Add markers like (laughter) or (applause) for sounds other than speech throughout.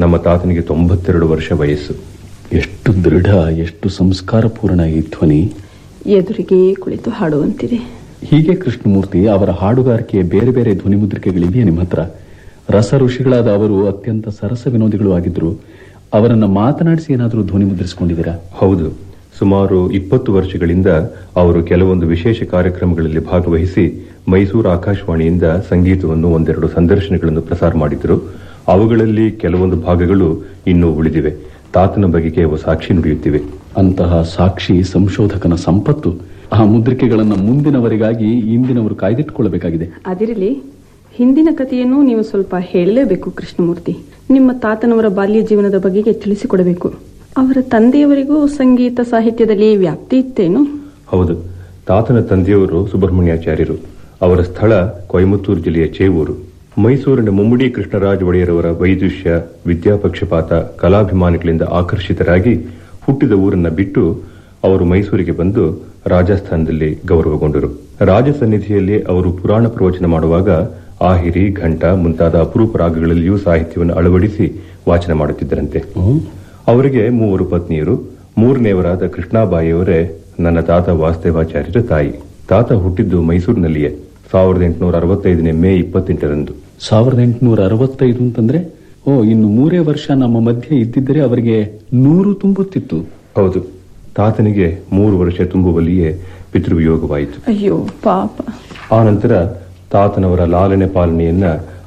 ನಮ್ಮ ತಾತನಿಗೆ ತೊಂಬತ್ತೆರಡು ವರ್ಷ ವಯಸ್ಸು. ಎಷ್ಟು ದೃಢ ಎಷ್ಟು ಸಂಸ್ಕಾರಪೂರ್ಣ ಈ ಧ್ವನಿ. ಎದುರಿಗೆ ಕುಳಿತು ಹಾಡುವಂತಿದೆ ಹೀಗೆ ಕೃಷ್ಣಮೂರ್ತಿ ಅವರ ಹಾಡುಗಾರಿಕೆಯ ಬೇರೆ ಬೇರೆ ಧ್ವನಿಮುದ್ರಿಕೆಗಳಿವೆಯೇ ನಿಮ್ಮ ಹತ್ರ? ರಸ ಋಷಿಗಳಾದ ಅವರು ಅತ್ಯಂತ ಸರಸ ವಿನೋದಿಗಳು ಆಗಿದ್ರು ಅವರನ್ನು ಮಾತನಾಡಿಸಿ ಏನಾದರೂ ಧ್ವನಿ ಮುದ್ರಿಸಿಕೊಂಡಿದ್ದೀರಾ? ಹೌದು. ಸುಮಾರು ಇಪ್ಪತ್ತು ವರ್ಷಗಳಿಂದ ಅವರು ಕೆಲವೊಂದು ವಿಶೇಷ ಕಾರ್ಯಕ್ರಮಗಳಲ್ಲಿ ಭಾಗವಹಿಸಿ ಮೈಸೂರು ಆಕಾಶವಾಣಿಯಿಂದ ಸಂಗೀತವನ್ನು ಒಂದೆರಡು ಸಂದರ್ಶನಗಳನ್ನು ಪ್ರಸಾರ ಮಾಡಿದ್ರು. ಅವುಗಳಲ್ಲಿ ಕೆಲವೊಂದು ಭಾಗಗಳು ಇನ್ನೂ ಉಳಿದಿವೆ. ತಾತನ ಬಗೆಗೆ ಅವು ಸಾಕ್ಷಿ ನುಡಿಯುತ್ತಿವೆ. ಅಂತಹ ಸಾಕ್ಷಿ ಸಂಶೋಧಕನ ಸಂಪತ್ತು ಆ ಮುದ್ರಿಕೆಗಳನ್ನು ಮುಂದಿನವರಿಗಾಗಿ ಇಂದಿನವರು ಕಾಯ್ದಿಟ್ಟುಕೊಳ್ಳಬೇಕಾಗಿದೆ. ಅದಿರಲಿ ಹಿಂದಿನ ಕಥೆಯನ್ನು ನೀವು ಸ್ವಲ್ಪ ಹೇಳಲೇಬೇಕು ಕೃಷ್ಣಮೂರ್ತಿ. ನಿಮ್ಮ ತಾತನವರ ಬಾಲ್ಯ ಜೀವನದ ಬಗೆಗೆ ತಿಳಿಸಿಕೊಡಬೇಕು. ಅವರ ತಂದೆಯವರಿಗೂ ಸಂಗೀತ ಸಾಹಿತ್ಯದಲ್ಲಿ ವ್ಯಾಪ್ತಿ ಇತ್ತೇನು? ಹೌದು ತಾತನ ತಂದೆಯವರು ಸುಬ್ರಹ್ಮಣ್ಯಾಚಾರ್ಯರು. ಅವರ ಸ್ಥಳ ಕೊಯಮತ್ತೂರು ಜಿಲ್ಲೆಯ ಚೇವೂರು. ಮೈಸೂರಿನ ಮುಮ್ಮಡಿ ಕೃಷ್ಣರಾಜ ಒಡೆಯರವರ ವೈದುಷ್ಯ ವಿದ್ಯಾಪಕ್ಷಪಾತ ಕಲಾಭಿಮಾನಿಗಳಿಂದ ಆಕರ್ಷಿತರಾಗಿ ಹುಟ್ಟಿದ ಊರನ್ನ ಬಿಟ್ಟು ಅವರು ಮೈಸೂರಿಗೆ ಬಂದು ರಾಜಸ್ಥಾನದಲ್ಲಿ ಗೌರವಗೊಂಡರು. ರಾಜಸನ್ನಿಧಿಯಲ್ಲಿ ಅವರು ಪುರಾಣ ಪ್ರವಚನ ಮಾಡುವಾಗ ಆಹಿರಿ ಘಂಟ ಮುಂತಾದ ಅಪರೂಪ ರಾಗಗಳಲ್ಲಿಯೂ ಸಾಹಿತ್ಯವನ್ನು ಅಳವಡಿಸಿ ವಾಚನ ಮಾಡುತ್ತಿದ್ದರಂತೆ. ಅವರಿಗೆ ಮೂವರು ಪತ್ನಿಯರು ಮೂರನೆಯವರಾದ ಕೃಷ್ಣಾಬಾಯಿಯವರೇ ನನ್ನ ತಾತ ವಾಸುದೇವಾಚಾರ್ಯರ ತಾಯಿ. ತಾತ ಹುಟ್ಟಿದ್ದು ಮೈಸೂರಿನಲ್ಲಿಯೇ. ಸಾವಿರದ ಎಂಟುನೂರ ಅರವತ್ತೈದನೇ ಮೇ ಇಪ್ಪತ್ತೆಂಟರಂದು. ಸಾವಿರದ ಎಂಟುನೂರ ಅರವತ್ತೈದು ಅಂತಂದ್ರೆ ಓ ಇನ್ನು ಮೂರೇ ವರ್ಷ ನಮ್ಮ ಮಧ್ಯೆ ಇದ್ದಿದ್ದರೆ ಅವರಿಗೆ ನೂರು ತುಂಬುತ್ತಿತ್ತು. ಹೌದು. ತಾತನಿಗೆ ಮೂರು ವರ್ಷ ತುಂಬುವಲ್ಲಿಯೇ ಪಿತೃವಿಯೋಗವಾಯಿತು. ಅಯ್ಯೋ ಪಾಪ. ಆ ನಂತರ ತಾತನವರ ಲಾಲನೆ ಪಾಲನೆಯನ್ನ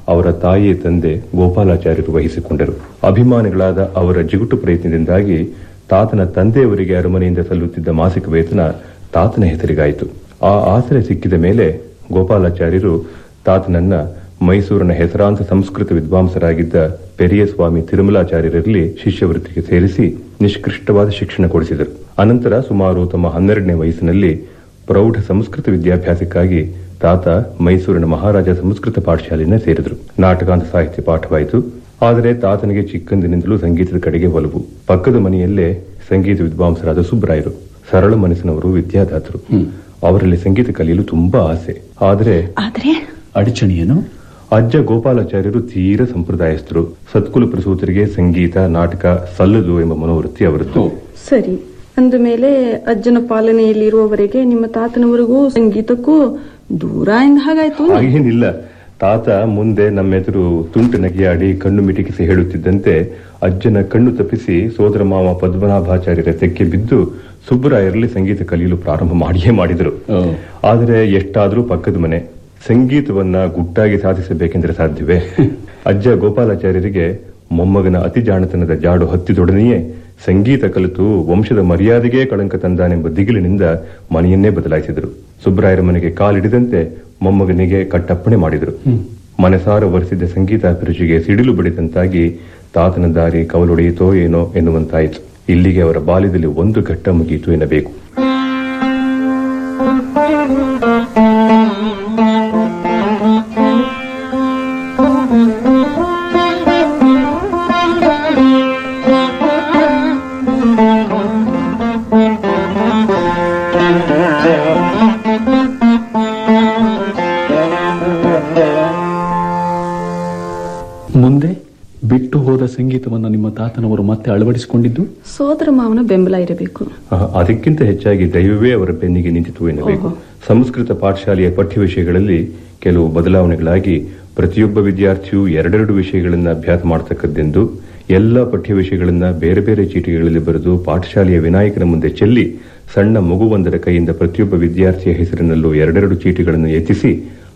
ಅವರ ತಾಯಿ ತಂದೆ ಗೋಪಾಲಾಚಾರ್ಯರು ವಹಿಸಿಕೊಂಡರು. ಅಭಿಮಾನಿಗಳಾದ ಅವರ ಜಿಗುಟು ಪ್ರಯತ್ನದಿಂದಾಗಿ ತಾತನ ತಂದೆಯವರಿಗೆ ಅರಮನೆಯಿಂದ ಸಲ್ಲುತ್ತಿದ್ದ ಮಾಸಿಕ ವೇತನ ತಾತನ ಹೆಸರಿಗಾಯಿತು. ಆ ಆಸರೆ ಸಿಕ್ಕಿದ ಮೇಲೆ ಗೋಪಾಲಾಚಾರ್ಯರು ತಾತನನ್ನ ಮೈಸೂರಿನ ಹೆಸರಾಂತ ಸಂಸ್ಕೃತ ವಿದ್ವಾಂಸರಾಗಿದ್ದ ಪೆರಿಯಸ್ವಾಮಿ ತಿರುಮಲಾಚಾರ್ಯರಲ್ಲಿ ಶಿಷ್ಯವೃತ್ತಿಗೆ ಸೇರಿಸಿ ನಿಷ್ಕೃಷ್ಟವಾದ ಶಿಕ್ಷಣ ಕೊಡಿಸಿದರು. ಅನಂತರ ಸುಮಾರು ತಮ್ಮ ಹನ್ನೆರಡನೇ ವಯಸ್ಸಿನಲ್ಲಿ ಪ್ರೌಢ ಸಂಸ್ಕೃತ ವಿದ್ಯಾಭ್ಯಾಸಕ್ಕಾಗಿ ತಾತ ಮೈಸೂರಿನ ಮಹಾರಾಜ ಸಂಸ್ಕೃತ ಪಾಠಶಾಲೆಯನ್ನು ಸೇರಿದರು. ನಾಟಕಾಂತ ಸಾಹಿತ್ಯ ಪಾಠವಾಯಿತು. ಆದರೆ ತಾತನಿಗೆ ಚಿಕ್ಕಂದಿನಿಂದಲೂ ಸಂಗೀತದ ಕಡೆಗೆ ಒಲವು. ಪಕ್ಕದ ಮನೆಯಲ್ಲೇ ಸಂಗೀತ ವಿದ್ವಾಂಸರಾದ ಸುಬ್ರಾಯರು ಸರಳ ಮನಸ್ಸಿನವರು ವಿದ್ಯಾದಾತರು. ಅವರಲ್ಲಿ ಸಂಗೀತ ಕಲಿಯಲು ತುಂಬಾ ಆಸೆ. ಆದರೆ ಆದ್ರೆ ಅಡಚಣೆಯೇನು? ಅಜ್ಜ ಗೋಪಾಲಾಚಾರ್ಯರು ತೀರ ಸಂಪ್ರದಾಯಸ್ಥರು. ಸತ್ಕುಲ ಪ್ರಸೂತರಿಗೆ ಸಂಗೀತ ನಾಟಕ ಸಲ್ಲದು ಎಂಬ ಮನೋವೃತ್ತಿ ಅವರದ್ದು. ಸರಿ. ಅಂದ ಮೇಲೆ ಅಜ್ಜನ ಪಾಲನೆಯಲ್ಲಿರುವವರೆಗೆ ನಿಮ್ಮ ತಾತನವರೆಗೂ ಸಂಗೀತಕ್ಕೂ ದೂರ ಎಂದ ಹಾಗಾಯ್ತು. ಏನಿಲ್ಲ ತಾತ ಮುಂದೆ ನಮ್ಮೆದುರು ತುಂಟು ನಗೆಯಾಡಿ ಕಣ್ಣು ಮಿಟಿಕಿಸಿ ಹೇಳುತ್ತಿದ್ದಂತೆ ಅಜ್ಜನ ಕಣ್ಣು ತಪ್ಪಿಸಿ ಸೋದರ ಮಾವ ಪದ್ಮನಾಭಾಚಾರ್ಯರ ತೆಕ್ಕೆ ಬಿದ್ದು ಸುಬ್ಬರಾಯರಲ್ಲಿ ಸಂಗೀತ ಕಲಿಯಲು ಪ್ರಾರಂಭ ಮಾಡಿಯೇ ಮಾಡಿದರು. ಆದರೆ ಎಷ್ಟಾದರೂ ಪಕ್ಕದ ಮನೆ. ಸಂಗೀತವನ್ನ ಗುಟ್ಟಾಗಿ ಸಾಧಿಸಬೇಕೆಂದರೆ ಸಾಧ್ಯವೇ? (laughs) ಅಜ್ಜ ಗೋಪಾಲಾಚಾರ್ಯರಿಗೆ ಮೊಮ್ಮಗನ ಅತಿ ಜಾಣತನದ ಜಾಡು ಹತ್ತಿದೊಡನೆಯೇ ಸಂಗೀತ ಕಲಿತು ವಂಶದ ಮರ್ಯಾದೆಗೆ ಕಳಂಕ ತಂದಾನೆಂಬ ದಿಗಿಲಿನಿಂದ ಮನೆಯನ್ನೇ ಬದಲಾಯಿಸಿದರು. ಸುಬ್ರಾಯರ ಮನೆಗೆ ಕಾಲಿಡಿದಂತೆ ಮೊಮ್ಮಗನಿಗೆ ಕಟ್ಟಪ್ಪಣೆ ಮಾಡಿದರು. ಮನಸಾರ ಒರೆಸಿದ್ದ ಸಂಗೀತ ಅಭಿರುಚಿಗೆ ಸಿಡಿಲು ಬಡಿದಂತಾಗಿ ತಾತನ ದಾರಿ ಕವಲೊಡೆಯಿತೋ ಏನೋ ಎನ್ನುವಂತಾಯಿತು. ಇಲ್ಲಿಗೆ ಅವರ ಬಾಲ್ಯದಲ್ಲಿ ಒಂದು ಘಟ್ಟ ಮುಗಿಯಿತು ಎನ್ನಬೇಕು. (laughs) ಮತ್ತೆ ಅಳವಡಿಸಿಕೊಂಡಿದ್ದು? ಸೋದರ ಮಾವನ ಬೆಂಬಲ ಇರಬೇಕು. ಅದಕ್ಕಿಂತ ಹೆಚ್ಚಾಗಿ ದೈವವೇ ಅವರ ಬೆನ್ನಿಗೆ ನಿಂತಿತು ಎನ್ನಬೇಕು. ಸಂಸ್ಕೃತ ಪಾಠಶಾಲೆಯ ಪಠ್ಯ ವಿಷಯಗಳಲ್ಲಿ ಕೆಲವು ಬದಲಾವಣೆಗಳಾಗಿ ಪ್ರತಿಯೊಬ್ಬ ವಿದ್ಯಾರ್ಥಿಯು ಎರಡೆರಡು ವಿಷಯಗಳನ್ನು ಅಭ್ಯಾಸ ಮಾಡತಕ್ಕದ್ದೆಂದು ಎಲ್ಲ ಪಠ್ಯ ವಿಷಯಗಳನ್ನು ಬೇರೆ ಬೇರೆ ಚೀಟಿಗಳಲ್ಲಿ ಬರೆದು ಪಾಠಶಾಲೆಯ ವಿನಾಯಕನ ಮುಂದೆ ಚೆಲ್ಲಿ ಸಣ್ಣ ಮಗುವೊಂದರ ಕೈಯಿಂದ ಪ್ರತಿಯೊಬ್ಬ ವಿದ್ಯಾರ್ಥಿಯ ಹೆಸರಿನಲ್ಲೂ ಎರಡೆರಡು ಚೀಟಿಗಳನ್ನು ಎತ್ತಿಸಿ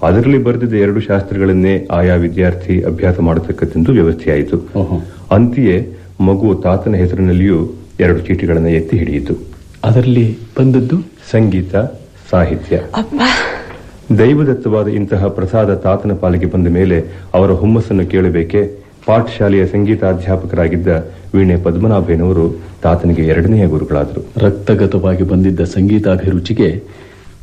ಅದರಲ್ಲಿ ಬರೆದಿದ್ದ ಎರಡು ಶಾಸ್ತ್ರಗಳನ್ನೇ ಆಯಾ ವಿದ್ಯಾರ್ಥಿ ಅಭ್ಯಾಸ ಮಾಡತಕ್ಕದ್ದೆಂದು ವ್ಯವಸ್ಥೆಯಾಯಿತು. ಅಂತೆಯೇ ಮಗು ತಾತನ ಹೆಸರಿನಲ್ಲಿಯೂ ಎರಡು ಚೀಟಿಗಳನ್ನು ಎತ್ತಿ ಹಿಡಿಯಿತು. ಅದರಲ್ಲಿ ಬಂದದ್ದು? ಸಂಗೀತ ಸಾಹಿತ್ಯ. ದೈವದತ್ತವಾದ ಇಂತಹ ಪ್ರಸಾದ ತಾತನ ಪಾಲಿಗೆ ಬಂದ ಮೇಲೆ ಅವರ ಹುಮ್ಮಸ್ಸನ್ನು ಕೇಳಬೇಕೆ ಪಾಠಶಾಲೆಯ ಸಂಗೀತಾಧ್ಯಾಪಕರಾಗಿದ್ದ ವೀಣೆ ಪದ್ಮನಾಭಯ್ಯನವರು ತಾತನಿಗೆ ಎರಡನೆಯ ಗುರುಗಳಾದರು. ರಕ್ತಗತವಾಗಿ ಬಂದಿದ್ದ ಸಂಗೀತಾಭಿರುಚಿಗೆ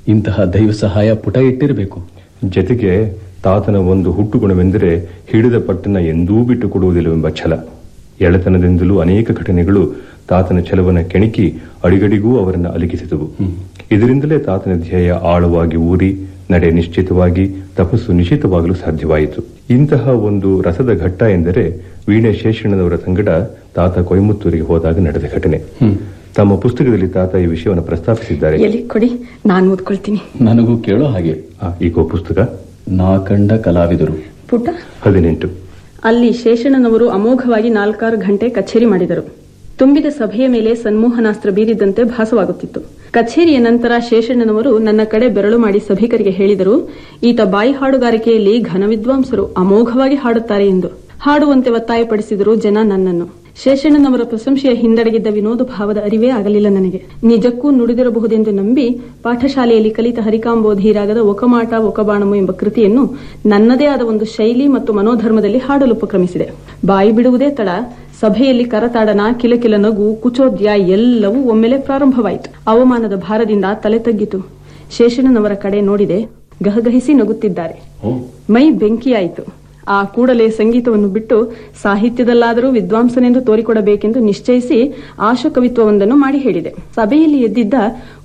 ಇಂತಹ ದೈವ ಸಹಾಯ ಪುಟ ಇಟ್ಟಿರಬೇಕು. ಜತೆಗೆ ತಾತನ ಒಂದು ಹುಟ್ಟು ಗುಣವೆಂದರೆ ಹಿಡಿದ ಪಟ್ಟಣ ಎಂದೂ ಬಿಟ್ಟು ಕೊಡುವುದಿಲ್ಲವೆಂಬ ಛಲ. ಎಳೆತನದಿಂದಲೂ ಅನೇಕ ಘಟನೆಗಳು ತಾತನ ಛಲವನ್ನ ಕೆಣಕಿ ಅಡಿಗಡಿಗೂ ಅವರನ್ನು ಅಲಿಗಿಸಿದವು ಇದರಿಂದಲೇ ತಾತನ ಧ್ಯೇಯ ಆಳವಾಗಿ ಊರಿ ನಡೆ ನಿಶ್ಚಿತವಾಗಿ ತಪಸ್ಸು ನಿಶ್ಚಿತವಾಗಲು ಸಾಧ್ಯವಾಯಿತು. ಇಂತಹ ಒಂದು ರಸದ ಘಟ್ಟ ಎಂದರೆ ವೀಣೆ ಶೇಷಣ್ಣನವರ ಸಂಗಡ ತಾತ ಕೊಯಮತ್ತೂರಿಗೆ ಹೋದಾಗ ನಡೆದ ಘಟನೆ. ತಮ್ಮ ಪುಸ್ತಕದಲ್ಲಿ ತಾತ ಈ ವಿಷಯವನ್ನು ಪ್ರಸ್ತಾಪಿಸಿದ್ದಾರೆ. ಎಲ್ಲಿ ಕೊಡಿ ನಾನು ಓದ್ಕೊಳ್ತೀನಿ. ನನಗೂ ಕೇಳೋ ಹಾಗೆ. ಆ, ಈಗ ಪುಸ್ತಕ? ನಾ ಕಂಡ ಕಲಾವಿದರು. ಪುಟ? ಹದಿನೆಂಟು. ಅಲ್ಲಿ ಶೇಷಣ್ಣನವರು ಅಮೋಘವಾಗಿ ನಾಲ್ಕಾರು ಗಂಟೆ ಕಚೇರಿ ಮಾಡಿದರು. ತುಂಬಿದ ಸಭೆಯ ಮೇಲೆ ಸನ್ಮೋಹನಾಸ್ತ್ರ ಬೀರಿದಂತೆ ಭಾಸವಾಗುತ್ತಿತ್ತು. ಕಚೇರಿಯ ನಂತರ ಶೇಷಣ್ಣನವರು ನನ್ನ ಕಡೆ ಬೆರಳು ಮಾಡಿ ಸಭಿಕರಿಗೆ ಹೇಳಿದರು, ಈತ ಬಾಯಿ ಹಾಡುಗಾರಿಕೆಯಲ್ಲಿ ಘನ ವಿದ್ವಾಂಸರು ಅಮೋಘವಾಗಿ ಹಾಡುತ್ತಾರೆ ಎಂದು. ಹಾಡುವಂತೆ ಒತ್ತಾಯಪಡಿಸಿದರು ಜನ ನನ್ನನ್ನು. ಶೇಷಣ್ಣನವರ ಪ್ರಶಂಸೆಯ ಹಿಂದಡಗಿದ್ದ ವಿನೋದ ಭಾವದ ಅರಿವೇ ಆಗಲಿಲ್ಲ ನನಗೆ. ನಿಜಕ್ಕೂ ನುಡಿದಿರಬಹುದೆಂದು ನಂಬಿ ಪಾಠಶಾಲೆಯಲ್ಲಿ ಕಲಿತ ಹರಿಕಾಂಬೋಧಿ ರಾಗದ ಒಕಮಾಟ ಒಕಬಾಣಮು ಎಂಬ ಕೃತಿಯನ್ನು ನನ್ನದೇ ಆದ ಒಂದು ಶೈಲಿ ಮತ್ತು ಮನೋಧರ್ಮದಲ್ಲಿ ಹಾಡಲು ಉಪಕ್ರಮಿಸಿದೆ. ಬಾಯಿ ಬಿಡುವುದೇ ತಡ ಸಭೆಯಲ್ಲಿ ಕರತಾಡನ ಕಿಲಕಿಲ ನಗು ಕುಚೋದ್ಯ ಎಲ್ಲವೂ ಒಮ್ಮೆಲೆ ಪ್ರಾರಂಭವಾಯಿತು. ಅವಮಾನದ ಭಾರದಿಂದ ತಲೆ ತಗ್ಗಿತು. ಶೇಷಣ್ಣನವರ ಕಡೆ ನೋಡಿದೆ ಗಹಗಹಿಸಿ ನಗುತ್ತಿದ್ದಾರೆ. ಮೈ ಬೆಂಕಿಯಾಯಿತು. ಆ ಕೂಡಲೇ ಸಂಗೀತವನ್ನು ಬಿಟ್ಟು ಸಾಹಿತ್ಯದಲ್ಲಾದರೂ ವಿದ್ವಾಂಸನೆಂದು ತೋರಿಕೊಡಬೇಕೆಂದು ನಿಶ್ಚಯಿಸಿ ಆಶಕವಿತ್ವವೊಂದನ್ನು ಮಾಡಿ ಹೇಳಿದೆ. ಸಭೆಯಲ್ಲಿ ಎದ್ದಿದ್ದ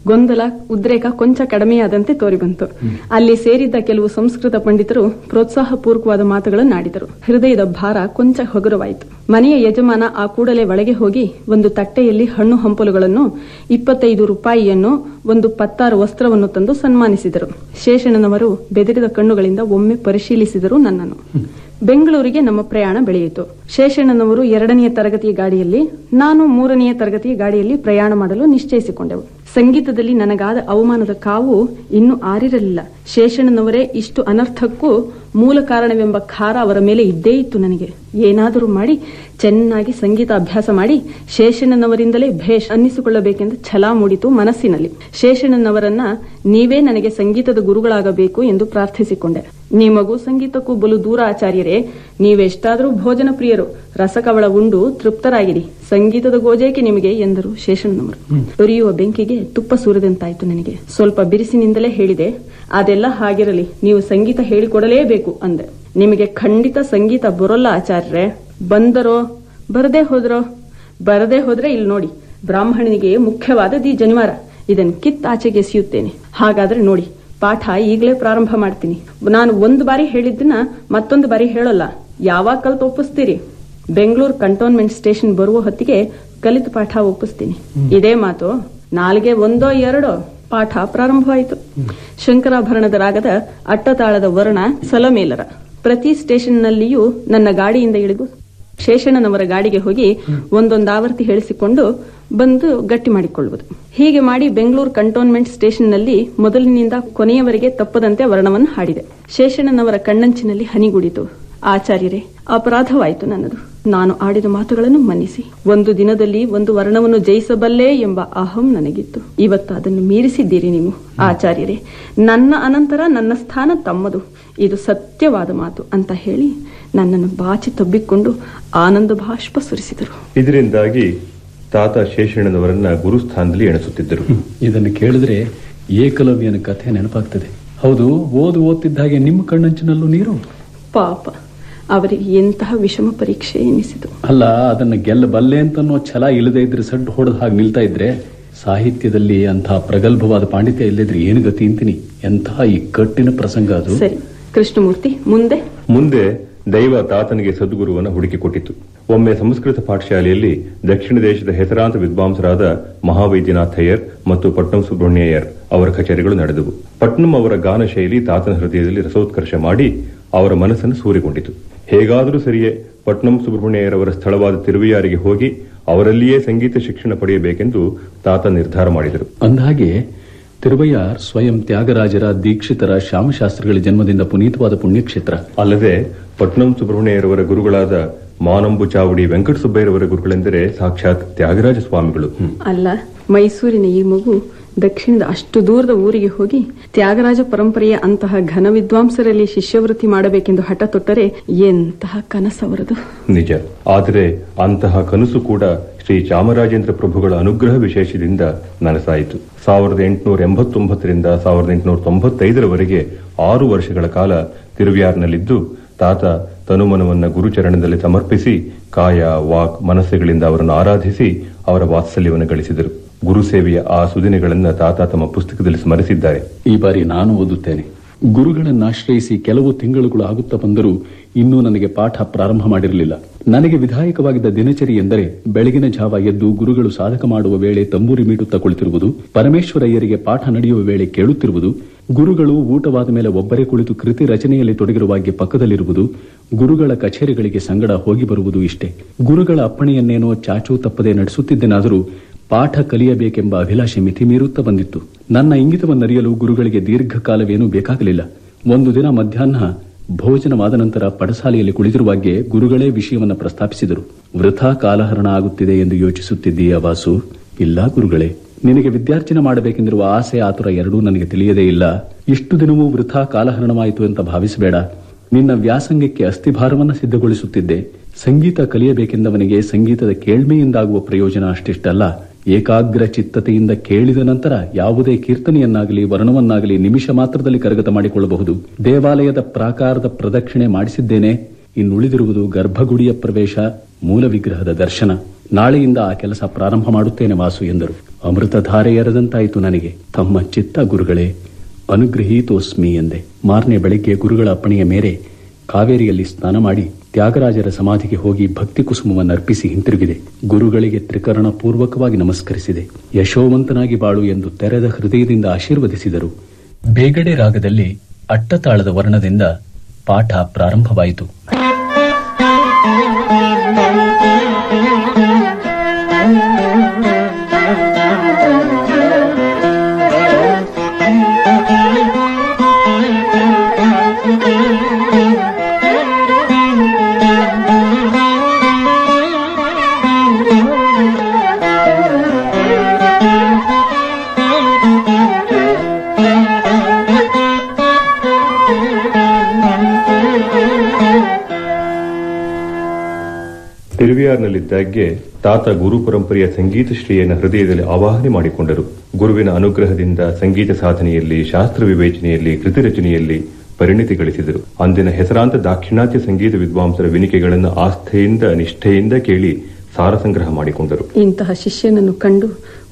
ಗೊಂದಲ, ಉದ್ರೇಕ ಕೊಂಚ ಕಡಿಮೆಯಾದಂತೆ ತೋರಿಬಂತು. ಅಲ್ಲಿ ಸೇರಿದ್ದ ಕೆಲವು ಸಂಸ್ಕೃತ ಪಂಡಿತರು ಪ್ರೋತ್ಸಾಹಪೂರ್ವಕವಾದ ಮಾತುಗಳನ್ನಾಡಿದರು ಹೃದಯದ ಭಾರ ಕೊಂಚ ಹಗುರವಾಯಿತು. ಮನೆಯ ಯಜಮಾನ ಆ ಕೂಡಲೇ ಒಳಗೆ ಹೋಗಿ ಒಂದು ತಟ್ಟೆಯಲ್ಲಿ ಹಣ್ಣು ಹಂಪಲುಗಳನ್ನು, ಇಪ್ಪತ್ತೈದು ರೂಪಾಯಿಯನ್ನು, ಒಂದು ಪತ್ತಾರು ವಸ್ತ್ರವನ್ನು ತಂದು ಸನ್ಮಾನಿಸಿದರು. ಶೇಷಣ್ಣನವರು ಬೆದರಿದ ಕಣ್ಣುಗಳಿಂದ ಒಮ್ಮೆ ಪರಿಶೀಲಿಸಿದರು ನನ್ನನ್ನು. ಬೆಂಗಳೂರಿಗೆ ನಮ್ಮ ಪ್ರಯಾಣ ಬೆಳೆಯಿತು. ಶೇಷಣ್ಣನವರು ಎರಡನೆಯ ತರಗತಿಯ ಗಾಡಿಯಲ್ಲಿ, ನಾನು ಮೂರನೆಯ ತರಗತಿಯ ಗಾಡಿಯಲ್ಲಿ ಪ್ರಯಾಣ ಮಾಡಲು ನಿಶ್ಚಯಿಸಿಕೊಂಡೆವು. ಸಂಗೀತದಲ್ಲಿ ನನಗಾದ ಅವಮಾನದ ಕಾವು ಇನ್ನೂ ಆರಿರಲಿಲ್ಲ. ಶೇಷಣ್ಣನವರೇ ಇಷ್ಟು ಅನರ್ಥಕ್ಕೂ ಮೂಲ ಕಾರಣವೆಂಬ ಖಾರ ಅವರ ಮೇಲೆ ಇದ್ದೇ ಇತ್ತು ನನಗೆ. ಏನಾದರೂ ಮಾಡಿ ಚೆನ್ನಾಗಿ ಸಂಗೀತ ಅಭ್ಯಾಸ ಮಾಡಿ ಶೇಷಣ್ಣನವರಿಂದಲೇ ಭೇಷ್ ಅನ್ನಿಸಿಕೊಳ್ಳಬೇಕೆಂದು ಛಲ ಮೂಡಿತು ಮನಸ್ಸಿನಲ್ಲಿ. ಶೇಷಣ್ಣನವರನ್ನ ನೀವೇ ನನಗೆ ಸಂಗೀತದ ಗುರುಗಳಾಗಬೇಕು ಎಂದು ಪ್ರಾರ್ಥಿಸಿಕೊಂಡೆ. ನಿಮಗೂ ಸಂಗೀತಕ್ಕೂ ಬಲು ದೂರ ಆಚಾರ್ಯರೇ ನೀವೆಷ್ಟಾದರೂ ಭೋಜನ ಪ್ರಿಯರು ರಸಕವಳ ಉಂಡು ತೃಪ್ತರಾಗಿರಿ. ಸಂಗೀತದ ಗೋಜೇಕೆ ನಿಮಗೆ ಎಂದರು ಶೇಷಣ್ಣನವರು. ಉರಿಯುವ ಬೆಂಕಿಗೆ ತುಪ್ಪ ಸುರಿದಂತಾಯ್ತು ನನಗೆ. ಸ್ವಲ್ಪ ಬಿರುಸಿನಿಂದಲೇ ಹೇಳಿದೆ. ಅದೆಲ್ಲ ಹಾಗಿರಲಿ ನೀವು ಸಂಗೀತ ಹೇಳಿಕೊಡಲೇಬೇಕು ಅಂದೆ. ನಿಮಗೆ ಖಂಡಿತ ಸಂಗೀತ ಬರೋಲ್ಲ ಆಚಾರ್ಯರೇ. ಬಂದರೋ ಬರದೇ ಹೋದ್ರೋ ಬರದೇ ಹೋದ್ರೆ ಇಲ್ಲಿ ನೋಡಿ ಬ್ರಾಹ್ಮಣನಿಗೆ ಮುಖ್ಯವಾದ ದಿ ಜನಿವಾರ. ಇದನ್ನು ಕಿತ್ತಾಚೆಗೆ ಎಸೆಯುತ್ತೇನೆ. ಹಾಗಾದ್ರೆ ನೋಡಿ ಪಾಠ ಈಗಲೇ ಪ್ರಾರಂಭ ಮಾಡ್ತೀನಿ. ನಾನು ಒಂದು ಬಾರಿ ಹೇಳಿದ್ದನ್ನ ಮತ್ತೊಂದು ಬಾರಿ ಹೇಳೋಲ್ಲ. ಯಾವಾಗ ಕಲ್ತು ಒಪ್ಪಿಸ್ತೀರಿ? ಬೆಂಗಳೂರು ಕಂಟೋನ್ಮೆಂಟ್ ಸ್ಟೇಷನ್ ಬರುವ ಹೊತ್ತಿಗೆ ಕಲಿತ ಪಾಠ ಒಪ್ಪಿಸ್ತೀನಿ. ಇದೇ ಮಾತು ನಾಲ್ಗೆ ಒಂದೋ ಎರಡೋ. ಪಾಠ ಪ್ರಾರಂಭವಾಯಿತು. ಶಂಕರಾಭರಣದ ರಾಗದ ಅಟ್ಟತಾಳದ ವರ್ಣ ಸಲಮೇಲರ. ಪ್ರತಿ ಸ್ಟೇಷನ್ನಲ್ಲಿಯೂ ನನ್ನ ಗಾಡಿಯಿಂದ ಇಳಿದು ಶೇಷಣ್ಣನವರ ಗಾಡಿಗೆ ಹೋಗಿ ಒಂದೊಂದು ಆವರ್ತಿ ಹೇಳಿಸಿಕೊಂಡು ಬಂದು ಗಟ್ಟಿ ಮಾಡಿಕೊಳ್ಳುವುದು. ಹೀಗೆ ಮಾಡಿ ಬೆಂಗಳೂರು ಕಂಟೋನ್ಮೆಂಟ್ ಸ್ಟೇಷನ್ನಲ್ಲಿ ಮೊದಲಿನಿಂದ ಕೊನೆಯವರೆಗೆ ತಪ್ಪದಂತೆ ವರ್ಣವನ್ನು ಹಾಡಿದೆ. ಶೇಷಣ್ಣನವರ ಕಣ್ಣಂಚಿನಲ್ಲಿ ಹನಿಗುಡಿತು ಆಚಾರ್ಯರೇ ಅಪರಾಧವಾಯಿತು ನನ್ನದು. ನಾನು ಆಡಿದ ಮಾತುಗಳನ್ನು ಮನ್ನಿಸಿ. ಒಂದು ದಿನದಲ್ಲಿ ಒಂದು ವರ್ಣವನ್ನು ಜಯಿಸಬಲ್ಲೆ ಎಂಬ ಅಹಂ ನನಗಿತ್ತು. ಇವತ್ತು ಅದನ್ನು ಮೀರಿಸಿದ್ದೀರಿ ನೀವು. ಆಚಾರ್ಯರೇ ನನ್ನ ಅನಂತರ ನನ್ನ ಸ್ಥಾನ ತಮ್ಮದು. ಇದು ಸತ್ಯವಾದ ಮಾತು ಅಂತ ಹೇಳಿ ನನ್ನನ್ನು ಬಾಚಿ ತಬ್ಬಿಕೊಂಡು ಆನಂದ ಬಾಷ್ಪ ಸುರಿಸಿದರು. ಇದರಿಂದಾಗಿ ತಾತ ಶೇಷಣ್ಣನವರನ್ನ ಗುರುಸ್ಥಾನದಲ್ಲಿ ಎಣಿಸುತ್ತಿದ್ದರು. ಇದನ್ನು ಕೇಳಿದ್ರೆ ಏಕಲವ್ಯನ ಕಥೆ ನೆನಪಾಗ್ತದೆ. ಹೌದು ಓದು ಓದ್ತಿದ್ದ ಹಾಗೆ ನಿಮ್ಮ ಕಣ್ಣಂಚಿನಲ್ಲೂ ನೀರು? ಪಾಪ. ಅವರಿಗೆ ಎಂತಹ ವಿಷಮ ಪರೀಕ್ಷೆ ಎನಿಸಿತು. ಅಲ್ಲ ಅದನ್ನ ಗೆಲ್ಲಬಲ್ಲೆ ಅಂತನ್ನೋ ಛಲ ಇಲ್ಲದೆ ಇದ್ರೆ ಸಡ್ಡು ಹೊಡೆದ ಹಾಗೆ ನಿಲ್ತಾ ಇದ್ರೆ ಸಾಹಿತ್ಯದಲ್ಲಿ ಅಂತಹ ಪ್ರಗಲ್ಭವಾದ ಪಾಂಡಿತ್ಯ ಇಲ್ಲದಿದ್ರೆ ಏನು ಗತಿ ಅಂತೀನಿ? ಎಂತಹ ಕಟ್ಟಿನ ಪ್ರಸಂಗ ಅದು. ಸರಿ ಕೃಷ್ಣಮೂರ್ತಿ ಮುಂದೆ? ಮುಂದೆ ದೈವ ತಾತನಿಗೆ ಸದ್ಗುರುವನ್ನು ಹುಡುಕಿಕೊಟ್ಟಿತು ಒಮ್ಮೆ ಸಂಸ್ಕೃತ ಪಾಠಶಾಲೆಯಲ್ಲಿ ದಕ್ಷಿಣ ದೇಶದ ಹೆಸರಾಂತ ವಿದ್ವಾಂಸರಾದ ಮಹಾವೈದ್ಯನಾಥಯ್ಯರ್ ಮತ್ತು ಪಟ್ನಂ ಸುಬ್ರಹ್ಮಣ್ಯಯ್ಯರ್ ಅವರ ಕಚೇರಿಗಳು ನಡೆದವು. ಪಟ್ನಂ ಅವರ ಗಾನ ಶೈಲಿ ತಾತನ ಹೃದಯದಲ್ಲಿ ರಸೋತ್ಕರ್ಷ ಮಾಡಿ ಅವರ ಮನಸ್ಸನ್ನು ಸೂರಿಗೊಂಡಿತು ಹೇಗಾದರೂ ಸರಿಯೇ ಪಟ್ನಂ ಸುಬ್ರಹ್ಮಣ್ಯರವರ ಸ್ಥಳವಾದ ತಿರುವಿಯಾರಿಗೆ ಹೋಗಿ ಅವರಲ್ಲಿಯೇ ಸಂಗೀತ ಶಿಕ್ಷಣ ಪಡೆಯಬೇಕೆಂದು ತಾತ ನಿರ್ಧಾರ ಮಾಡಿದರು. ಅಂದಹಾಗೆ ತಿರುವಯ್ಯಾರ್ ಸ್ವಯಂ ತ್ಯಾಗರಾಜರ ದೀಕ್ಷಿತರ ಶ್ಯಾಮಶಾಸ್ತ್ರಿಗಳ ಜನ್ಮದಿಂದ ಪುನೀತವಾದ ಪುಣ್ಯಕ್ಷೇತ್ರ. ಅಲ್ಲದೆ ಪಟ್ನಂ ಸುಬ್ರಹ್ಮಣ್ಯರವರ ಗುರುಗಳಾದ ಮಾನಂಬು ಚಾವಡಿ ವೆಂಕಟಸುಬ್ಬಯ್ಯರವರ ಗುರುಗಳೆಂದರೆ ಸಾಕ್ಷಾತ್ ತ್ಯಾಗರಾಜ ಸ್ವಾಮಿಗಳು. ಅಲ್ಲ ಮೈಸೂರಿನ ಈ ಮಗು ದಕ್ಷಿಣದ ಅಷ್ಟು ದೂರದ ಊರಿಗೆ ಹೋಗಿ ತ್ಯಾಗರಾಜ ಪರಂಪರೆಯ ಅಂತಹ ಘನ ವಿದ್ವಾಂಸರಲ್ಲಿ ಶಿಷ್ಯವೃತ್ತಿ ಮಾಡಬೇಕೆಂದು ಹಠ ತೊಟ್ಟರೆ ಎಂತಹ ಕನಸವರದು ನಿಜ. ಆದರೆ ಅಂತಹ ಕನಸು ಕೂಡ ಶ್ರೀ ಚಾಮರಾಜೇಂದ್ರ ಪ್ರಭುಗಳ ಅನುಗ್ರಹ ವಿಶೇಷದಿಂದ ನನಸಾಯಿತು. ಸಾವಿರದ ಎಂಟುನೂರ ಎಂಬತ್ತೊಂಬತ್ತರಿಂದ ಸಾವಿರದ ಎಂಟುನೂರ ತೊಂಬತ್ತೈದರವರೆಗೆ ಆರು ವರ್ಷಗಳ ಕಾಲ ತಿರುವ್ಯಾರ್ನಲ್ಲಿದ್ದು, ತಾತ ತನುಮನವನ್ನ ಗುರುಚರಣದಲ್ಲಿ ಸಮರ್ಪಿಸಿ, ಕಾಯ, ವಾಕ್, ಮನಸ್ಸುಗಳಿಂದ ಅವರನ್ನು ಆರಾಧಿಸಿ ಅವರ ವಾತ್ಸಲ್ಯವನ್ನು ಗಳಿಸಿದರು. ಗುರು ಸೇವೆಯ ಆ ಸುದಿನಗಳನ್ನು ತಾತ ತಮ್ಮ ಪುಸ್ತಕದಲ್ಲಿ ಸ್ಮರಿಸಿದ್ದಾರೆ. ಈ ಬಾರಿ ನಾನು ಓದುತ್ತೇನೆ. ಗುರುಗಳನ್ನಾಶ್ರಯಿಸಿ ಕೆಲವು ತಿಂಗಳುಗಳು ಆಗುತ್ತಾ ಬಂದರೂ ಇನ್ನೂ ನನಗೆ ಪಾಠ ಪ್ರಾರಂಭ ಮಾಡಿರಲಿಲ್ಲ. ನನಗೆ ವಿಧಾಯಕವಾಗಿದ್ದ ದಿನಚರಿ ಎಂದರೆ ಬೆಳಗಿನ ಜಾವ ಎದ್ದು ಗುರುಗಳು ಸಾಧಕ ಮಾಡುವ ವೇಳೆ ತಂಬೂರಿ ಮೀಡುತ್ತಾ ಕುಳಿತಿರುವುದು ಪರಮೇಶ್ವರಯ್ಯರಿಗೆ ಪಾಠ ನಡೆಯುವ ವೇಳೆ ಕೇಳುತ್ತಿರುವುದು, ಗುರುಗಳು ಊಟವಾದ ಮೇಲೆ ಒಬ್ಬರೇ ಕುಳಿತು ಕೃತಿ ರಚನೆಯಲ್ಲಿ ತೊಡಗಿರುವಾಗೆ ಪಕ್ಕದಲ್ಲಿರುವುದು, ಗುರುಗಳ ಕಚೇರಿಗಳಿಗೆ ಸಂಗಡ ಹೋಗಿ ಬರುವುದು ಇಷ್ಟೇ. ಗುರುಗಳ ಅಪ್ಪಣೆಯನ್ನೇನೋ ಚಾಚೂ ತಪ್ಪದೆ ನಡೆಸುತ್ತಿದ್ದೆನಾದರೂ ಪಾಠ ಕಲಿಯಬೇಕೆಂಬ ಅಭಿಲಾಷೆ ಮಿತಿ ಮೀರುತ್ತಾ ಬಂದಿತ್ತು. ನನ್ನ ಇಂಗಿತವನ್ನರಿಯಲು ಗುರುಗಳಿಗೆ ದೀರ್ಘಕಾಲವೇನೂ ಬೇಕಾಗಲಿಲ್ಲ. ಒಂದು ದಿನ ಮಧ್ಯಾಹ್ನ ಭೋಜನವಾದ ನಂತರ ಪಡಸಾಲೆಯಲ್ಲಿ ಕುಳಿತಿರುವಾಗೆ ಗುರುಗಳೇ ವಿಷಯವನ್ನು ಪ್ರಸ್ತಾಪಿಸಿದರು. ವೃಥಾ ಕಾಲಹರಣ ಆಗುತ್ತಿದೆ ಎಂದು ಯೋಚಿಸುತ್ತಿದ್ದೀಯ ವಾಸು? ಇಲ್ಲ ಗುರುಗಳೇ. ನಿನಗೆ ವಿದ್ಯಾರ್ಜನೆ ಮಾಡಬೇಕೆಂದಿರುವ ಆಸೆ ಆತುರ ಎರಡೂ ನನಗೆ ತಿಳಿಯದೇ ಇಲ್ಲ. ಇಷ್ಟು ದಿನವೂ ವೃಥಾ ಕಾಲಹರಣವಾಯಿತು ಅಂತ ಭಾವಿಸಬೇಡ. ನಿನ್ನ ವ್ಯಾಸಂಗಕ್ಕೆ ಅಸ್ಥಿಭಾರವನ್ನು ಸಿದ್ಧಗೊಳಿಸುತ್ತಿದ್ದೆ. ಸಂಗೀತ ಕಲಿಯಬೇಕೆಂದವನಿಗೆ ಸಂಗೀತದ ಕೇಳ್ಮೆಯಿಂದಾಗುವ ಪ್ರಯೋಜನ ಅಷ್ಟಿಷ್ಟಲ್ಲ. ಏಕಾಗ್ರ ಚಿತ್ತತೆಯಿಂದ ಕೇಳಿದ ನಂತರ ಯಾವುದೇ ಕೀರ್ತನೆಯನ್ನಾಗಲಿ ವರ್ಣವನ್ನಾಗಲಿ ನಿಮಿಷ ಮಾತ್ರದಲ್ಲಿ ಕರಗತ ಮಾಡಿಕೊಳ್ಳಬಹುದು. ದೇವಾಲಯದ ಪ್ರಾಕಾರದ ಪ್ರದಕ್ಷಿಣೆ ಮಾಡಿಸಿದ್ದೇನೆ. ಇನ್ನುಳಿದಿರುವುದು ಗರ್ಭಗುಡಿಯ ಪ್ರವೇಶ, ಮೂಲ ವಿಗ್ರಹದ ದರ್ಶನ. ನಾಳೆಯಿಂದ ಆ ಕೆಲಸ ಪ್ರಾರಂಭ ಮಾಡುತ್ತೇನೆ ವಾಸು ಎಂದರು. ಅಮೃತಧಾರೆ ಎರದಂತಾಯಿತು ನನಗೆ. ತಮ್ಮ ಚಿತ್ತ ಗುರುಗಳೇ, ಅನುಗ್ರಹೀತೋಸ್ಮಿ ಎಂದೆ. ಮಾರನೇ ಬೆಳಿಗ್ಗೆ ಗುರುಗಳ ಅಪ್ಪಣೆಯ ಮೇರೆ ಕಾವೇರಿಯಲ್ಲಿ ಸ್ನಾನ ಮಾಡಿ ತ್ಯಾಗರಾಜರ ಸಮಾಧಿಗೆ ಹೋಗಿ ಭಕ್ತಿ ಕುಸುಮವನ್ನು ಅರ್ಪಿಸಿ ಹಿಂತಿರುಗಿದೆ. ಗುರುಗಳಿಗೆ ತ್ರಿಕರಣ ಪೂರ್ವಕವಾಗಿ ನಮಸ್ಕರಿಸಿದೆ. ಯಶೋವಂತನಾಗಿ ಬಾಳು ಎಂದು ತೆರೆದ ಹೃದಯದಿಂದ ಆಶೀರ್ವದಿಸಿದರು. ಬೇಗಡೆ ರಾಗದಲ್ಲಿ ಅಟ್ಟತಾಳದ ವರ್ಣದಿಂದ ಪಾಠ ಪ್ರಾರಂಭವಾಯಿತು. ತಿರುವಿಯಾರ್ನಲ್ಲಿದ್ದಾಗೆ ತಾತ ಗುರು ಪರಂಪರೆಯ ಸಂಗೀತ ಶ್ರೇಯನ್ನು ಹೃದಯದಲ್ಲಿ ಆವಾಹನೆ ಮಾಡಿಕೊಂಡರು. ಗುರುವಿನ ಅನುಗ್ರಹದಿಂದ ಸಂಗೀತ ಸಾಧನೆಯಲ್ಲಿ ಶಾಸ್ತ್ರ ವಿವೇಚನೆಯಲ್ಲಿ ಕೃತಿ ರಚನೆಯಲ್ಲಿ ಪರಿಣಿತಿ ಗಳಿಸಿದರು. ಅಂದಿನ ಹೆಸರಾಂತ ದಾಕ್ಷಿಣಾತ್ಯ ಸಂಗೀತ ವಿದ್ವಾಂಸರ ವಿನಿಕೆಗಳನ್ನು ಆಸ್ಥೆಯಿಂದ ನಿಷ್ಠೆಯಿಂದ ಕೇಳಿ ಸಾರ ಸಂಗ್ರಹ ಮಾಡಿಕೊಂಡರು. ಇಂತಹ ಶಿಷ್ಯನನ್ನು ಕಂಡು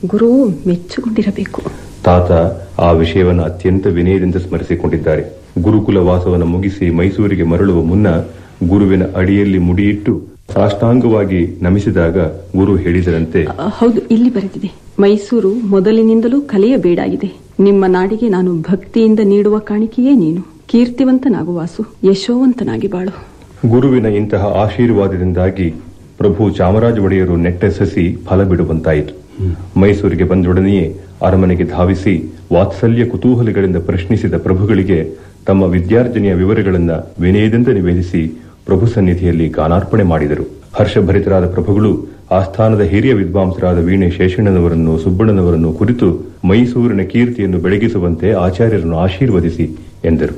ಗುರು ಮೆಚ್ಚುಕೊಂಡಿರಬೇಕು. ತಾತ ಆ ವಿಷಯವನ್ನು ಅತ್ಯಂತ ವಿನಯದಿಂದ ಸ್ಮರಿಸಿಕೊಂಡಿದ್ದಾರೆ. ಗುರುಕುಲ ವಾಸವನ್ನು ಮುಗಿಸಿ ಮೈಸೂರಿಗೆ ಮರಳುವ ಮುನ್ನ ಗುರುವಿನ ಅಡಿಯಲ್ಲಿ ಮುಡಿಯಿಟ್ಟು ಸಾಷ್ಟಾಂಗವಾಗಿ ನಮಿಸಿದಾಗ ಗುರು ಹೇಳಿದರಂತೆ ಹೌದು ಇಲ್ಲಿ ಬರೆದಿದೆ. ಮೈಸೂರು ಮೊದಲಿನಿಂದಲೂ ಕಲೆಯ ಬೇಡಾಗಿದೆ. ನಿಮ್ಮ ನಾಡಿಗೆ ನಾನು ಭಕ್ತಿಯಿಂದ ನೀಡುವ ಕಾಣಿಕೆಯೇ ನೀನು. ಕೀರ್ತಿವಂತನಾಗುವಾಸು ಯಶೋವಂತನಾಗಿ ಬಾಳು. ಗುರುವಿನ ಇಂತಹ ಆಶೀರ್ವಾದದಿಂದಾಗಿ ಪ್ರಭು ಚಾಮರಾಜ ಒಡೆಯರು ನೆಟ್ಟ ಸಸಿ ಫಲ ಬಿಡುವಂತಾಯಿತು. ಮೈಸೂರಿಗೆ ಬಂದೊಡನೆಯೇ ಅರಮನೆಗೆ ಧಾವಿಸಿ ವಾತ್ಸಲ್ಯ ಕುತೂಹಲಗಳಿಂದ ಪ್ರಶ್ನಿಸಿದ ಪ್ರಭುಗಳಿಗೆ ತಮ್ಮ ವಿದ್ಯಾರ್ಜನೆಯ ವಿವರಗಳನ್ನು ವಿನಯದಿಂದ ನಿವೇದಿಸಿ ಪ್ರಭು ಸನ್ನಿಧಿಯಲ್ಲಿ ಗಾನಾರ್ಪಣೆ ಮಾಡಿದರು. ಹರ್ಷಭರಿತರಾದ ಪ್ರಭುಗಳು ಆಸ್ಥಾನದ ಹಿರಿಯ ವಿದ್ವಾಂಸರಾದ ವೀಣೆ ಶೇಷಣ್ಣನವರನ್ನು, ಸುಬ್ಬಣ್ಣನವರನ್ನು ಕುರಿತು ಮೈಸೂರಿನ ಕೀರ್ತಿಯನ್ನು ಬೆಳಗಿಸುವಂತೆ ಆಚಾರ್ಯರನ್ನು ಆಶೀರ್ವದಿಸಿ ಎಂದರು.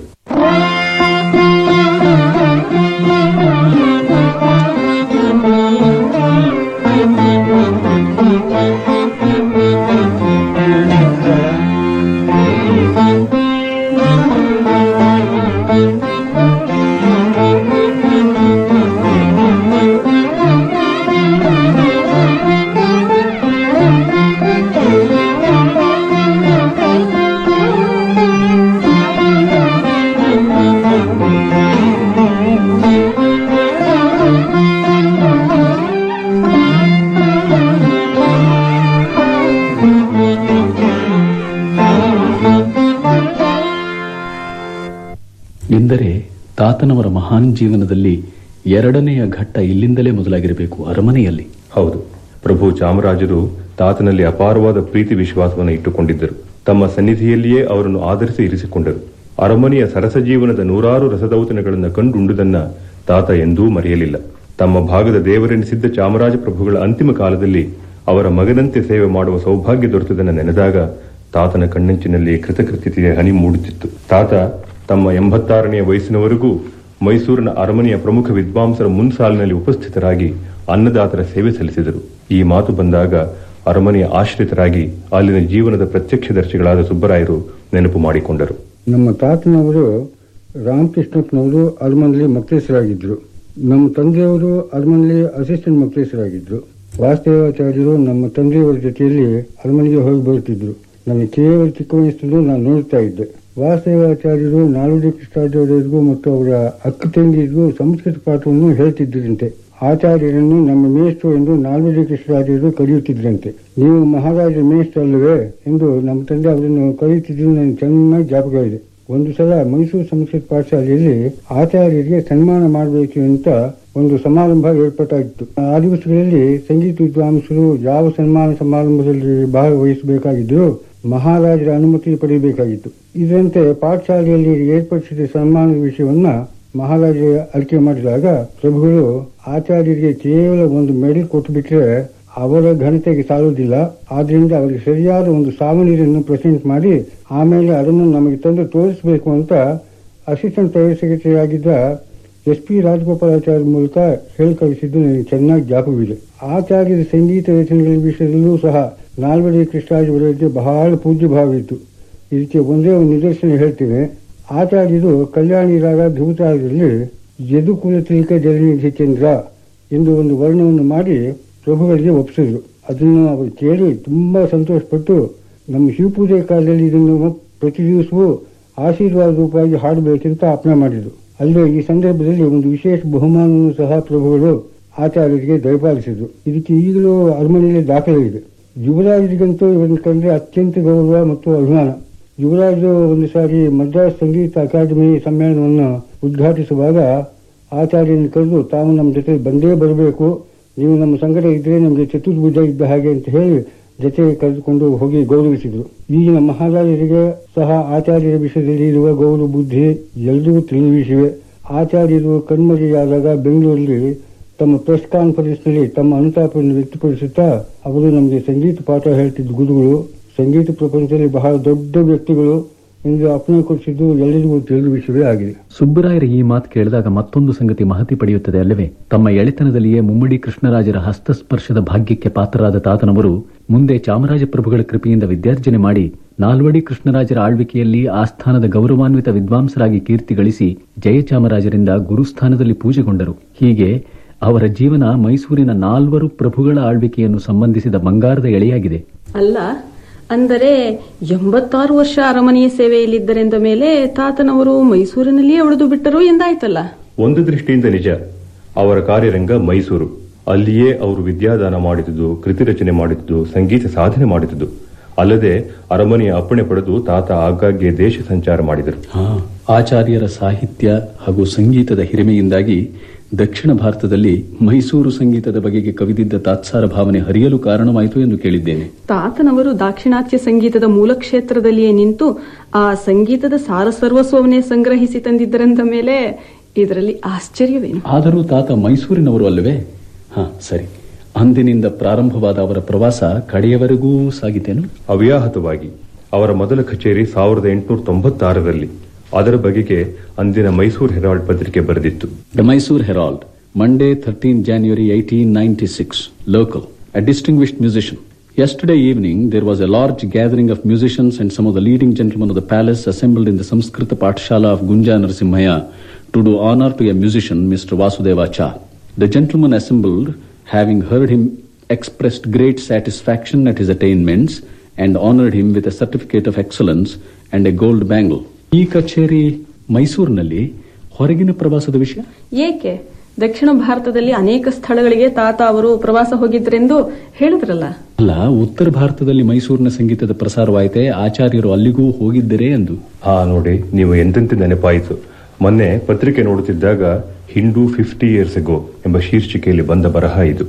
ಮಹಾನ್ ಜೀವನದಲ್ಲಿ ಎರಡನೆಯ ಘಟ್ಟ ಇಲ್ಲಿಂದಲೇ ಮೊದಲಾಗಿರಬೇಕು, ಅರಮನೆಯಲ್ಲಿ. ಹೌದು. ಪ್ರಭು ಚಾಮರಾಜರು ತಾತನಲ್ಲಿ ಅಪಾರವಾದ ಪ್ರೀತಿ ವಿಶ್ವಾಸವನ್ನು ಇಟ್ಟುಕೊಂಡಿದ್ದರು. ತಮ್ಮ ಸನ್ನಿಧಿಯಲ್ಲಿಯೇ ಅವರನ್ನು ಆಧರಿಸಿ ಇರಿಸಿಕೊಂಡರು. ಅರಮನೆಯ ಸರಸ ಜೀವನದ ನೂರಾರು ರಸದೌತಣಗಳನ್ನು ಕಂಡುಂಡುದನ್ನ ತಾತ ಎಂದೂ ಮರೆಯಲಿಲ್ಲ. ತಮ್ಮ ಭಾಗದ ದೇವರೆನಿಸಿದ್ದ ಚಾಮರಾಜ ಪ್ರಭುಗಳ ಅಂತಿಮ ಕಾಲದಲ್ಲಿ ಅವರ ಮಗನಂತೆ ಸೇವೆ ಮಾಡುವ ಸೌಭಾಗ್ಯ ದೊರೆತದನ್ನು ನೆನೆದಾಗ ತಾತನ ಕಣ್ಣಂಚಿನಲ್ಲಿ ಕೃತಕೃತ್ಯತೆಯ ಹನಿ ಮೂಡುತ್ತಿತ್ತು. ತಾತ ತಮ್ಮ ಎಂಬತ್ತಾರನೆಯ ವಯಸ್ಸಿನವರೆಗೂ ಮೈಸೂರಿನ ಅರಮನೆಯ ಪ್ರಮುಖ ವಿದ್ವಾಂಸರ ಮುನ್ಸಾಲಿನಲ್ಲಿ ಉಪಸ್ಥಿತರಾಗಿ ಅನ್ನದಾತರ ಸೇವೆ ಸಲ್ಲಿಸಿದರು. ಈ ಮಾತು ಬಂದಾಗ ಅರಮನೆಯ ಆಶ್ರಿತರಾಗಿ ಅಲ್ಲಿನ ಜೀವನದ ಪ್ರತ್ಯಕ್ಷದರ್ಶಿಗಳಾದ ಸುಬ್ಬರಾಯರು ನೆನಪು ಮಾಡಿಕೊಂಡರು. ನಮ್ಮ ತಾತನವರು ರಾಮಕೃಷ್ಣಪ್ಪನವರು ಅರಮನೆಯಲ್ಲಿ ಮಕ್ಕಳಿಸರಾಗಿದ್ದರು ನಮ್ಮ ತಂದೆಯವರು ಅರಮನೆಯಲ್ಲಿ ಅಸಿಸ್ಟೆಂಟ್ ಮಕ್ಕಳಿಸರಾಗಿದ್ದರು ವಾಸ್ತವಾಚಾರ್ಯರು ನಮ್ಮ ತಂದೆಯವರ ಜೊತೆಯಲ್ಲಿ ಅರಮನೆಗೆ ಹೋಗಿ ಬರುತ್ತಿದ್ದರು. ನನಗೆ ಕೇವಲ ಚಿಕ್ಕ ವಯಸ್ಸನ್ನು ನಾನು ನೋಡ್ತಾ ಇದ್ದೆ. ವಾಸುದೇವಾಚಾರ್ಯರು ನಾಲ್ವಡಿ ಕೃಷ್ಣಾಚಾರ್ಯರಿಗೂ ಮತ್ತು ಅವರ ಅಕ್ಕ ತಂಗಿರಿಗೂ ಸಂಸ್ಕೃತ ಪಾಠವನ್ನು ಹೇಳ್ತಿದ್ದರಂತೆ ಆಚಾರ್ಯರನ್ನು ನಮ್ಮ ಮೇಷ್ಟ್ರು ಎಂದು ನಾಲ್ವಡಿ ಕೃಷ್ಣಾಚಾರ್ಯರು ಕರೆಯುತ್ತಿದ್ದರಂತೆ ನೀವು ಮಹಾರಾಜ ಮೇಷ್ಟ್ರು ಅಲ್ಲವೇ ಎಂದು ನಮ್ಮ ತಂದೆ ಅವರನ್ನು ಕರೆಯುತ್ತಿದ್ದು ನನಗೆ ಚೆನ್ನಾಗಿ ಜ್ಞಾಪಕ ಇದೆ ಒಂದು ಸಲ ಮೈಸೂರು ಸಂಸ್ಕೃತ ಪಾಠಶಾಲೆಯಲ್ಲಿ ಆಚಾರ್ಯರಿಗೆ ಸನ್ಮಾನ ಮಾಡಬೇಕು ಅಂತ ಒಂದು ಸಮಾರಂಭ ಏರ್ಪಟ್ಟಾಗಿತ್ತು. ಆ ದಿವಸಗಳಲ್ಲಿ ಸಂಗೀತ ವಿದ್ವಾಂಸರು ಯಾವ ಸನ್ಮಾನ ಸಮಾರಂಭದಲ್ಲಿ ಭಾಗವಹಿಸಬೇಕಾಗಿದ್ರು ಮಹಾರಾಜರ ಅನುಮತಿ ಪಡೆಯಬೇಕಾಗಿತ್ತು. ಇದರಂತೆ ಪಾಠಶಾಲೆಯಲ್ಲಿ ಏರ್ಪಡಿಸಿದ ಸನ್ಮಾನದ ವಿಷಯವನ್ನ ಮಹಾರಾಜ ಆಯ್ಕೆ ಮಾಡಿದಾಗ ಪ್ರಭುಗಳು ಆಚಾರ್ಯರಿಗೆ ಕೇವಲ ಒಂದು ಮೆಡಲ್ ಕೊಟ್ಟು ಬಿಟ್ರೆ ಅವರ ಘನತೆಗೆ ಸಾಲುವುದಿಲ್ಲ. ಆದ್ರಿಂದ ಅವರಿಗೆ ಸರಿಯಾದ ಒಂದು ಸಾವನೀರನ್ನು ಪ್ರೆಸೆಂಟ್ ಮಾಡಿ ಆಮೇಲೆ ಅದನ್ನು ನಮಗೆ ತಂದು ತೋರಿಸಬೇಕು ಅಂತ ಅಸಿಸ್ಟೆಂಟ್ ಪ್ರೈವೇಟ್ ಸೆಕ್ರೆಟರಿ ಆಗಿದ್ದ ಎಸ್ ಪಿ ರಾಜಗೋಪಾಲಾಚಾರ್ಯ ಮೂಲಕ ಹೇಳಿ ಕಳಿಸಿದ್ದು ನನಗೆ ಚೆನ್ನಾಗಿ ಜ್ಞಾಪಕವಿದೆ. ಆಚಾರ್ಯರ ಸಂಗೀತ ರಚನೆಗಳ ವಿಷಯದಲ್ಲೂ ಸಹ ನಾಲ್ವಡಿ ಕೃಷ್ಣರಾಜವರಿಗೆ ಬಹಳ ಪೂಜ್ಯ ಭಾವ ಇತ್ತು ಇದಕ್ಕೆ ಒಂದೇ ಒಂದು ನಿದರ್ಶನ ಹೇಳ್ತೇನೆ. ಆಚಾರ್ಯರು ಕಲ್ಯಾಣಿ ರಾಗ ಧೂತಾರದಲ್ಲಿ ಯದುಕುಲ ತಿಲಕ ಜಲನಿಧಿ ಚಂದ್ರ ಎಂದು ಒಂದು ವರ್ಣವನ್ನು ಮಾಡಿ ಪ್ರಭುಗಳಿಗೆ ಒಪ್ಪಿಸಿದ್ರು. ಅದನ್ನು ಅವರು ಕೇಳಿ ತುಂಬ ಸಂತೋಷಪಟ್ಟು ನಮ್ಮ ಶಿವಪೂಜೆ ಕಾಲದಲ್ಲಿ ಇದನ್ನು ಪ್ರತಿ ದಿವಸವೂ ಆಶೀರ್ವಾದ ರೂಪವಾಗಿ ಹಾಡಬೇಕೆಂತ ಅಪ್ಪಣೆ ಮಾಡಿದರು. ಅಲ್ಲದೆ ಈ ಸಂದರ್ಭದಲ್ಲಿ ಒಂದು ವಿಶೇಷ ಬಹುಮಾನವನ್ನು ಸಹ ಪ್ರಭುಗಳು ಆಚಾರ್ಯರಿಗೆ ದಯಪಾಲಿಸಿದರು. ಇದಕ್ಕೆ ಈಗಲೂ ಅರಮನೆಯಲ್ಲಿ ದಾಖಲೆ ಇದೆ ಯುವರಾಜರಿಗಂತೂ ಇವರನ್ನು ಕಂಡ್ರೆ ಅತ್ಯಂತ ಗೌರವ ಮತ್ತು ಅಭಿಮಾನ. ಯುವರಾಜು ಒಂದು ಸಾರಿ ಮದ್ರಾಸ್ ಸಂಗೀತ ಅಕಾಡೆಮಿ ಸಮ್ಮೇಳನವನ್ನು ಉದ್ಘಾಟಿಸುವಾಗ ಆಚಾರ್ಯನ ಕರೆದು, ತಾವು ನಮ್ಮ ಜೊತೆ ಬಂದೇ ಬರಬೇಕು. ನೀವು ನಮ್ಮ ಸಂಗಡ ಇದ್ರೆ ನಮಗೆ ಚತುರ್ಭುಜ ಇದ್ದ ಹಾಗೆ ಅಂತ ಹೇಳಿ ಜೊತೆ ಕರೆದುಕೊಂಡು ಹೋಗಿ ಗೌರವಿಸಿದರು. ಈಗಿನ ಮಹಾರಾಜರಿಗೆ ಸಹ ಆಚಾರ್ಯರ ವಿಷಯದಲ್ಲಿ ಇರುವ ಗೌರವ ಬುದ್ಧಿ ಎಲ್ಲರಿಗೂ ತಿಳಿದ ವಿಷಯವೇ ಆಚಾರ್ಯರು ಕಣ್ಮರೆಯಾದಾಗ ಬೆಂಗಳೂರಲ್ಲಿ ತಮ್ಮ ಪ್ರೆಸ್ ಕಾನ್ಫರೆನ್ಸ್ನಲ್ಲಿ ತಮ್ಮ ಅನುತಾಪವನ್ನು ವ್ಯಕ್ತಪಡಿಸುತ್ತಾ, ಅವರು ನಮಗೆ ಸಂಗೀತ ಪಾಠ ಹೇಳ್ತಿದ್ದ ಗುರುಗಳು, ಸಂಗೀತ ಪ್ರಪಂಚದಲ್ಲಿ ಬಹಳ ದೊಡ್ಡ ವ್ಯಕ್ತಿಗಳು ಎಂದು ಅಪ್ಪಣೆ ಕೊಡಿಸಿದ್ದು ಎಲ್ಲರಿಗೂ ತಿಳಿದ ವಿಷಯವೇ ಆಗಿದೆ. ಸುಬ್ಬರಾಯರ ಈ ಮಾತು ಕೇಳಿದಾಗ ಮತ್ತೊಂದು ಸಂಗತಿ ಮಹತಿ ಪಡೆಯುತ್ತದೆ ಅಲ್ಲವೇ? ತಮ್ಮ ಎಳೆತನದಲ್ಲಿಯೇ ಮುಮ್ಮಡಿ ಕೃಷ್ಣರಾಜರ ಹಸ್ತಸ್ಪರ್ಶದ ಭಾಗ್ಯಕ್ಕೆ ಪಾತ್ರರಾದ ತಾತನವರು ಮುಂದೆ ಚಾಮರಾಜಪ್ರಭುಗಳ ಕೃಪೆಯಿಂದ ವಿದ್ಯಾರ್ಜನೆ ಮಾಡಿ, ನಾಲ್ವಡಿ ಕೃಷ್ಣರಾಜರ ಆಳ್ವಿಕೆಯಲ್ಲಿ ಆಸ್ಥಾನದ ಗೌರವಾನ್ವಿತ ವಿದ್ವಾಂಸರಾಗಿ ಕೀರ್ತಿ ಗಳಿಸಿ ಜಯಚಾಮರಾಜರಿಂದ ಗುರುಸ್ಥಾನದಲ್ಲಿ ಪೂಜೆಗೊಂಡರು. ಹೀಗೆ ಅವರ ಜೀವನ ಮೈಸೂರಿನ ನಾಲ್ವರು ಪ್ರಭುಗಳ ಆಳ್ವಿಕೆಯನ್ನು ಸಂಬಂಧಿಸಿದ ಬಂಗಾರದ ಎಳೆಯಾಗಿದೆ. ಅಲ್ಲ ಅಂದರೆ ಎಂಬತ್ತಾರು ವರ್ಷ ಅರಮನೆಯ ಸೇವೆಯಲ್ಲಿದ್ದರೆಂದ ಮೇಲೆ ತಾತನವರು ಮೈಸೂರಿನಲ್ಲಿಯೇ ಉಳಿದು ಬಿಟ್ಟರು ಎಂದಾಯ್ತಲ್ಲ? ಒಂದು ದೃಷ್ಟಿಯಿಂದ ನಿಜ ಅವರ ಕಾರ್ಯರಂಗ ಮೈಸೂರು. ಅಲ್ಲಿಯೇ ಅವರು ವಿದ್ಯಾದಾನ ಮಾಡಿದುದು ಕೃತಿ ರಚನೆ ಮಾಡಿದುದು ಸಂಗೀತ ಸಾಧನೆ ಮಾಡಿದುದು. ಅಲ್ಲದೆ ಅರಮನೆಯ ಅಪ್ಪಣೆ ಪಡೆದು ತಾತ ಆಗಾಗ್ಗೆ ದೇಶ ಸಂಚಾರ ಮಾಡಿದರು. ಹಾ, ಆಚಾರ್ಯರ ಸಾಹಿತ್ಯ ಹಾಗೂ ಸಂಗೀತದ ಹಿರಿಮೆಯಿಂದಾಗಿ ದಕ್ಷಿಣ ಭಾರತದಲ್ಲಿ ಮೈಸೂರು ಸಂಗೀತದ ಬಗೆಗೆ ಕವಿದಿದ್ದ ತಾತ್ಸಾರ ಭಾವನೆ ಹರಿಯಲು ಕಾರಣವಾಯಿತು ಎಂದು ಕೇಳಿದ್ದೇನೆ. ತಾತನವರು ದಾಕ್ಷಿಣಾತ್ಯ ಸಂಗೀತದ ಮೂಲ ಕ್ಷೇತ್ರದಲ್ಲಿಯೇ ನಿಂತು ಆ ಸಂಗೀತದ ಸಾರಸರ್ವಸ್ವವನ್ನೇ ಸಂಗ್ರಹಿಸಿ ತಂದಿದ್ದರೆಂದ ಮೇಲೆ ಇದರಲ್ಲಿ ಆಶ್ಚರ್ಯವೇನು? ಆದರೂ ತಾತ ಮೈಸೂರಿನವರು ಅಲ್ಲವೇ? ಹಾ ಸರಿ. ಅಂದಿನಿಂದ ಪ್ರಾರಂಭವಾದ ಅವರ ಪ್ರವಾಸ ಕಡೆಯವರೆಗೂ ಸಾಗಿದ್ದೇನು ಅವ್ಯಾಹತವಾಗಿ ಅವರ ಮೊದಲ ಕಚೇರಿ ಸಾವಿರದ ಎಂಟುನೂರ ತೊಂಬತ್ತಾರರಲ್ಲಿ. ಅದರ ಬಗೆಗೆ ಅಂದಿನ ಮೈಸೂರು ಹೆರಾಲ್ಡ್ ಪತ್ರಿಕೆ ಬರೆದಿತ್ತು. The Mysore Herald Monday thirteen January eighteen ninety six local a distinguished musician yesterday evening there was a large gathering of musicians and some of the leading gentleman of the palace assembled in the Sanskrit Pathashala of Gunja Narasimhaiah to do honour to a musician mister Vasudevachar the gentleman assembled having heard him, expressed great satisfaction at his attainments and honored him with a certificate of excellence and a gold bangle. ಈ ಕಚೇರಿ ಮೈಸೂರಿನಲ್ಲಿ ಹೊರಗಿನ ಪ್ರವಾಸದ ವಿಷಯ? ಏಕೆ? ದಕ್ಷಿಣ ಭಾರತದಲ್ಲಿ ಅನೇಕ ಸ್ಥಳಗಳಿಗೆ ತಾತ ಅವರು ಪ್ರವಾಸ ಹೋಗಿದ್ರೆಂದು ಹೇಳಿದ್ರಲ್ಲ? ಅಲ್ಲ ಉತ್ತರ ಭಾರತದಲ್ಲಿ ಮೈಸೂರಿನ ಸಂಗೀತದ ಪ್ರಸಾರವಾಯಿತೆ ಆಚಾರ್ಯರು ಅಲ್ಲಿಗೂ ಹೋಗಿದ್ದರೆ ಎಂದು ಹಾ ನೋಡಿ ನೀವು ಎಂತೆಂತೆ ನೆನಪಾಯಿತು. ಮೊನ್ನೆ ಪತ್ರಿಕೆ ನೋಡುತ್ತಿದ್ದಾಗ ಹಿಂದೂ ಫಿಫ್ಟಿ ಇಯರ್ಸ್ ಎಗೋ ಎಂಬ ಶೀರ್ಷಿಕೆಯಲ್ಲಿ ಬಂದ ಬರಹ ಇದು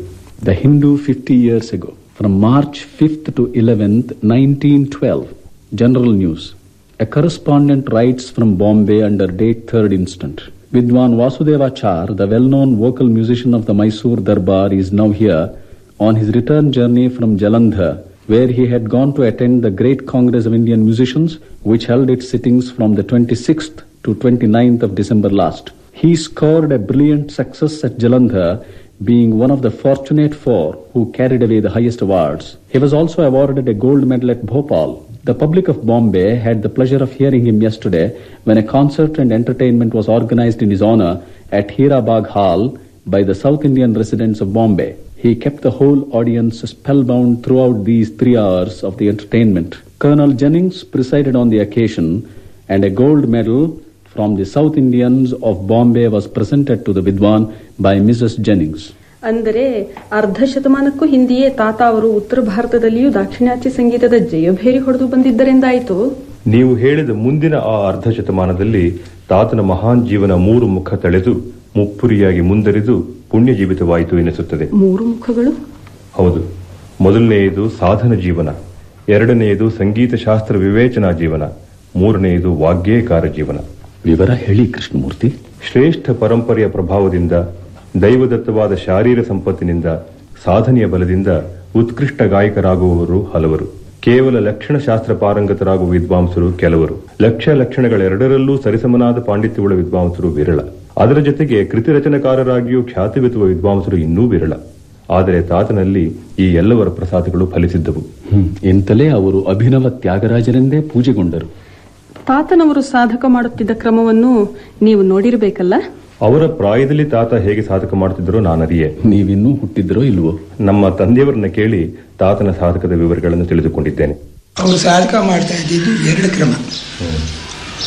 the Hindu fifty years ago from March fifth to eleventh nineteen twelve general news a correspondent writes from Bombay under date third instant Vidwan Vasudevachar the well known vocal musician of the Mysore Durbar is now here on his return journey from Jalandhar where he had gone to attend the Great Congress of Indian Musicians, which held its sittings from the 26th to 29th of December last. He scored a brilliant success at Jalandhar, being one of the fortunate four who carried away the highest awards. He was also awarded a gold medal at Bhopal. The public of Bombay had the pleasure of hearing him yesterday when a concert and entertainment was organized in his honor at Hirabag Hall by the South Indian residents of Bombay. He kept the whole audience spellbound throughout these three hours of the entertainment. Colonel Jennings presided on the occasion, and a gold medal from the South Indians of Bombay was presented to the Vidwan by Mrs. Jennings. ಅಂದರೆ ಅರ್ಧ ಶತಮಾನಕ್ಕೂ ಹಿಂದೆಯೇ ತಾತ ಅವರು ಉತ್ತರ ಭಾರತದಲ್ಲಿಯೂ ದಾಕ್ಷಿಣಾತ್ಯ ಸಂಗೀತದ ಜಯಭೇರಿ ಹೊಡೆದು ಬಂದಿದ್ದರೆಂದಾಯಿತು ನೀವು ಹೇಳಿದ ಮುಂದಿನ ಆ ಅರ್ಧ ಶತಮಾನದಲ್ಲಿ ತಾತನ ಮಹಾನ್ ಜೀವನ ಮೂರು ಮುಖ ತಳೆದು ಮುಪ್ಪುರಿಯಾಗಿ ಮುಂದರಿದು ಪುಣ್ಯ ಜೀವಿತವಾಯಿತು ಎನಿಸುತ್ತದೆ ಮೂರು ಮುಖಗಳು ಹೌದು ಮೊದಲನೆಯದು ಸಾಧನ ಜೀವನ ಎರಡನೆಯದು ಸಂಗೀತ ಶಾಸ್ತ್ರ ವಿವೇಚನಾ ಜೀವನ ಮೂರನೆಯದು ವಾಗ್ಯೇಕಾರ ಜೀವನ ವಿವರ ಹೇಳಿ ಕೃಷ್ಣಮೂರ್ತಿ. ಶ್ರೇಷ್ಠ ಪರಂಪರೆಯ ಪ್ರಭಾವದಿಂದ ದೈವದತ್ತವಾದ ಶಾರೀರ ಸಂಪತ್ತಿನಿಂದ ಸಾಧನೆಯ ಬಲದಿಂದ ಉತ್ಕೃಷ್ಟ ಗಾಯಕರಾಗುವವರು ಹಲವರು. ಕೇವಲ ಲಕ್ಷಣಶಾಸ್ತ್ರ ಪಾರಂಗತರಾಗುವ ವಿದ್ವಾಂಸರು ಕೆಲವರು. ಲಕ್ಷ ಲಕ್ಷಣಗಳೆರಡರಲ್ಲೂ ಸರಿಸಮನಾದ ಪಾಂಡಿತ್ಯವುಳ್ಳ ವಿದ್ವಾಂಸರು ವಿರಳ. ಅದರ ಜೊತೆಗೆ ಕೃತಿ ರಚನಕಾರರಾಗಿಯೂ ಖ್ಯಾತಿವೆತ್ತುವ ವಿದ್ವಾಂಸರು ಇನ್ನೂ ವಿರಳ. ಆದರೆ ತಾತನಲ್ಲಿ ಈ ಎಲ್ಲವರ ಪ್ರಸಾದಗಳು ಫಲಿಸಿದ್ದವು. ಎಂತಲೇ ಅವರು ಅಭಿನವ ತ್ಯಾಗರಾಜರೆಂದೇ ಪೂಜೆಗೊಂಡರು. ತಾತನವರು ಸಾಧಕ ಮಾಡುತ್ತಿದ್ದ ಕ್ರಮವನ್ನು ನೀವು ನೋಡಿರಬೇಕಲ್ಲ? ಅವರ ಪ್ರಾಯದಲ್ಲಿ ತಾತ ಹೇಗೆ ಸಾಧಕ ಮಾಡುತ್ತಿದ್ದರೋ ನಾನರಿಯೇ. ನೀವಿನ್ನೂ ಹುಟ್ಟಿದ್ರೋ ಇಲ್ವೋ? ನಮ್ಮ ತಂದೆಯವರನ್ನ ಕೇಳಿ ತಾತನ ಸಾಧಕದ ವಿವರಗಳನ್ನು ತಿಳಿದುಕೊಂಡಿದ್ದೇನೆ. ಅವರು ಸಾಧಕ ಮಾಡ್ತಾ ಇದ್ದಿದ್ದು ಎರಡು ಕ್ರಮ.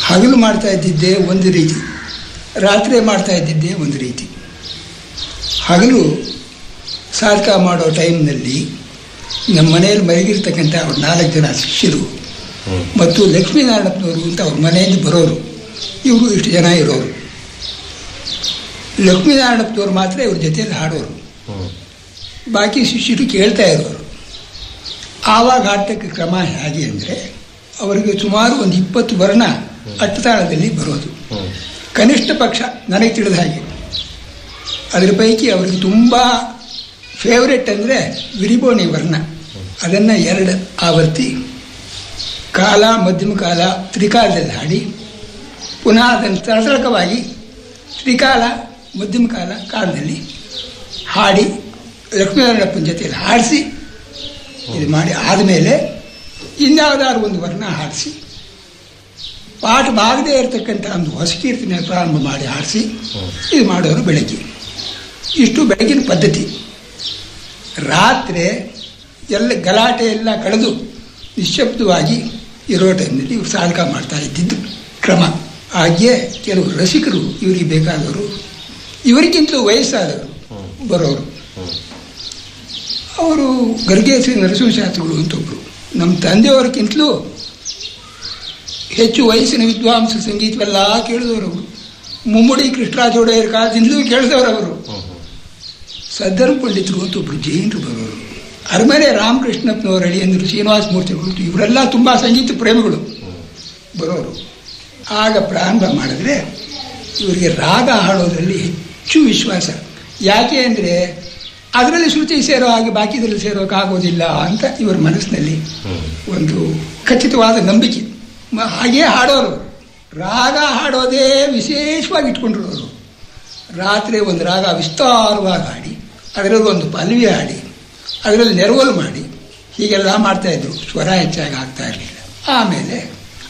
ಹಗಲು ಮಾಡ್ತಾ ಇದ್ದಿದ್ದೇ ಒಂದು ರೀತಿ ರಾತ್ರಿ ಮಾಡ್ತಾ ಇದ್ದಿದ್ದೇ ಒಂದು ರೀತಿ. ಹಗಲು ಸಾಧಕ ಮಾಡೋ ಟೈಮ್ನಲ್ಲಿ ನಮ್ಮ ಮನೆಯಲ್ಲಿ ಮಲಗಿರ್ತಕ್ಕಂಥ ಅವ್ರ ನಾಲ್ಕು ಜನ ಶಿಷ್ಯರು ಮತ್ತು ಲಕ್ಷ್ಮೀನಾರಾಯಣಪ್ಪನವರು ಅಂತ ಅವ್ರ ಮನೆಯಲ್ಲಿ ಬರೋರು ಇವರು ಇಷ್ಟು ಜನ ಇರೋರು. ಲಕ್ಷ್ಮೀನಾರಾಯಣಪ್ಪನವ್ರು ಮಾತ್ರ ಇವ್ರ ಜೊತೆಯಲ್ಲಿ ಹಾಡೋರು. ಬಾಕಿ ಶಿಷ್ಯರು ಕೇಳ್ತಾ ಇರೋರು. ಆವಾಗ ಆಡ್ತಕ್ಕ ಕ್ರಮ ಹೇಗೆ ಅಂದರೆ ಅವರಿಗೆ ಸುಮಾರು ಒಂದು ಇಪ್ಪತ್ತು ವರ್ಣ ಅಟ್ಟತಾಳದಲ್ಲಿ ಬರೋದು. ಕನಿಷ್ಠ ಪಕ್ಷ ನನಗೆ ತಿಳಿದ ಹಾಗೆ. ಅದರ ಪೈಕಿ ಅವರಿಗೆ ತುಂಬ ಫೇವ್ರೆಟ್ ಅಂದರೆ ವಿರಿಬೋಣಿ ವರ್ಣ. ಅದನ್ನು ಎರಡು ಆವರ್ತಿ ಕಾಲ, ಮಧ್ಯಮ ಕಾಲ, ತ್ರಿಕಾಲದಲ್ಲಿ ಹಾಡಿ, ಪುನಃ ಅದನ್ನು ತಳತಳಕವಾಗಿ ತ್ರಿಕಾಲ, ಮಧ್ಯಮ ಕಾಲ ಕಾಲದಲ್ಲಿ ಹಾಡಿ, ಲಕ್ಷ್ಮೀನಾರಾಯಣಪ್ಪನ ಜೊತೆಯಲ್ಲಿ ಹಾಡಿಸಿ, ಇದು ಮಾಡಿ ಆದಮೇಲೆ ಇನ್ಯಾವುದಾದ್ರು ಒಂದು ವರ್ಣ ಹಾಡಿಸಿ, ಪಾಠ ಬಾಗದೇ ಇರತಕ್ಕಂಥ ಒಂದು ಹೊಸ ಕೀರ್ತನೆ ಪ್ರಾರಂಭ ಮಾಡಿ ಹಾಡಿಸಿ, ಇದು ಮಾಡೋರು ಬೆಳಗ್ಗೆ. ಇಷ್ಟು ಬೆಳಗಿನ ಪದ್ಧತಿ. ರಾತ್ರಿ ಎಲ್ಲ ಗಲಾಟೆ ಎಲ್ಲ ಕಳೆದು ನಿಶ್ಶಬ್ದವಾಗಿ ಇರೋ ಟೈಮ್ನಲ್ಲಿ ಇವರು ಸಾಧಕ ಮಾಡ್ತಾ ಇದ್ದಿದ್ದು ಕ್ರಮ. ಹಾಗೆಯೇ ಕೆಲವು ರಸಿಕರು ಇವರಿಗೆ ಬೇಕಾದವರು ಇವರಿಗಿಂತಲೂ ವಯಸ್ಸಾದವರು ಬರೋರು. ಅವರು ಗರ್ಗೇಶ್ವರಿ ನರಸಿಂಹಶಾಸ್ತ್ರಿಗಳು ಅಂತ ಒಬ್ಬರು ನಮ್ಮ ತಂದೆಯವರಿಗಿಂತಲೂ ಹೆಚ್ಚು ವಯಸ್ಸಿನ ವಿದ್ವಾಂಸ ಸಂಗೀತವೆಲ್ಲ ಕೇಳಿದವರು ಅವರು. ಮುಮ್ಮಡಿ ಕೃಷ್ಣರಾಜ ಒಡೆಯರ್ ಕಾಲದಿಂದಲೂ ಕೇಳಿದವರು ಅವರು. ಸದ್ಧರ್ಮ ಪಂಡಿತರು ಅಂತ ಒಬ್ಬರು ಜೈನರು ಬರೋರು. ಅರಮನೆ ರಾಮಕೃಷ್ಣಪ್ಪನವರ ಅಳಿಯಂದರು, ಶ್ರೀನಿವಾಸ ಮೂರ್ತಿಗಳು ಇವರೆಲ್ಲ ತುಂಬ ಸಂಗೀತ ಪ್ರೇಮಿಗಳು ಬರೋರು. ಆಗ ಪ್ರಾರಂಭ ಮಾಡಿದ್ರೆ ಇವರಿಗೆ ರಾಗ ಹಾಡೋದ್ರಲ್ಲಿ ಹೆಚ್ಚು ವಿಶ್ವಾಸ. ಯಾಕೆ ಅಂದರೆ ಅದರಲ್ಲಿ ಶ್ರುತಿ ಸೇರೋ ಹಾಗೆ ಬಾಕಿದಲ್ಲಿ ಸೇರೋಕ್ಕಾಗೋದಿಲ್ಲ ಅಂತ ಇವರ ಮನಸ್ಸಿನಲ್ಲಿ ಒಂದು ಖಚಿತವಾದ ನಂಬಿಕೆ. ಹಾಗೇ ಹಾಡೋರು. ರಾಗ ಹಾಡೋದೇ ವಿಶೇಷವಾಗಿ ಇಟ್ಕೊಂಡಿರೋರು. ರಾತ್ರಿ ಒಂದು ರಾಗ ವಿಸ್ತಾರವಾಗಿ ಹಾಡಿ, ಅದರಲ್ಲಿ ಒಂದು ಪಲ್ವಿ ಹಾಡಿ ಅದರಲ್ಲಿ ನೆರವಲು ಮಾಡಿ ಹೀಗೆಲ್ಲ ಮಾಡ್ತಾಯಿದ್ರು ಸ್ವರ ಹೆಚ್ಚಾಗಿ ಆಗ್ತಾ ಇರಲಿಲ್ಲ. ಆಮೇಲೆ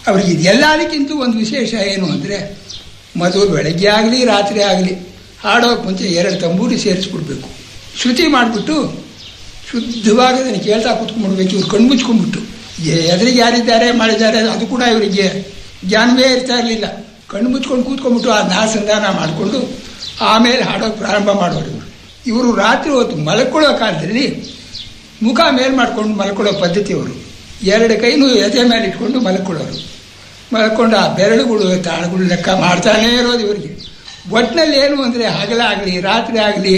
ಅವರಿಗೆ ಇದೆಲ್ಲದಕ್ಕಿಂತ ಒಂದು ವಿಶೇಷ ಏನು ಅಂದರೆ ಮೊದಲು ಬೆಳಗ್ಗೆ ಆಗಲಿ, ರಾತ್ರಿ ಆಗಲಿ, ಹಾಡೋಕೆ ಮುಂಚೆ ಎರಡು ತಂಬೂರಿ ಸೇರಿಸ್ಬಿಡ್ಬೇಕು ಶ್ರುತಿ ಮಾಡಿಬಿಟ್ಟು ಶುದ್ಧವಾಗಿ ಅದನ್ನು ಕೇಳ್ತಾ ಕೂತ್ಕೊಂಡ್ಬಿಡ್ಬೇಕು. ಇವ್ರು ಕಣ್ಣು ಮುಚ್ಕೊಂಡ್ಬಿಟ್ಟು ಎದುರಿಗೆ ಯಾರಿದ್ದಾರೆ, ಮಾಡಿದ್ದಾರೆ, ಅದು ಕೂಡ ಇವರಿಗೆ ಜ್ಞಾನವೇ ಇರ್ತಾ ಇರಲಿಲ್ಲ. ಕಣ್ಣು ಮುಚ್ಕೊಂಡು ಕೂತ್ಕೊಂಡ್ಬಿಟ್ಟು ಆ ನಾಸಂಧಾನ ಮಾಡಿಕೊಂಡು ಆಮೇಲೆ ಹಾಡೋಕೆ ಪ್ರಾರಂಭ ಮಾಡೋರು ಇವರು. ಇವರು ರಾತ್ರಿ ಹೊತ್ತು ಮಲ್ಕೊಳ್ಳೋ ಕಾಲದಲ್ಲಿ ಮುಖ ಮೇಲ್ ಮಾಡ್ಕೊಂಡು ಮಲ್ಕೊಳ್ಳೋ ಪದ್ಧತಿ ಅವರು ಎರಡು ಕೈನೂ ಎದೆ ಮೇಲೆ ಇಟ್ಕೊಂಡು ಮಲ್ಕೊಳ್ಳೋರು. ಮಲ್ಕೊಂಡು ಆ ಬೆರಳುಗಳು ತಾಳಗಳು ಲೆಕ್ಕ ಮಾಡ್ತಾನೇ ಇರೋದು ಇವರಿಗೆ. ಒಟ್ಟಿನಲ್ಲಿ ಏನು ಅಂದರೆ ಹಗಲಾಗಲಿ ರಾತ್ರಿ ಆಗಲಿ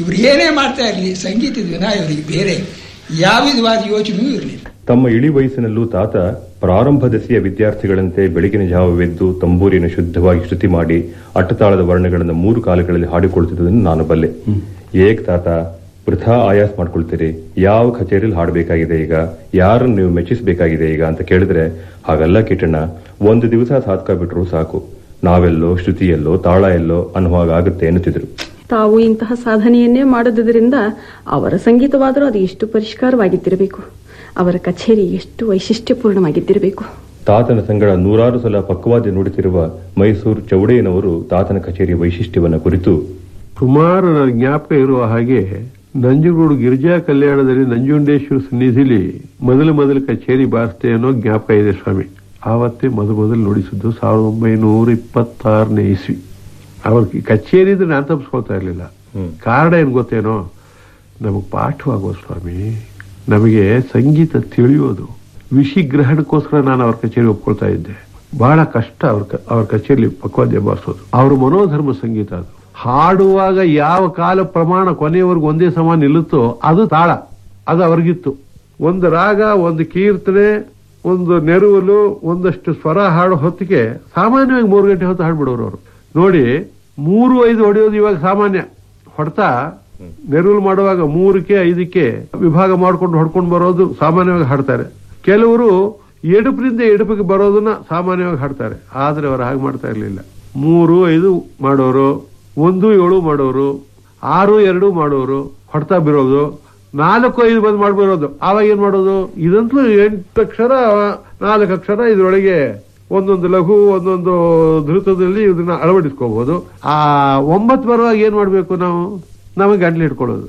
ಇವರು ಏನೇ ಮಾಡ್ತಾ ಇರಲಿ ಸಂಗೀತದ ವಿನ ಇವರಿಗೆ ಬೇರೆ. ಯಾವ ವಿಧವಾದ ಯೋಚನೆಯೂ ಇರಲಿಲ್ಲ. ತಮ್ಮ ಇಳಿ ವಯಸ್ಸಿನಲ್ಲೂ ತಾತ ಪ್ರಾರಂಭ ದೆಸೆಯ ವಿದ್ಯಾರ್ಥಿಗಳಂತೆ ಬೆಳಗಿನ ಜಾವವೆದ್ದು ತಂಬೂರಿನ ಶುದ್ಧವಾಗಿ ಶ್ರುತಿ ಮಾಡಿ ಅಟ್ಟತಾಳದ ವರ್ಣಗಳನ್ನು ಮೂರು ಕಾಲಗಳಲ್ಲಿ ಹಾಡಿಕೊಳ್ಳುತ್ತಿದ್ದುದನ್ನು ನಾನು ಬಲ್ಲೆ. ಏಕ್ ತಾತ ವೃಥಾ ಆಯಾಸ ಮಾಡ್ಕೊಳ್ತೀರಿ. ಯಾವ ಕಚೇರಿಲಿ ಹಾಡಬೇಕಾಗಿದೆ ಈಗ? ಯಾರನ್ನು ನೀವು ಮೆಚ್ಚಿಸಬೇಕಾಗಿದೆ ಈಗ ಅಂತ ಕೇಳಿದ್ರೆ ಹಾಗಲ್ಲ ಕಿಟ್ಟಣ್ಣ ಒಂದು ದಿವಸ ಸಾಧಕ ಬಿಟ್ರು ಸಾಕು. ನಾವೆಲ್ಲೋ ಶ್ರುತಿಯಲ್ಲೋ ತಾಳ ಎಲ್ಲೋ ಅನ್ನುವಾಗ ಆಗುತ್ತೆ ಎನ್ನುತ್ತಿದ್ರು. ತಾವು ಇಂತಹ ಸಾಧನೆಯನ್ನೇ ಮಾಡದಿದ್ದರಿಂದ ಅವರ ಸಂಗೀತವಾದರೂ ಅದು ಎಷ್ಟು ಪರಿಷ್ಕಾರವಾಗಿದ್ದಿರಬೇಕು. ಅವರ ಕಚೇರಿ ಎಷ್ಟು ವೈಶಿಷ್ಟ್ಯಪೂರ್ಣವಾಗಿದ್ದಿರಬೇಕು. ತಾತನ ಸಂಗಡ ನೂರಾರು ಸಲ ಪಕ್ವಾದಿ ನುಡಿತಿರುವ ಮೈಸೂರು ಚೌಡೆಯನವರು ತಾತನ ಕಚೇರಿ ವೈಶಿಷ್ಟ್ಯವನ್ನ ಕುರಿತು ಸುಮಾರು ನನ್ನ ಜ್ಞಾಪಕ ಇರುವ ಹಾಗೆ ನಂಜನಗೂಡು ಗಿರಿಜಾ ಕಲ್ಯಾಣದಲ್ಲಿ ನಂಜುಂಡೇಶ್ವರ ಸನ್ನಿಧಿಲಿ ಮೊದಲು ಮೊದಲು ಕಚೇರಿ ಬಾರಿಸ್ತೆ ಅನ್ನೋ ಜ್ಞಾಪಕ ಇದೆ ಸ್ವಾಮಿ. ಆವತ್ತೇ ಮೊದಲು ಮೊದಲು ನುಡಿಸಿದ್ದು ಸಾವಿರದ ಒಂಬೈನೂರ ಇಪ್ಪತ್ತಾರನೇ ಇಸ್ವಿ. ಅವ್ರ ಕಚೇರಿದ್ರೆ ನಾನು ತಪ್ಪಿಸ್ಕೊಳ್ತಾ ಇರಲಿಲ್ಲ. ಕಾರಣ ಏನು ಗೊತ್ತೇನೋ? ನಮಗೆ ಪಾಠವಾಗೋ ಸ್ವಾಮಿ ನಮಗೆ ಸಂಗೀತ ತಿಳಿಯೋದು. ವಿಷಿ ಗ್ರಹಣಕ್ಕೋಸ್ಕರ ನಾನು ಅವ್ರ ಕಚೇರಿ ಒಪ್ಕೊಳ್ತಾ ಇದ್ದೆ. ಬಹಳ ಕಷ್ಟ ಅವ್ರ ಅವ್ರ ಕಚೇರಿ ಪಕ್ವಾದ್ಯ ಬಾರಿಸೋದು. ಅವ್ರ ಮನೋಧರ್ಮ ಸಂಗೀತ ಅದು. ಹಾಡುವಾಗ ಯಾವ ಕಾಲ ಪ್ರಮಾಣ ಕೊನೆಯವರೆಗೂ ಒಂದೇ ಸಮ ನಿಲ್ಲುತ್ತೋ ಅದು ತಾಳ, ಅದು ಅವ್ರಿಗಿತ್ತು. ಒಂದು ರಾಗ, ಒಂದು ಕೀರ್ತನೆ, ಒಂದು ನೆರವಲು, ಒಂದಷ್ಟು ಸ್ವರ ಹಾಡೋ ಹೊತ್ತಿಗೆ ಸಾಮಾನ್ಯವಾಗಿ ಮೂರು ಗಂಟೆ ಹೊತ್ತು ಹಾಡ್ಬಿಡೋರು ಅವರು. ನೋಡಿ, ಮೂರು, ಐದು ಹೊಡೆಯೋದು ಇವಾಗ ಸಾಮಾನ್ಯ. ಹೊಡ್ತಾ ನೆರವಲು ಮಾಡುವಾಗ ಮೂರಕ್ಕೆ, ಐದಕ್ಕೆ ವಿಭಾಗ ಮಾಡ್ಕೊಂಡು ಹೊಡ್ಕೊಂಡು ಬರೋದು ಸಾಮಾನ್ಯವಾಗಿ ಹಾಡ್ತಾರೆ. ಕೆಲವರು ಎಡುಪಿನಿಂದ ಎಡುಪಿಗೆ ಬರೋದನ್ನ ಸಾಮಾನ್ಯವಾಗಿ ಹಾಡ್ತಾರೆ. ಆದರೆ ಅವರು ಹಾಗೆ ಮಾಡ್ತಾ ಇರಲಿಲ್ಲ. ಮೂರು, ಐದು ಮಾಡೋರು. ಒಂದು ಏಳು ಮಾಡೋರು, ಆರು ಎರಡು ಮಾಡೋರು, ಹೊಡ್ತಾ ಬಿರೋದು, ನಾಲ್ಕು ಐದು ಬಂದು ಮಾಡ್ಬಿರೋದು ಆವಾಗ ಏನ್ ಮಾಡೋದು? ಇದಂತೂ ಎಂಟು ಅಕ್ಷರ, ನಾಲ್ಕು ಅಕ್ಷರ ಇದರೊಳಗೆ ಒಂದೊಂದು ಲಘು, ಒಂದೊಂದು ಧೃತದಲ್ಲಿ ಇದನ್ನ ಅಳವಡಿಸ್ಕೋಬಹುದು ಆ ಒಂಬತ್ತು ಬರುವಾಗ ಏನ್ ಮಾಡ್ಬೇಕು ನಾವು? ನಮಗೆ ಗಂಟ್ಲು ಇಟ್ಕೊಳ್ಳೋದು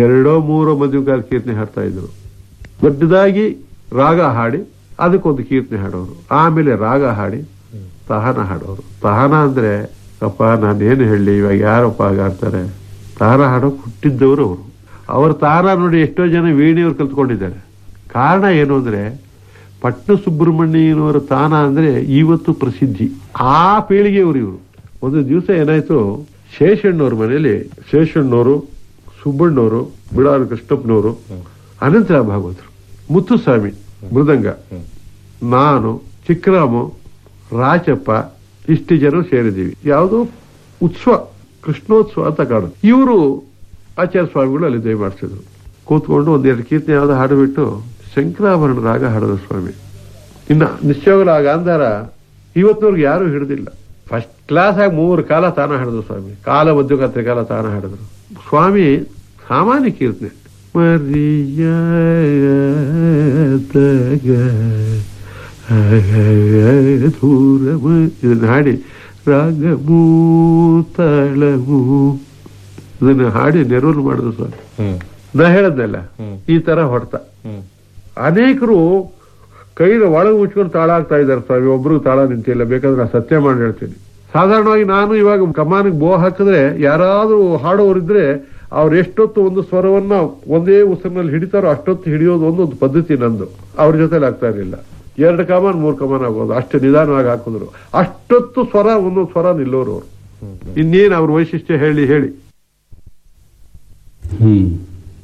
ಎರಡೋ ಮೂರೋ ಮದುವೆಗಾರ ಕೀರ್ತನೆ ಹಾಡ್ತಾ ಇದ್ರು. ದೊಡ್ಡದಾಗಿ ರಾಗ ಹಾಡಿ, ಅದಕ್ಕೊಂದು ಕೀರ್ತನೆ ಹಾಡೋರು. ಆಮೇಲೆ ರಾಗ ಹಾಡಿ, ತಹನ ಹಾಡೋರು. ತಹನ ಅಂದ್ರೆ ಅಪ್ಪ ನಾನೇನು ಹೇಳಿ ಇವಾಗ ಯಾರಪ್ಪ ಹಾಗಾಡ್ತಾರೆ ತಾರ ಹಾಡೋಕೆ ಹುಟ್ಟಿದ್ದವರು ಅವರು. ಅವ್ರ ತಾರ ನೋಡಿ ಎಷ್ಟೋ ಜನ ವೀಣೆಯವರು ಕಲ್ತ್ಕೊಂಡಿದ್ದಾರೆ. ಕಾರಣ ಏನು ಅಂದರೆ ಪಟ್ನ ಸುಬ್ರಹ್ಮಣ್ಯನವರ ತಾನ ಅಂದರೆ ಇವತ್ತು ಪ್ರಸಿದ್ಧಿ. ಆ ಪೀಳಿಗೆಯವರು ಇವರು. ಒಂದು ದಿವಸ ಏನಾಯಿತು ಶೇಷಣ್ಣವ್ರ ಮನೆಯಲ್ಲಿ ಶೇಷಣ್ಣವರು ಸುಬ್ಬಣ್ಣವರು ಬಿಡಾರ ಕೃಷ್ಣಪ್ಪನವರು ಅನಂತರ ಭಾಗವತರು. ಮುತ್ತುಸ್ವಾಮಿ ಮೃದಂಗ ನಾನು ಚಿಕ್ಕರಾಮು ರಾಚಪ್ಪ ಇಷ್ಟು ಜನ ಸೇರಿದ್ದೀವಿ. ಯಾವುದು ಉತ್ಸವ, ಕೃಷ್ಣೋತ್ಸವ ಅಂತ ಕಾಡು ಇವರು ಆಚಾರ್ಯ ಸ್ವಾಮಿಗಳು ಅಲ್ಲಿ ದಯ ಮಾಡಿಸಿದ್ರು. ಕೂತ್ಕೊಂಡು ಒಂದೆರಡು ಕೀರ್ತನೆ ಯಾವ್ದು ಹಾಡುಬಿಟ್ಟು ಶಂಕರಾಭರಣ ರಾಗ ಹಾಡಿದ್ರು ಸ್ವಾಮಿ. ಇನ್ನ ನಿಶ್ಚಯವಾಗಲ ಆ ಗಾಂಧಾರ ಇವತ್ತಿನವ್ರಿಗೆ ಯಾರು ಹಿಡಿದಿಲ್ಲ. ಫಸ್ಟ್ ಕ್ಲಾಸ್ ಆಗಿ ಮೂರು ಕಾಲ ತಾನ ಹಾಡಿದ್ರು ಸ್ವಾಮಿ. ಕಾಲ ಮಧ್ಯಕತ್ರೆ ಕಾಲ ತಾನ ಹಾಡಿದ್ರು. ಸ್ವಾಮಿ ಸಾಮಾನ್ಯ ಕೀರ್ತನೆ. ಮರ್ಯಾದಗ ದೂರಮ ಇದನ್ನ ಹಾಡಿ ರಾಗಮೂ ತಾಳಮೂ. ಇದನ್ನ ಹಾಡಿ ನೆರವಲ್ ಮಾಡಿದ್ರು ಸ್ವಾಮಿ. ನಾ ಹೇಳದ್ನಲ್ಲ ಈ ತರ ಹೊಡ್ತ. ಅನೇಕರು ಕೈನ ಒಳಗೆ ಮುಚ್ಕೊಂಡು ತಾಳ ಆಗ್ತಾ ಇದ್ದಾರೆ ಸ್ವಾಮಿ. ಒಬ್ರು ತಾಳ ನಿಂತಿಲ್ಲ ಬೇಕಾದ್ರೆ ನಾ ಸತ್ಯ ಮಾಡಿ ಹೇಳ್ತೀನಿ. ಸಾಧಾರಣವಾಗಿ ನಾನು ಇವಾಗ ಕಮಾನಿಗೆ ಬೋ ಹಾಕಿದ್ರೆ ಯಾರಾದ್ರೂ ಹಾಡೋರಿದ್ರೆ ಅವ್ರು ಎಷ್ಟೊತ್ತು ಒಂದು ಸ್ವರವನ್ನ ಒಂದೇ ಉಸಿರಿನಲ್ಲಿ ಹಿಡಿತಾರೋ ಅಷ್ಟೊತ್ತು ಹಿಡಿಯೋದು ಒಂದೊಂದು ಪದ್ಧತಿ ನಂದು. ಅವ್ರ ಜೊತೆಲಿ ಆಗ್ತಾ ಇರಲಿಲ್ಲ. ಎರಡು ಕಮಾನ್ ಮೂರು ಕಮಾನ್ ಆಗೋದು ಅಷ್ಟು ನಿಧಾನವಾಗಿ ಹಾಕಿದ್ರು. ಅಷ್ಟೊತ್ತು ಸ್ವರ ಒಂದೊಂದು ಸ್ವರ ನಿಲ್ಲೋರು ಅವರು. ಇನ್ನೇನು ಅವ್ರ ವೈಶಿಷ್ಟ್ಯ ಹೇಳಿ ಹೇಳಿ. ಹ್ಮ್.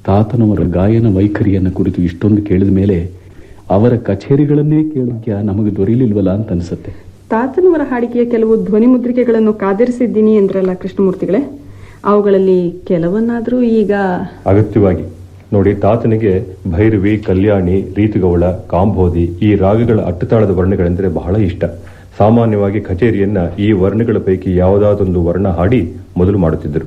ತಾತನವರ ಗಾಯನ ವೈಖರಿಯನ್ನ ಕುರಿತು ಇಷ್ಟೊಂದು ಕೇಳಿದ ಮೇಲೆ ಅವರ ಕಚೇರಿಗಳನ್ನೇ ಕೇಳಿಕೆ ನಮಗೆ ದೊರೆಯಲಿಲ್ವಲ್ಲ ಅಂತ ಅನ್ಸುತ್ತೆ. ತಾತನವರ ಹಾಡಿಕೆಯ ಕೆಲವು ಧ್ವನಿ ಮುದ್ರಿಕೆಗಳನ್ನು ಕಾದಿರಿಸಿದ್ದೀನಿ ಎಂದ್ರಲ್ಲ ಕೃಷ್ಣಮೂರ್ತಿಗಳೇ? ಅವುಗಳಲ್ಲಿ ಕೆಲವನ್ನಾದ್ರೂ ಈಗ ಅಗತ್ಯವಾಗಿ. ನೋಡಿ ತಾತನಿಗೆ ಭೈರವಿ ಕಲ್ಯಾಣಿ ರೀತಿಗೌಳ ಕಾಂಬೋದಿ ಈ ರಾಗಗಳ ಅಟ್ಟತಾಳದ ವರ್ಣಗಳೆಂದರೆ ಬಹಳ ಇಷ್ಟ ಸಾಮಾನ್ಯವಾಗಿ ಕಚೇರಿಯನ್ನ ಈ ವರ್ಣಗಳ ಪೈಕಿ ಯಾವುದಾದೊಂದು ವರ್ಣ ಹಾಡಿ ಮೊದಲು ಮಾಡುತ್ತಿದ್ದರು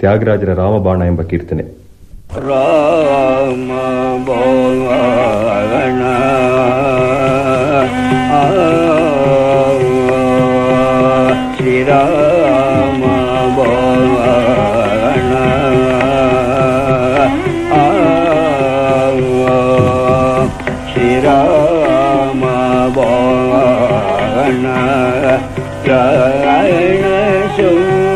ತ್ಯಾಗರಾಜರ ರಾಮಬಾಣ ಎಂಬ ಕೀರ್ತನೆ ರಾಮ ಭೋಗಣ ಶ್ರೀರಾಮ ಭೋಗಣ ಶ್ರೀರಾಮ ಭೋಗಣ ರಾಯಣ ಸೂಯ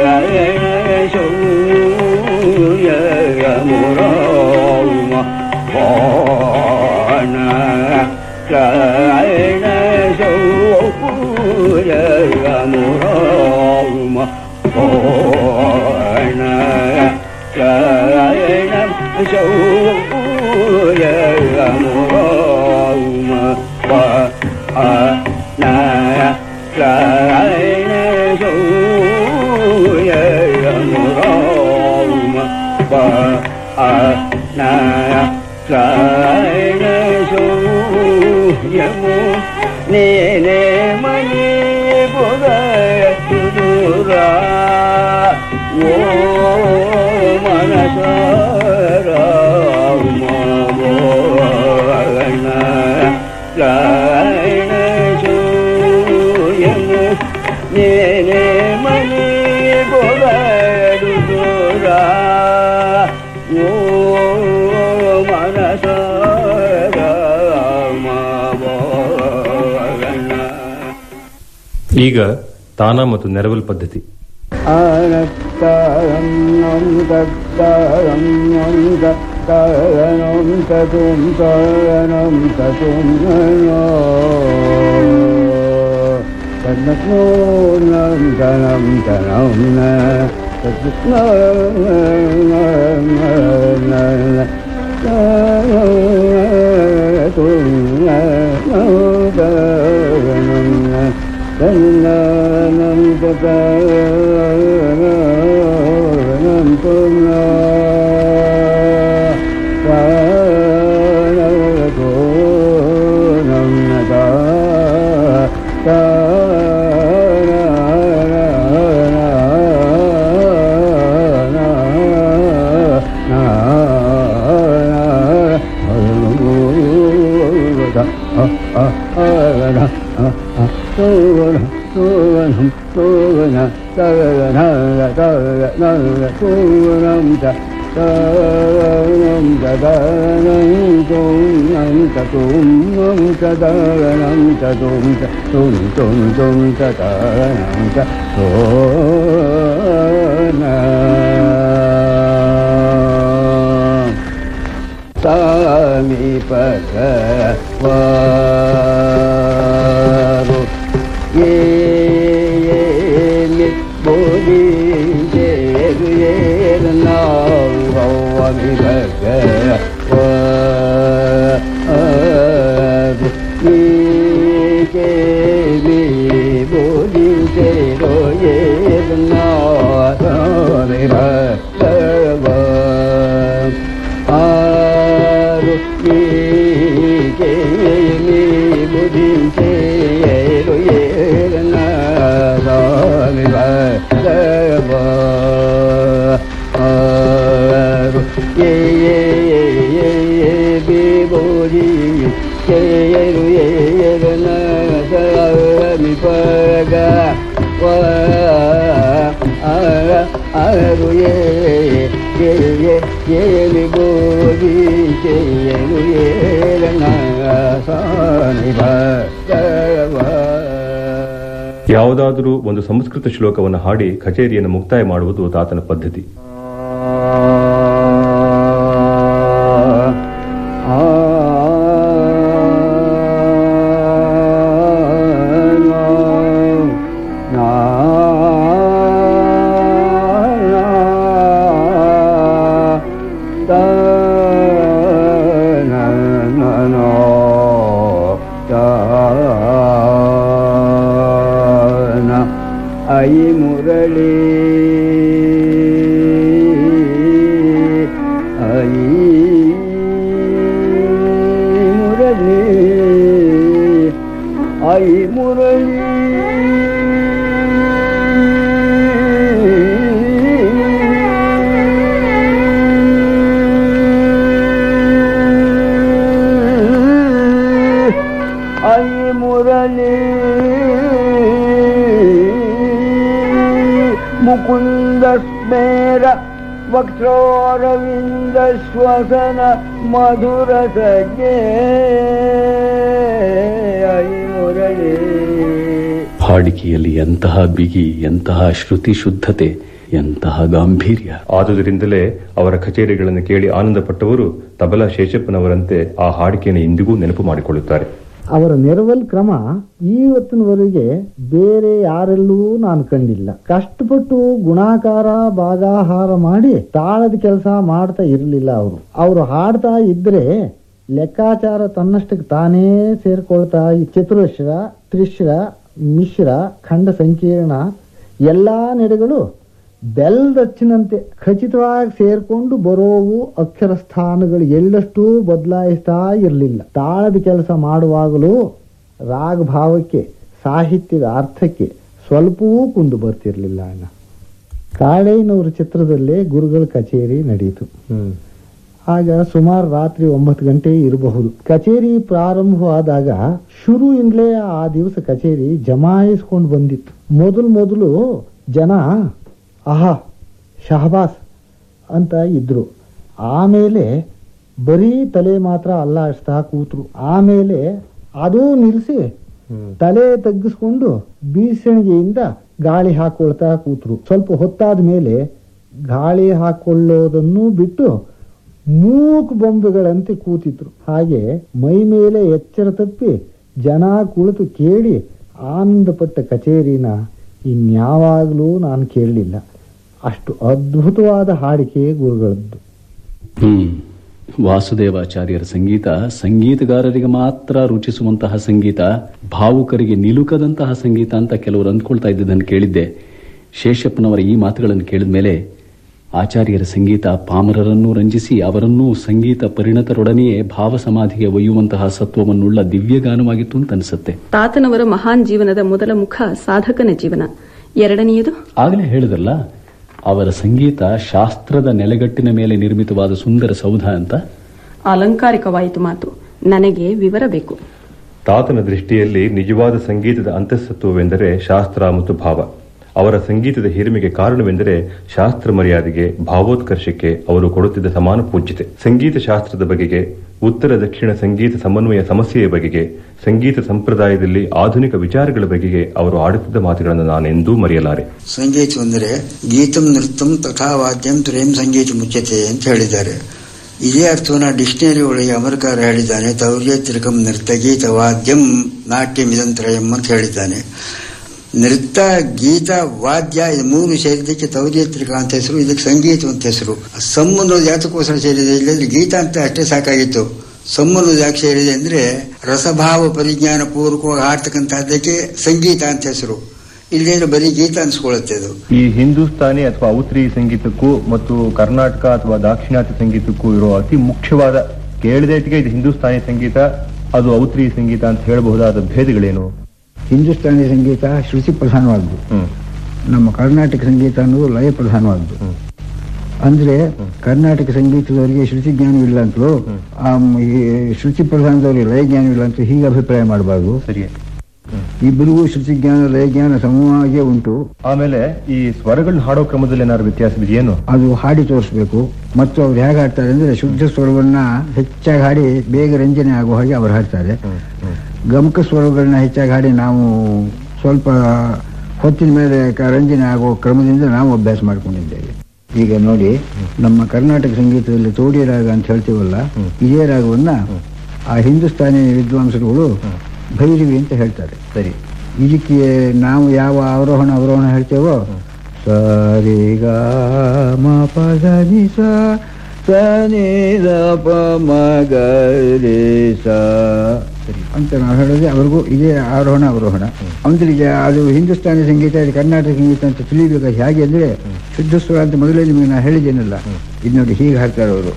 ಈಗ ತಾನ ಮತ್ತು ನೆರವಲ್ ಪದ್ಧತಿ. Thank you. ta na na ta na na tu nam ta ta nam ta ta nam tu nam ta tu nam ta ta nam ta tu ta tu tu tu ta ta nam ta tu na ta mi pa ka wa ru ye ವ ಆರು ಏ ಏ ಏ ಏಲಿ ಬೋಧಿ ಏರು ಸಾನಿ ಯಾವುದಾದರೂ ಒಂದು ಸಂಸ್ಕೃತ ಶ್ಲೋಕವನ್ನು ಹಾಡಿ ಕಚೇರಿಯನ್ನು ಮುಕ್ತಾಯ ಮಾಡುವುದು ತಾತನ ಪದ್ಧತಿ. ಮಧುರ ಹಾಡಿಕೆಯಲ್ಲಿ ಎಂತಹ ಬಿಗಿ ಎಂತಹ ಶ್ರುತಿ ಶುದ್ಧತೆ ಎಂತಹ ಗಾಂಭೀರ್ಯ. ಆದುದರಿಂದಲೇ ಅವರ ಕಚೇರಿಗಳನ್ನು ಕೇಳಿ ಆನಂದಪಟ್ಟವರು ತಬಲಾ ಶೇಷಪ್ಪನವರಂತೆ ಆ ಹಾಡಿಕೆಯನ್ನು ಇಂದಿಗೂ ನೆನಪು ಮಾಡಿಕೊಳ್ಳುತ್ತಾರೆ. ಅವರ ನೆರವಲ್ ಕ್ರಮ ಈವತ್ತಿನವರೆಗೆ ಬೇರೆ ಯಾರೆಲ್ಲೂ ನಾನು ಕಂಡಿಲ್ಲ. ಕಷ್ಟಪಟ್ಟು ಗುಣಾಕಾರ, ಭಾಗಾಹಾರ ಮಾಡಿ ತಾಳದ ಕೆಲಸ ಮಾಡ್ತಾ ಇರಲಿಲ್ಲ ಅವರು. ಅವರು ಹಾಡ್ತಾ ಇದ್ರೆ ಲೆಕ್ಕಾಚಾರ ತನ್ನಷ್ಟಕ್ಕೆ ತಾನೇ ಸೇರ್ಕೊಳ್ತಾ ಈ ಚತುರಶ್ರ, ತ್ರಿಶ್ರ, ಮಿಶ್ರ, ಖಂಡ ಸಂಕೀರ್ಣ ಎಲ್ಲಾ ನೆಡೆಗಳು ಬೆಲ್ದಚ್ಚಿನಂತೆ ಖಚಿತವಾಗಿ ಸೇರ್ಕೊಂಡು ಬರೋವು ಅಕ್ಷರ ಸ್ಥಾನಗಳು ಎಳ್ಳಷ್ಟು ಬದಲಾಯಿಸ್ತಾ ಇರಲಿಲ್ಲ. ತಾಳದ ಕೆಲಸ ಮಾಡುವಾಗಲೂ ರಾಗಭಾವಕ್ಕೆ ಸಾಹಿತ್ಯದ ಅರ್ಥಕ್ಕೆ ಸ್ವಲ್ಪವೂ ಕುಂದು ಬರ್ತಿರ್ಲಿಲ್ಲ ಅಣ್ಣ. ಕಾಳೇನವರ ಚಿತ್ರದಲ್ಲೇ ಗುರುಗಳ ಕಚೇರಿ ನಡೆಯಿತು. ಆಗ ಸುಮಾರು ರಾತ್ರಿ ಒಂಬತ್ತು ಗಂಟೆ ಇರಬಹುದು. ಕಚೇರಿ ಪ್ರಾರಂಭವಾದಾಗ ಶುರುವಿಂದಲೇ ಆ ದಿವಸ ಕಚೇರಿ ಜಮಾಯಿಸ್ಕೊಂಡು ಬಂದಿತ್ತು. ಮೊದಲು ಮೊದಲು ಜನ ಆಹಾ ಶಹಬಾಸ್ ಅಂತ ಇದ್ರು. ಆಮೇಲೆ ಬರೀ ತಲೆ ಮಾತ್ರ ಅಲ್ಲಾಡಿಸ್ತಾ ಕೂತರು. ಆಮೇಲೆ ಅದೂ ನಿಲ್ಲಿಸಿ ತಲೆ ತಗ್ಗಿಸ್ಕೊಂಡು ಬೀಸಣಿಗೆಯಿಂದ ಗಾಳಿ ಹಾಕೊಳ್ತಾ ಕೂತರು. ಸ್ವಲ್ಪ ಹೊತ್ತಾದ ಮೇಲೆ ಗಾಳಿ ಹಾಕೊಳ್ಳೋದನ್ನು ಬಿಟ್ಟು ಮೂಕು ಬೊಂಬೆಗಳಂತೆ ಕೂತಿದ್ರು. ಹಾಗೆ ಮೈ ಮೇಲೆ ಎಚ್ಚರ ತಪ್ಪಿ ಜನ ಕುಳಿತು ಕೇಳಿ ಆನಂದಪಟ್ಟ ಕಚೇರಿನ ಇನ್ಯಾವಾಗಲೂ ನಾನು ಕೇಳಲಿಲ್ಲ. ಅಷ್ಟು ಅದ್ಭುತವಾದ ಹಾಡಿಕೆ ಗುರುಗಳದ್ದು. ಹ್ಮ್. ವಾಸುದೇವಾಚಾರ್ಯರ ಸಂಗೀತ ಸಂಗೀತಗಾರರಿಗೆ ಮಾತ್ರ ರುಚಿಸುವಂತಹ ಸಂಗೀತ ಭಾವುಕರಿಗೆ ನಿಲುಕದಂತಹ ಸಂಗೀತ ಅಂತ ಕೆಲವರು ಅಂದ್ಕೊಳ್ತಾ ಇದ್ದದನ್ನು ಕೇಳಿದ್ದೆ. ಶೇಷಪ್ಪನವರ ಈ ಮಾತುಗಳನ್ನು ಕೇಳಿದ ಮೇಲೆ ಆಚಾರ್ಯರ ಸಂಗೀತ ಪಾಮರರನ್ನು ರಂಜಿಸಿ ಅವರನ್ನೂ ಸಂಗೀತ ಪರಿಣತರೊಡನೆಯೇ ಭಾವ ಸಮಾಧಿಗೆ ಒಯ್ಯುವಂತಹ ಸತ್ವವನ್ನುಳ್ಳ ದಿವ್ಯಗಾನವಾಗಿತ್ತು ಅಂತ ಅನಿಸುತ್ತೆ. ತಾತನವರ ಮಹಾನ್ ಜೀವನದ ಮೊದಲ ಮುಖ ಸಾಧಕನ ಜೀವನ. ಎರಡನೆಯದು? ಆಗಲೇ ಹೇಳಿದ್ರಲ್ಲ ಅವರ ಸಂಗೀತ ಶಾಸ್ತ್ರದ ನೆಲೆಗಟ್ಟಿನ ಮೇಲೆ ನಿರ್ಮಿತವಾದ ಸುಂದರ ಸೌಧ ಅಂತ? ಅಲಂಕಾರಿಕವಾಯಿತು ಮಾತು. ನನಗೆ ವಿವರ ಬೇಕು. ತಾತನ ದೃಷ್ಟಿಯಲ್ಲಿ ನಿಜವಾದ ಸಂಗೀತದ ಅಂತಸ್ತತ್ವವೆಂದರೆ ಶಾಸ್ತ್ರ ಮತ್ತು ಭಾವ. ಅವರ ಸಂಗೀತದ ಹಿರಿಮೆಗೆ ಕಾರಣವೆಂದರೆ ಶಾಸ್ತ್ರ ಮರ್ಯಾದೆಗೆ ಭಾವೋತ್ಕರ್ಷಕ್ಕೆ ಅವರು ಕೊಡುತ್ತಿದ್ದ ಸಮಾನ ಪೂಜ್ಯತೆ. ಸಂಗೀತ ಶಾಸ್ತ್ರದ ಬಗೆಗೆ ಉತ್ತರ ದಕ್ಷಿಣ ಸಂಗೀತ ಸಮನ್ವಯ ಸಮಸ್ಯೆಯ ಬಗೆಗೆ, ಸಂಗೀತ ಸಂಪ್ರದಾಯದಲ್ಲಿ ಆಧುನಿಕ ವಿಚಾರಗಳ ಬಗೆಗೆ ಅವರು ಆಡುತ್ತಿದ್ದ ಮಾತುಗಳನ್ನು ನಾನೆಂದೂ ಮರೆಯಲಾರೆ. ಸಂಗೀತವೆಂದರೆ ಗೀತಂ ನೃತ್ಯಂ ತಥಾ ವಾದ್ಯಂ ಪ್ರೇಮ್ ಸಂಗೀತ ಮುಖ್ಯತೆ ಅಂತ ಹೇಳಿದ್ದಾರೆ. ಇದೇ ಅರ್ಥವನ್ನ ಡಿಕ್ಷನರಿ ಒಳಗೆ ಅಮರಕಾರ ಹೇಳಿದ್ದಾನೆ, ತೌರ್ಯ ತಿರುಕಂ ನೃತ್ಯ ಗೀತ ವಾದ್ಯಂ ನಾಟ್ಯಂ ಇದಂತ್ರಯಂ ಅಂತ ಹೇಳಿದ್ದಾನೆ. ನೃತ್ಯ, ಗೀತ, ವಾದ್ಯ ಇದು ಮೂರು ಸೇರಿದ್ದಕ್ಕೆ ತೌರ್ಯ ಅಂತ ಹೆಸರು, ಇದಕ್ಕೆ ಸಂಗೀತ ಅಂತ ಹೆಸರು. ಸಮ್ ಅನ್ನೋದು ಯಾತಕ್ಕೋಸ್ಕರ ಸೇರಿದೆ, ಇಲ್ಲದ್ರೆ ಗೀತ ಅಂತ ಅಷ್ಟೇ ಸಾಕಾಗಿತ್ತು. ಅನ್ನೋದು ಯಾಕೆ ಸೇರಿದೆ ಅಂದ್ರೆ ರಸಭಾವ ಪರಿಜ್ಞಾನ ಪೂರ್ವಕವಾಗಿ ಹಾಡ್ತಕ್ಕಂಥದ್ದಕ್ಕೆ ಸಂಗೀತ ಅಂತ ಹೆಸರು. ಇಲ್ಲದ್ರೆ ಬರೀ ಗೀತ ಅನ್ಸ್ಕೊಳ್ಳುತ್ತೆ ಅದು. ಈ ಹಿಂದೂಸ್ತಾನಿ ಅಥವಾ ಔತ್ರಿ ಸಂಗೀತಕ್ಕೂ ಮತ್ತು ಕರ್ನಾಟಕ ಅಥವಾ ದಾಕ್ಷಿಣಾತ್ಯ ಸಂಗೀತಕ್ಕೂ ಇರೋ ಅತಿ ಮುಖ್ಯವಾದ ಕೇಳಿದೈತಿಗೆ ಇದು ಹಿಂದೂಸ್ತಾನಿ ಸಂಗೀತ, ಅದು ಔತ್ರಿ ಸಂಗೀತ ಅಂತ ಹೇಳಬಹುದಾದ ಭೇದಗಳೇನು? ಹಿಂದೂಸ್ತಾನಿ ಸಂಗೀತ ಶ್ರುತಿ ಪ್ರಧಾನವಾದ್ದು. ನಮ್ಮ ಕರ್ನಾಟಕ ಸಂಗೀತ ಅನ್ನೋದು ಲಯ ಪ್ರಧಾನವಾದ್ದು. ಅಂದ್ರೆ ಕರ್ನಾಟಕ ಸಂಗೀತದವರಿಗೆ ಶ್ರುತಿ ಜ್ಞಾನವಿಲ್ಲ ಅಂತಲೂ ಆ ಈ ಶ್ರುತಿ ಪ್ರಧಾನದವರಿಗೆ ಲಯ ಜ್ಞಾನವಿಲ್ಲ ಅಂತ ಹೀಗೆ ಅಭಿಪ್ರಾಯ ಮಾಡಬಾರ್ದು. ಸರಿ ಇಬ್ಬರಿಗೂ ಶ್ರುತಿ ಜ್ಞಾನ ಲಯ ಜ್ಞಾನ ಸಮವಾಗಿಯೇ ಉಂಟು. ಆಮೇಲೆ ಈ ಸ್ವರಗಳು ಹಾಡೋ ಕ್ರಮದಲ್ಲಿ ಏನಾದ್ರು ವ್ಯತ್ಯಾಸವಿದೆಯೇನು ಅದು ಹಾಡಿ ತೋರಿಸಬೇಕು. ಮತ್ತು ಅವ್ರು ಹೇಗೆ ಹಾಡ್ತಾರೆ ಅಂದ್ರೆ ಶುದ್ಧ ಸ್ವರವನ್ನ ಹೆಚ್ಚಾಗಿ ಹಾಡಿ ಬೇಗ ರಂಜನೆ ಆಗುವ ಹಾಗೆ ಅವ್ರು ಹಾಡ್ತಾರೆ. ಗಮಕ ಸ್ವರಗಳನ್ನ ಹೆಚ್ಚಾಗಿ ಹಾಡಿ ನಾವು ಸ್ವಲ್ಪ ಹೊತ್ತಿನ ಮೇಲೆ ರಂಜನೆ ಆಗೋ ಕ್ರಮದಿಂದ ನಾವು ಅಭ್ಯಾಸ ಮಾಡಿಕೊಂಡಿದ್ದೇವೆ. ಈಗ ನೋಡಿ ನಮ್ಮ ಕರ್ನಾಟಕ ಸಂಗೀತದಲ್ಲಿ ತೋಡಿ ರಾಗ ಅಂತ ಹೇಳ್ತೀವಲ್ಲ ಇದೇ ರಾಗವನ್ನ ಆ ಹಿಂದೂಸ್ತಾನಿ ವಿದ್ವಾಂಸರುಗಳು ಭೈರವಿ ಅಂತ ಹೇಳ್ತಾರೆ. ಸರಿ. ಇದಕ್ಕೆ ನಾವು ಯಾವ ಅವರೋಹಣ ಅವರೋಹಣ ಹೇಳ್ತೇವೋ? ಸರಿ ಗ ಮ ಪ ಧ ನಿ ಸ ಸ ನಿ ದ ಪ ಮ ಗ ರಿ ಸ. ಅಂತ ನಾವು ಹೇಳೋದು ಅವ್ರಿಗೂ ಇದೇ ಆರೋಹಣ ಅವರೋಹಣ. ಅವನಿಗೆ ಅದು ಹಿಂದೂಸ್ತಾನಿ ಸಂಗೀತ ಇದು ಕರ್ನಾಟಕ ಸಂಗೀತ ಅಂತ ತಿಳಿಬೇಕು ಹೇಗೆ ಅಂದ್ರೆ ಶುದ್ಧ ಸ್ವರ ಅಂತ ಮೊದಲೇ ನಿಮಗೆ ನಾನು ಹೇಳಿದ್ದೇನಲ್ಲ. ಇದು ನೋಡಿ ಹೀಗೆ ಹಾಕ್ತಾರೆ ಅವ್ರು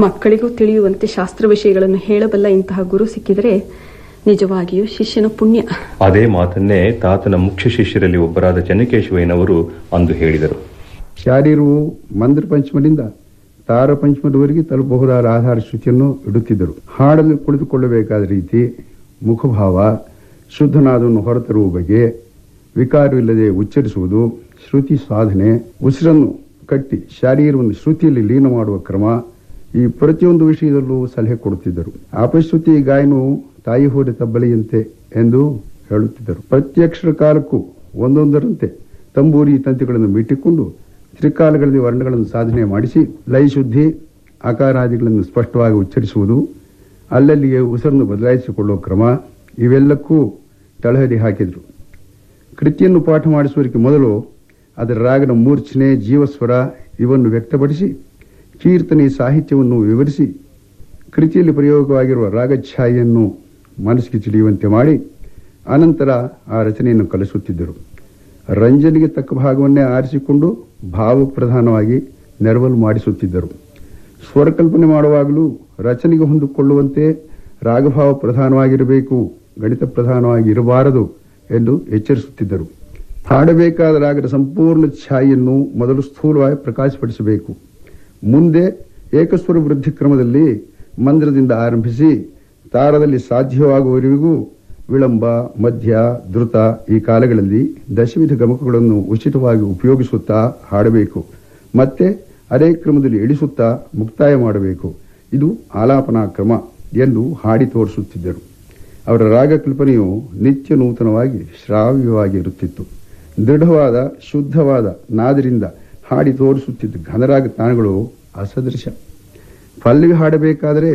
ಮಕ್ಕಳಿಗೂ ತಿಳಿಯುವಂತೆ ಶಾಸ್ತ್ರ ವಿಷಯಗಳನ್ನು ಹೇಳಬಲ್ಲ ಇಂತಹ ಗುರು ಸಿಕ್ಕಿದರೆ ನಿಜವಾಗಿಯೂ ಶಿಷ್ಯನ ಪುಣ್ಯ. ಅದೇ ಮಾತನ್ನೇ ತಾತನ ಮುಖ್ಯ ಶಿಷ್ಯರಲ್ಲಿ ಒಬ್ಬರಾದ ಚನ್ನಕೇಶವಯ್ಯನವರು ಅಂದು ಹೇಳಿದರು. ಶಾರೀರವು ಮಂದ್ರ ಪಂಚಮದಿಂದ ತಾರ ಪಂಚಮದವರೆಗೆ ತಲುಪಬಹುದಾದ ಆಧಾರ ಶುಚಿಯನ್ನು ಇಡುತ್ತಿದ್ದರು. ಹಾಡನ್ನು ಕುಳಿತುಕೊಳ್ಳಬೇಕಾದ ರೀತಿ ಮುಖಭಾವ ಶುದ್ಧನಾದವನ್ನು ಹೊರತರುವ ಬಗೆ ವಿಕಾರವಿಲ್ಲದೆ ಉಚ್ಚರಿಸುವುದು ಶ್ರುತಿ ಸಾಧನೆ ಉಸಿರನ್ನು ಕಟ್ಟಿ ಶಾರೀರವನ್ನು ಶ್ರುತಿಯಲ್ಲಿ ಲೀನ ಮಾಡುವ ಕ್ರಮ ಈ ಪ್ರತಿಯೊಂದು ವಿಷಯದಲ್ಲೂ ಸಲಹೆ ಕೊಡುತ್ತಿದ್ದರು. ಅಪಶ್ರುತಿ ಗಾಯನವು ತಾಯಿ ಹೊಡೆತ ಬಳಿಯಂತೆ ಎಂದು ಹೇಳುತ್ತಿದ್ದರು. ಪ್ರತ್ಯಕ್ಷರ ಕಾಲಕ್ಕೂ ಒಂದೊಂದರಂತೆ ತಂಬೂರಿ ತಂತಿಗಳನ್ನು ಮೀಟಿಕೊಂಡು ತ್ರಿಕಾಲಗಳಲ್ಲಿ ವರ್ಣಗಳನ್ನು ಸಾಧನೆ ಮಾಡಿಸಿ ಲಯಶುದ್ಧಿ ಆಕಾರಾದಿಗಳನ್ನು ಸ್ಪಷ್ಟವಾಗಿ ಉಚ್ಚರಿಸುವುದು ಅಲ್ಲಲ್ಲಿಗೆ ಉಸಿರನ್ನು ಬದಲಾಯಿಸಿಕೊಳ್ಳುವ ಕ್ರಮ ಇವೆಲ್ಲಕ್ಕೂ ತಳಹದಿ ಹಾಕಿದರು. ಕೃತಿಯನ್ನು ಪಾಠ ಮಾಡಿಸುವುದಕ್ಕೆ ಮೊದಲು ಅದರ ರಾಗನ ಮೂರ್ಛನೆ, ಜೀವಸ್ವರ ಇವನ್ನು ವ್ಯಕ್ತಪಡಿಸಿ ಕೀರ್ತನೆ ಸಾಹಿತ್ಯವನ್ನು ವಿವರಿಸಿ, ಕೃತಿಯಲ್ಲಿ ಪ್ರಯೋಗವಾಗಿರುವ ರಾಗಛಾಯೆಯನ್ನು ಮನಸ್ಸಿಗೆ ತಿಳಿಯುವಂತೆ ಮಾಡಿ ಅನಂತರ ಆ ರಚನೆಯನ್ನು ಕಲಿಸುತ್ತಿದ್ದರು. ರಂಜನಿಗೆ ತಕ್ಕ ಭಾಗವನ್ನೇ ಆರಿಸಿಕೊಂಡು ಭಾವಪ್ರಧಾನವಾಗಿ ನೆರವಲು ಮಾಡಿಸುತ್ತಿದ್ದರು. ಸ್ವರಕಲ್ಪನೆ ಮಾಡುವಾಗಲೂ ರಚನೆಗೆ ಹೊಂದಿಕೊಳ್ಳುವಂತೆ ರಾಗಭಾವ ಪ್ರಧಾನವಾಗಿರಬೇಕು, ಗಣಿತ ಪ್ರಧಾನವಾಗಿ ಇರಬಾರದು ಎಂದು ಎಚ್ಚರಿಸುತ್ತಿದ್ದರು. ಹಾಡಬೇಕಾದ ರಾಗದ ಸಂಪೂರ್ಣ ಛಾಯೆಯನ್ನು ಮೊದಲು ಸ್ಥೂಲವಾಗಿ ಪ್ರಕಾಶಪಡಿಸಬೇಕು. ಮುಂದೆ ಏಕಸ್ವರ ವೃದ್ಧಿ ಕ್ರಮದಲ್ಲಿ ಮಂದಿರದಿಂದ ಆರಂಭಿಸಿ ತಾರದಲ್ಲಿ ಸಾಧ್ಯವಾಗುವವರೆಗೂ ವಿಳಂಬ ಮಧ್ಯ ಧೃತ ಈ ಕಾಲಗಳಲ್ಲಿ ದಶವಿಧ ಗಮಕಗಳನ್ನು ಉಚಿತವಾಗಿ ಉಪಯೋಗಿಸುತ್ತಾ ಹಾಡಬೇಕು. ಮತ್ತೆ ಅದೇ ಕ್ರಮದಲ್ಲಿ ಇಳಿಸುತ್ತಾ ಮುಕ್ತಾಯ ಮಾಡಬೇಕು. ಇದು ಆಲಾಪನಾ ಕ್ರಮ ಎಂದು ಹಾಡಿ ತೋರಿಸುತ್ತಿದ್ದರು. ಅವರ ರಾಗ ಕಲ್ಪನೆಯು ನಿತ್ಯ ನೂತನವಾಗಿ ಶ್ರಾವ್ಯವಾಗಿರುತ್ತಿತ್ತು ದೃಢವಾದ, ಶುದ್ಧವಾದ ನಾದರಿಂದ ಹಾಡಿ ತೋರಿಸುತ್ತಿದ್ದ ಘನರಾಗ ತಾಣಗಳು ಅಸದೃಶ. ಪಲ್ಲವಿ ಹಾಡಬೇಕಾದರೆ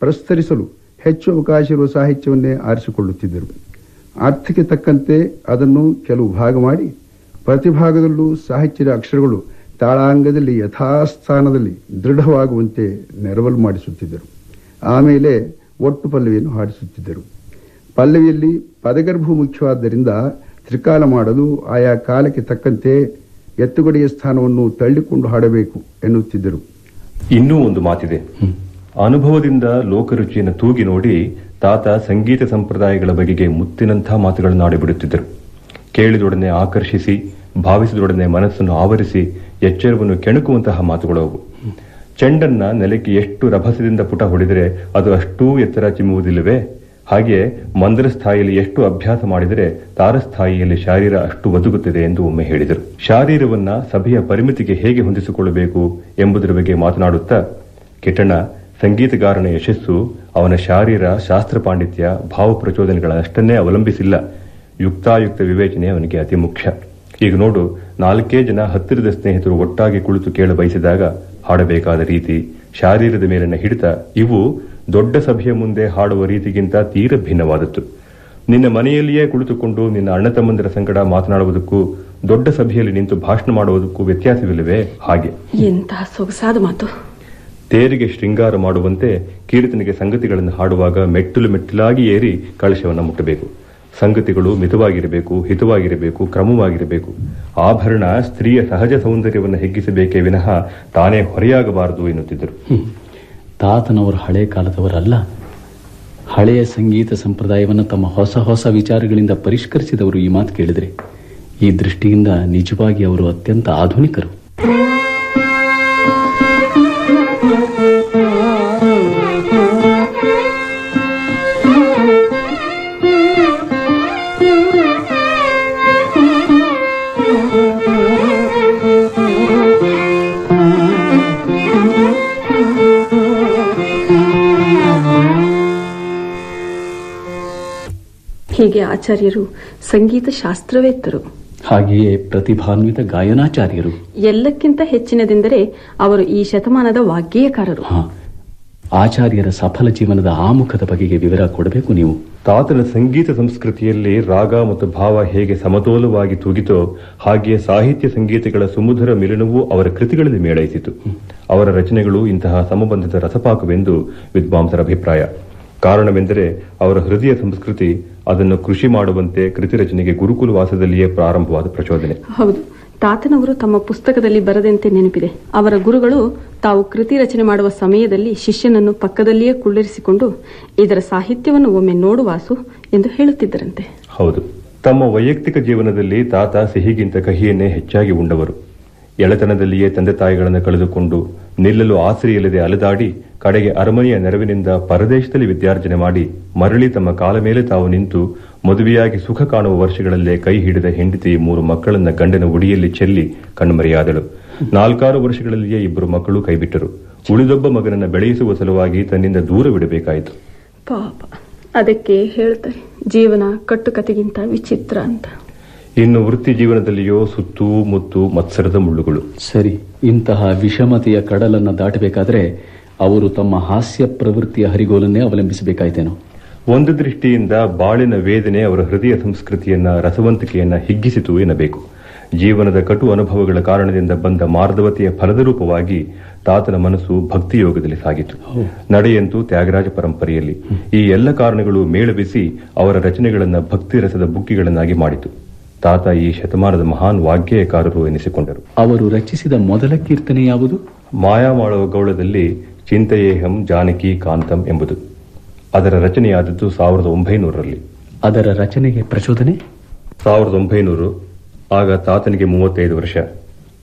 ಪ್ರಸ್ತರಿಸಲು ಹೆಚ್ಚು ಅವಕಾಶ ಇರುವ ಸಾಹಿತ್ಯವನ್ನೇ ಆರಿಸಿಕೊಳ್ಳುತ್ತಿದ್ದರು. ಅರ್ಥಕ್ಕೆ ತಕ್ಕಂತೆ ಅದನ್ನು ಕೆಲವು ಭಾಗ ಮಾಡಿ ಪ್ರತಿಭಾಗದಲ್ಲೂ ಸಾಹಿತ್ಯದ ಅಕ್ಷರಗಳು ತಾಳಾಂಗದಲ್ಲಿ ಯಥಾಸ್ಥಾನದಲ್ಲಿ ದೃಢವಾಗುವಂತೆ ನೆರವಲು ಮಾಡಿಸುತ್ತಿದ್ದರು. ಆಮೇಲೆ ಒಟ್ಟು ಪಲ್ಲವಿಯನ್ನು ಹಾಡಿಸುತ್ತಿದ್ದರು ಪಲ್ಲವಿಯಲ್ಲಿ ಪದಗರ್ಭ ಮುಖ್ಯವಾದ್ದರಿಂದ ತ್ರಿಕಾಲ ಮಾಡಲು ಆಯಾ ಕಾಲಕ್ಕೆ ತಕ್ಕಂತೆ ಎತ್ತುಗಡೆಯ ಸ್ಥಾನವನ್ನು ತಳ್ಳಿಕೊಂಡು ಹಾಡಬೇಕು ಎನ್ನುತ್ತಿದ್ದರು. ಇನ್ನೂ ಒಂದು ಮಾತಿದೆ. ಅನುಭವದಿಂದ ಲೋಕರುಚಿಯನ್ನು ತೂಗಿ ನೋಡಿ ತಾತ ಸಂಗೀತ ಸಂಪ್ರದಾಯಗಳ ಬಗೆಗೆ ಮುತ್ತಿನಂಥ ಮಾತುಗಳನ್ನು ಆಡಿಬಿಡುತ್ತಿದ್ದರು ಕೇಳಿದೊಡನೆ ಆಕರ್ಷಿಸಿ, ಭಾವಿಸಿದೊಡನೆ ಮನಸ್ಸನ್ನು ಆವರಿಸಿ, ಎಚ್ಚರವನ್ನು ಕೆಣಕುವಂತಹ ಮಾತುಗಳವು ಚೆಂಡನ್ನ ನೆಲಕ್ಕೆ ಎಷ್ಟು ರಭಸದಿಂದ ಪುಟ ಹೊಡೆದರೆ ಅದು ಅಷ್ಟೂ ಎತ್ತರ ಚಿಮ್ಮುವುದಿಲ್ಲವೇ? ಹಾಗೆಯೇ ಮಂದ್ರ ಸ್ಥಾಯಿಯಲ್ಲಿ ಎಷ್ಟು ಅಭ್ಯಾಸ ಮಾಡಿದರೆ ತಾರಸ್ಥಾಯಿಯಲ್ಲಿ ಶಾರೀರ ಅಷ್ಟು ಒದಗುತ್ತದೆ ಎಂದು ಒಮ್ಮೆ ಹೇಳಿದರು. ಶಾರೀರವನ್ನ ಸಭೆಯ ಪರಿಮಿತಿಗೆ ಹೇಗೆ ಹೊಂದಿಸಿಕೊಳ್ಳಬೇಕು ಎಂಬುದರ ಬಗ್ಗೆ ಮಾತನಾಡುತ್ತಾ, ಕಿಟ್ಟಣ್ಣ ಸಂಗೀತಗಾರನ ಯಶಸ್ಸು ಅವನ ಶಾರೀರ, ಶಾಸ್ತ್ರ ಪಾಂಡಿತ್ಯ, ಭಾವ ಪ್ರಚೋದನೆಗಳಷ್ಟನ್ನೇ ಅವಲಂಬಿಸಿಲ್ಲ. ಯುಕ್ತಾಯುಕ್ತ ವಿವೇಚನೆ ಅವನಿಗೆ ಅತಿ ಮುಖ್ಯ. ಈಗ ನೋಡು, ನಾಲ್ಕೇ ಜನ ಹತ್ತಿರದ ಸ್ನೇಹಿತರು ಒಟ್ಟಾಗಿ ಕುಳಿತು ಕೇಳ ಬಯಸಿದಾಗ ಹಾಡಬೇಕಾದ ರೀತಿ, ಶಾರೀರದ ಮೇಲಿನ ಹಿಡಿತ, ಇವು ದೊಡ್ಡ ಸಭೆಯ ಮುಂದೆ ಹಾಡುವ ರೀತಿಗಿಂತ ತೀರ ಭಿನ್ನವಾದದ್ದು. ನಿನ್ನ ಮನೆಯಲ್ಲಿಯೇ ಕುಳಿತುಕೊಂಡು ನಿನ್ನ ಅಣ್ಣ ತಮ್ಮಂದಿರ ಸಂಗಡ ಮಾತನಾಡುವುದಕ್ಕೂ, ದೊಡ್ಡ ಸಭೆಯಲ್ಲಿ ನಿಂತು ಭಾಷಣ ಮಾಡುವುದಕ್ಕೂ ವ್ಯತ್ಯಾಸವಿಲ್ಲವೇ? ಹಾಗೆ. ಎಂತಹ ಸೊಗಸಾದ ಮಾತು. ತೇರಿಗೆ ಶೃಂಗಾರ ಮಾಡುವಂತೆ ಕೀರ್ತನೆಗೆ ಸಂಗತಿಗಳನ್ನು ಹಾಡುವಾಗ ಮೆಟ್ಟಿಲು ಮೆಟ್ಟಿಲಾಗಿ ಏರಿ ಕಳಶವನ್ನು ಮುಟ್ಟಬೇಕು. ಸಂಗತಿಗಳು ಮಿತವಾಗಿರಬೇಕು, ಹಿತವಾಗಿರಬೇಕು, ಕ್ರಮವಾಗಿರಬೇಕು. ಆಭರಣ ಸ್ತ್ರೀಯ ಸಹಜ ಸೌಂದರ್ಯವನ್ನು ಹೆಗ್ಗಿಸಬೇಕೇ ವಿನಃ ತಾನೇ ಹೊರೆಯಾಗಬಾರದು ಎನ್ನುತ್ತಿದ್ದರು. ತಾತನವರು ಹಳೆ ಕಾಲದವರಲ್ಲ. ಹಳೆಯ ಸಂಗೀತ ಸಂಪ್ರದಾಯವನ್ನು ತಮ್ಮ ಹೊಸ ಹೊಸ ವಿಚಾರಗಳಿಂದ ಪರಿಷ್ಕರಿಸಿದವರು ಈ ಮಾತು ಕೇಳಿದರೆ ಈ ದೃಷ್ಟಿಯಿಂದ ನಿಜವಾಗಿ ಅವರು ಅತ್ಯಂತ ಆಧುನಿಕರು. ಹೀಗೆ ಆಚಾರ್ಯರು ಸಂಗೀತ ಶಾಸ್ತ್ರವೇತ್ತರು ಹಾಗೆಯೇ ಪ್ರತಿಭಾನ್ವಿತ ಗಾಯನಾಚಾರ್ಯರು. ಎಲ್ಲಕ್ಕಿಂತ ಹೆಚ್ಚಿನದೆಂದರೆ ಅವರು ಈ ಶತಮಾನದ ವಾಗ್ಗೇಯಕಾರರು. ಹಾ ಆಚಾರ್ಯರ ಸಫಲ ಜೀವನದ ಆಮುಖದ ಬಗೆಗೆ ವಿವರ ಕೊಡಬೇಕು ನೀವು. ತಾತನ ಸಂಗೀತ ಸಂಸ್ಕೃತಿಯಲ್ಲಿ ರಾಗ ಮತ್ತು ಭಾವ ಹೇಗೆ ಸಮತೋಲವಾಗಿ ತೂಗಿತೋ ಹಾಗೆಯೇ ಸಾಹಿತ್ಯ ಸಂಗೀತಗಳ ಸುಮಧುರ ಮಿಲನವೂ ಅವರ ಕೃತಿಗಳಲ್ಲಿ ಮೇಳೈಸಿತು. ಅವರ ರಚನೆಗಳು ಇಂತಹ ಸಮಬಂಧದ ರಸಪಾಕವೆಂದು ವಿದ್ವಾಂಸರ ಅಭಿಪ್ರಾಯ. ಕಾರಣವೆಂದರೆ ಅವರ ಹೃದಯ ಸಂಸ್ಕೃತಿ ಅದನ್ನು ಕೃಷಿ ಮಾಡುವಂತೆ ಕೃತಿ ರಚನೆಗೆ ಗುರುಕುಲ ವಾಸದಲ್ಲಿಯೇ ಪ್ರಾರಂಭವಾದ ಪ್ರಚೋದನೆ. ಹೌದು. ತಾತನವರು ತಮ್ಮ ಪುಸ್ತಕದಲ್ಲಿ ಬರದಂತೆ ನೆನಪಿದೆ. ಅವರ ಗುರುಗಳು ತಾವು ಕೃತಿ ರಚನೆ ಮಾಡುವ ಸಮಯದಲ್ಲಿ ಶಿಷ್ಯನನ್ನು ಪಕ್ಕದಲ್ಲಿಯೇ ಕುಳ್ಳಿರಿಸಿಕೊಂಡು ಇದರ ಸಾಹಿತ್ಯವನ್ನು ಒಮ್ಮೆ ನೋಡುವಾಸು ಎಂದು ಹೇಳುತ್ತಿದ್ದರಂತೆ. ಹೌದು. ತಮ್ಮ ವೈಯಕ್ತಿಕ ಜೀವನದಲ್ಲಿ ತಾತ ಸಿಹಿಗಿಂತ ಕಹಿಯನ್ನೇ ಹೆಚ್ಚಾಗಿ ಉಂಡವರು. ಎಳೆತನದಲ್ಲಿಯೇ ತಂದೆ ತಾಯಿಗಳನ್ನು ಕಳೆದುಕೊಂಡು ನಿಲ್ಲಲು ಆಸರೆಯಿಲ್ಲದೆ ಅಲೆದಾಡಿ ಕಡೆಗೆ ಅರಮನೆಯ ನೆರವಿನಿಂದ ಪರದೇಶದಲ್ಲಿ ವಿದ್ಯಾರ್ಜನೆ ಮಾಡಿ ಮರಳಿ ತಮ್ಮ ಕಾಲ ಮೇಲೆ ತಾವು ನಿಂತು ಮದುವೆಯಾಗಿ ಸುಖ ಕಾಣುವ ವರ್ಷಗಳಲ್ಲೇ ಕೈ ಹಿಡಿದ ಹೆಂಡತಿ ಮೂರು ಮಕ್ಕಳನ್ನ ಗಂಡನ ಉಡಿಯಲ್ಲಿ ಚೆಲ್ಲಿ ಕಣ್ಮರೆಯಾದಳು. ನಾಲ್ಕಾರು ವರ್ಷಗಳಲ್ಲಿಯೇ ಇಬ್ಬರು ಮಕ್ಕಳು ಕೈಬಿಟ್ಟರು. ಉಳಿದೊಬ್ಬ ಮಗನನ್ನ ಬೆಳೆಯಿಸುವ ಸಲುವಾಗಿ ತನ್ನಿಂದ ದೂರವಿಡಬೇಕಾಯಿತು ಪಾಪ. ಅದಕ್ಕೆ ಹೇಳ್ತಾರೆ, ಜೀವನ ಕಟ್ಟುಕತೆಗಿಂತ ವಿಚಿತ್ರ ಅಂತ. ಇನ್ನು ವೃತ್ತಿ ಜೀವನದಲ್ಲಿಯೋ ಸುತ್ತು ಮುತ್ತು ಮತ್ಸರದ ಮುಳ್ಳುಗಳು. ಸರಿ ಇಂತಹ ವಿಷಮತೆಯ ಕಡಲನ್ನು ದಾಟಬೇಕಾದ್ರೆ ಅವರು ತಮ್ಮ ಹಾಸ್ಯ ಪ್ರವೃತ್ತಿಯ ಹರಿಗೋಲನ್ನೇ ಅವಲಂಬಿಸಬೇಕಾಯ್ತೇನೋ. ಒಂದು ದೃಷ್ಟಿಯಿಂದ ಬಾಳಿನ ವೇದನೆ ಅವರ ಹೃದಯ ಸಂಸ್ಕೃತಿಯನ್ನ ರಸವಂತಿಕೆಯನ್ನ ಹಿಗ್ಗಿಸಿತು ಎನ್ನಬೇಕು. ಜೀವನದ ಕಟು ಅನುಭವಗಳ ಕಾರಣದಿಂದ ಬಂದ ಮಾರ್ಧವತೆಯ ಫಲದ ರೂಪವಾಗಿ ತಾತನ ಮನಸ್ಸು ಭಕ್ತಿಯೋಗದಲ್ಲಿ ಸಾಗಿತು. ನಡೆಯಂತೂ ತ್ಯಾಗರಾಜ ಪರಂಪರೆಯಲ್ಲಿ. ಈ ಎಲ್ಲ ಕಾರಣಗಳು ಮೇಳವಿಸಿ ಅವರ ರಚನೆಗಳನ್ನ ಭಕ್ತಿ ರಸದ ಬುಕ್ಕಿಗಳನ್ನಾಗಿ ಮಾಡಿತು. ತಾತ ಈ ಶತಮಾನದ ಮಹಾನ್ ವಾಗ್ಗೇಯಕಾರರು ಎನಿಸಿಕೊಂಡರು. ಅವರು ರಚಿಸಿದ ಮೊದಲ ಕೀರ್ತನೆ ಯಾವುದು? ಮಾಯಾಮಾಳವ ಗೌಳದಲ್ಲಿ ಚಿಂತೆಯೇಹಂ ಜಾನಕಿ ಕಾಂತಂ ಎಂಬುದು. ಅದರ ರಚನೆಯಾದದ್ದು ಸಾವಿರದ ಒಂಬೈನೂರರಲ್ಲಿ. ಅದರ ರಚನೆಗೆ ಪ್ರಚೋದನೆ? ಸಾವಿರದ ಒಂಬೈನೂರು ಆಗ ತಾತನಿಗೆ ಮೂವತ್ತೈದು ವರ್ಷ.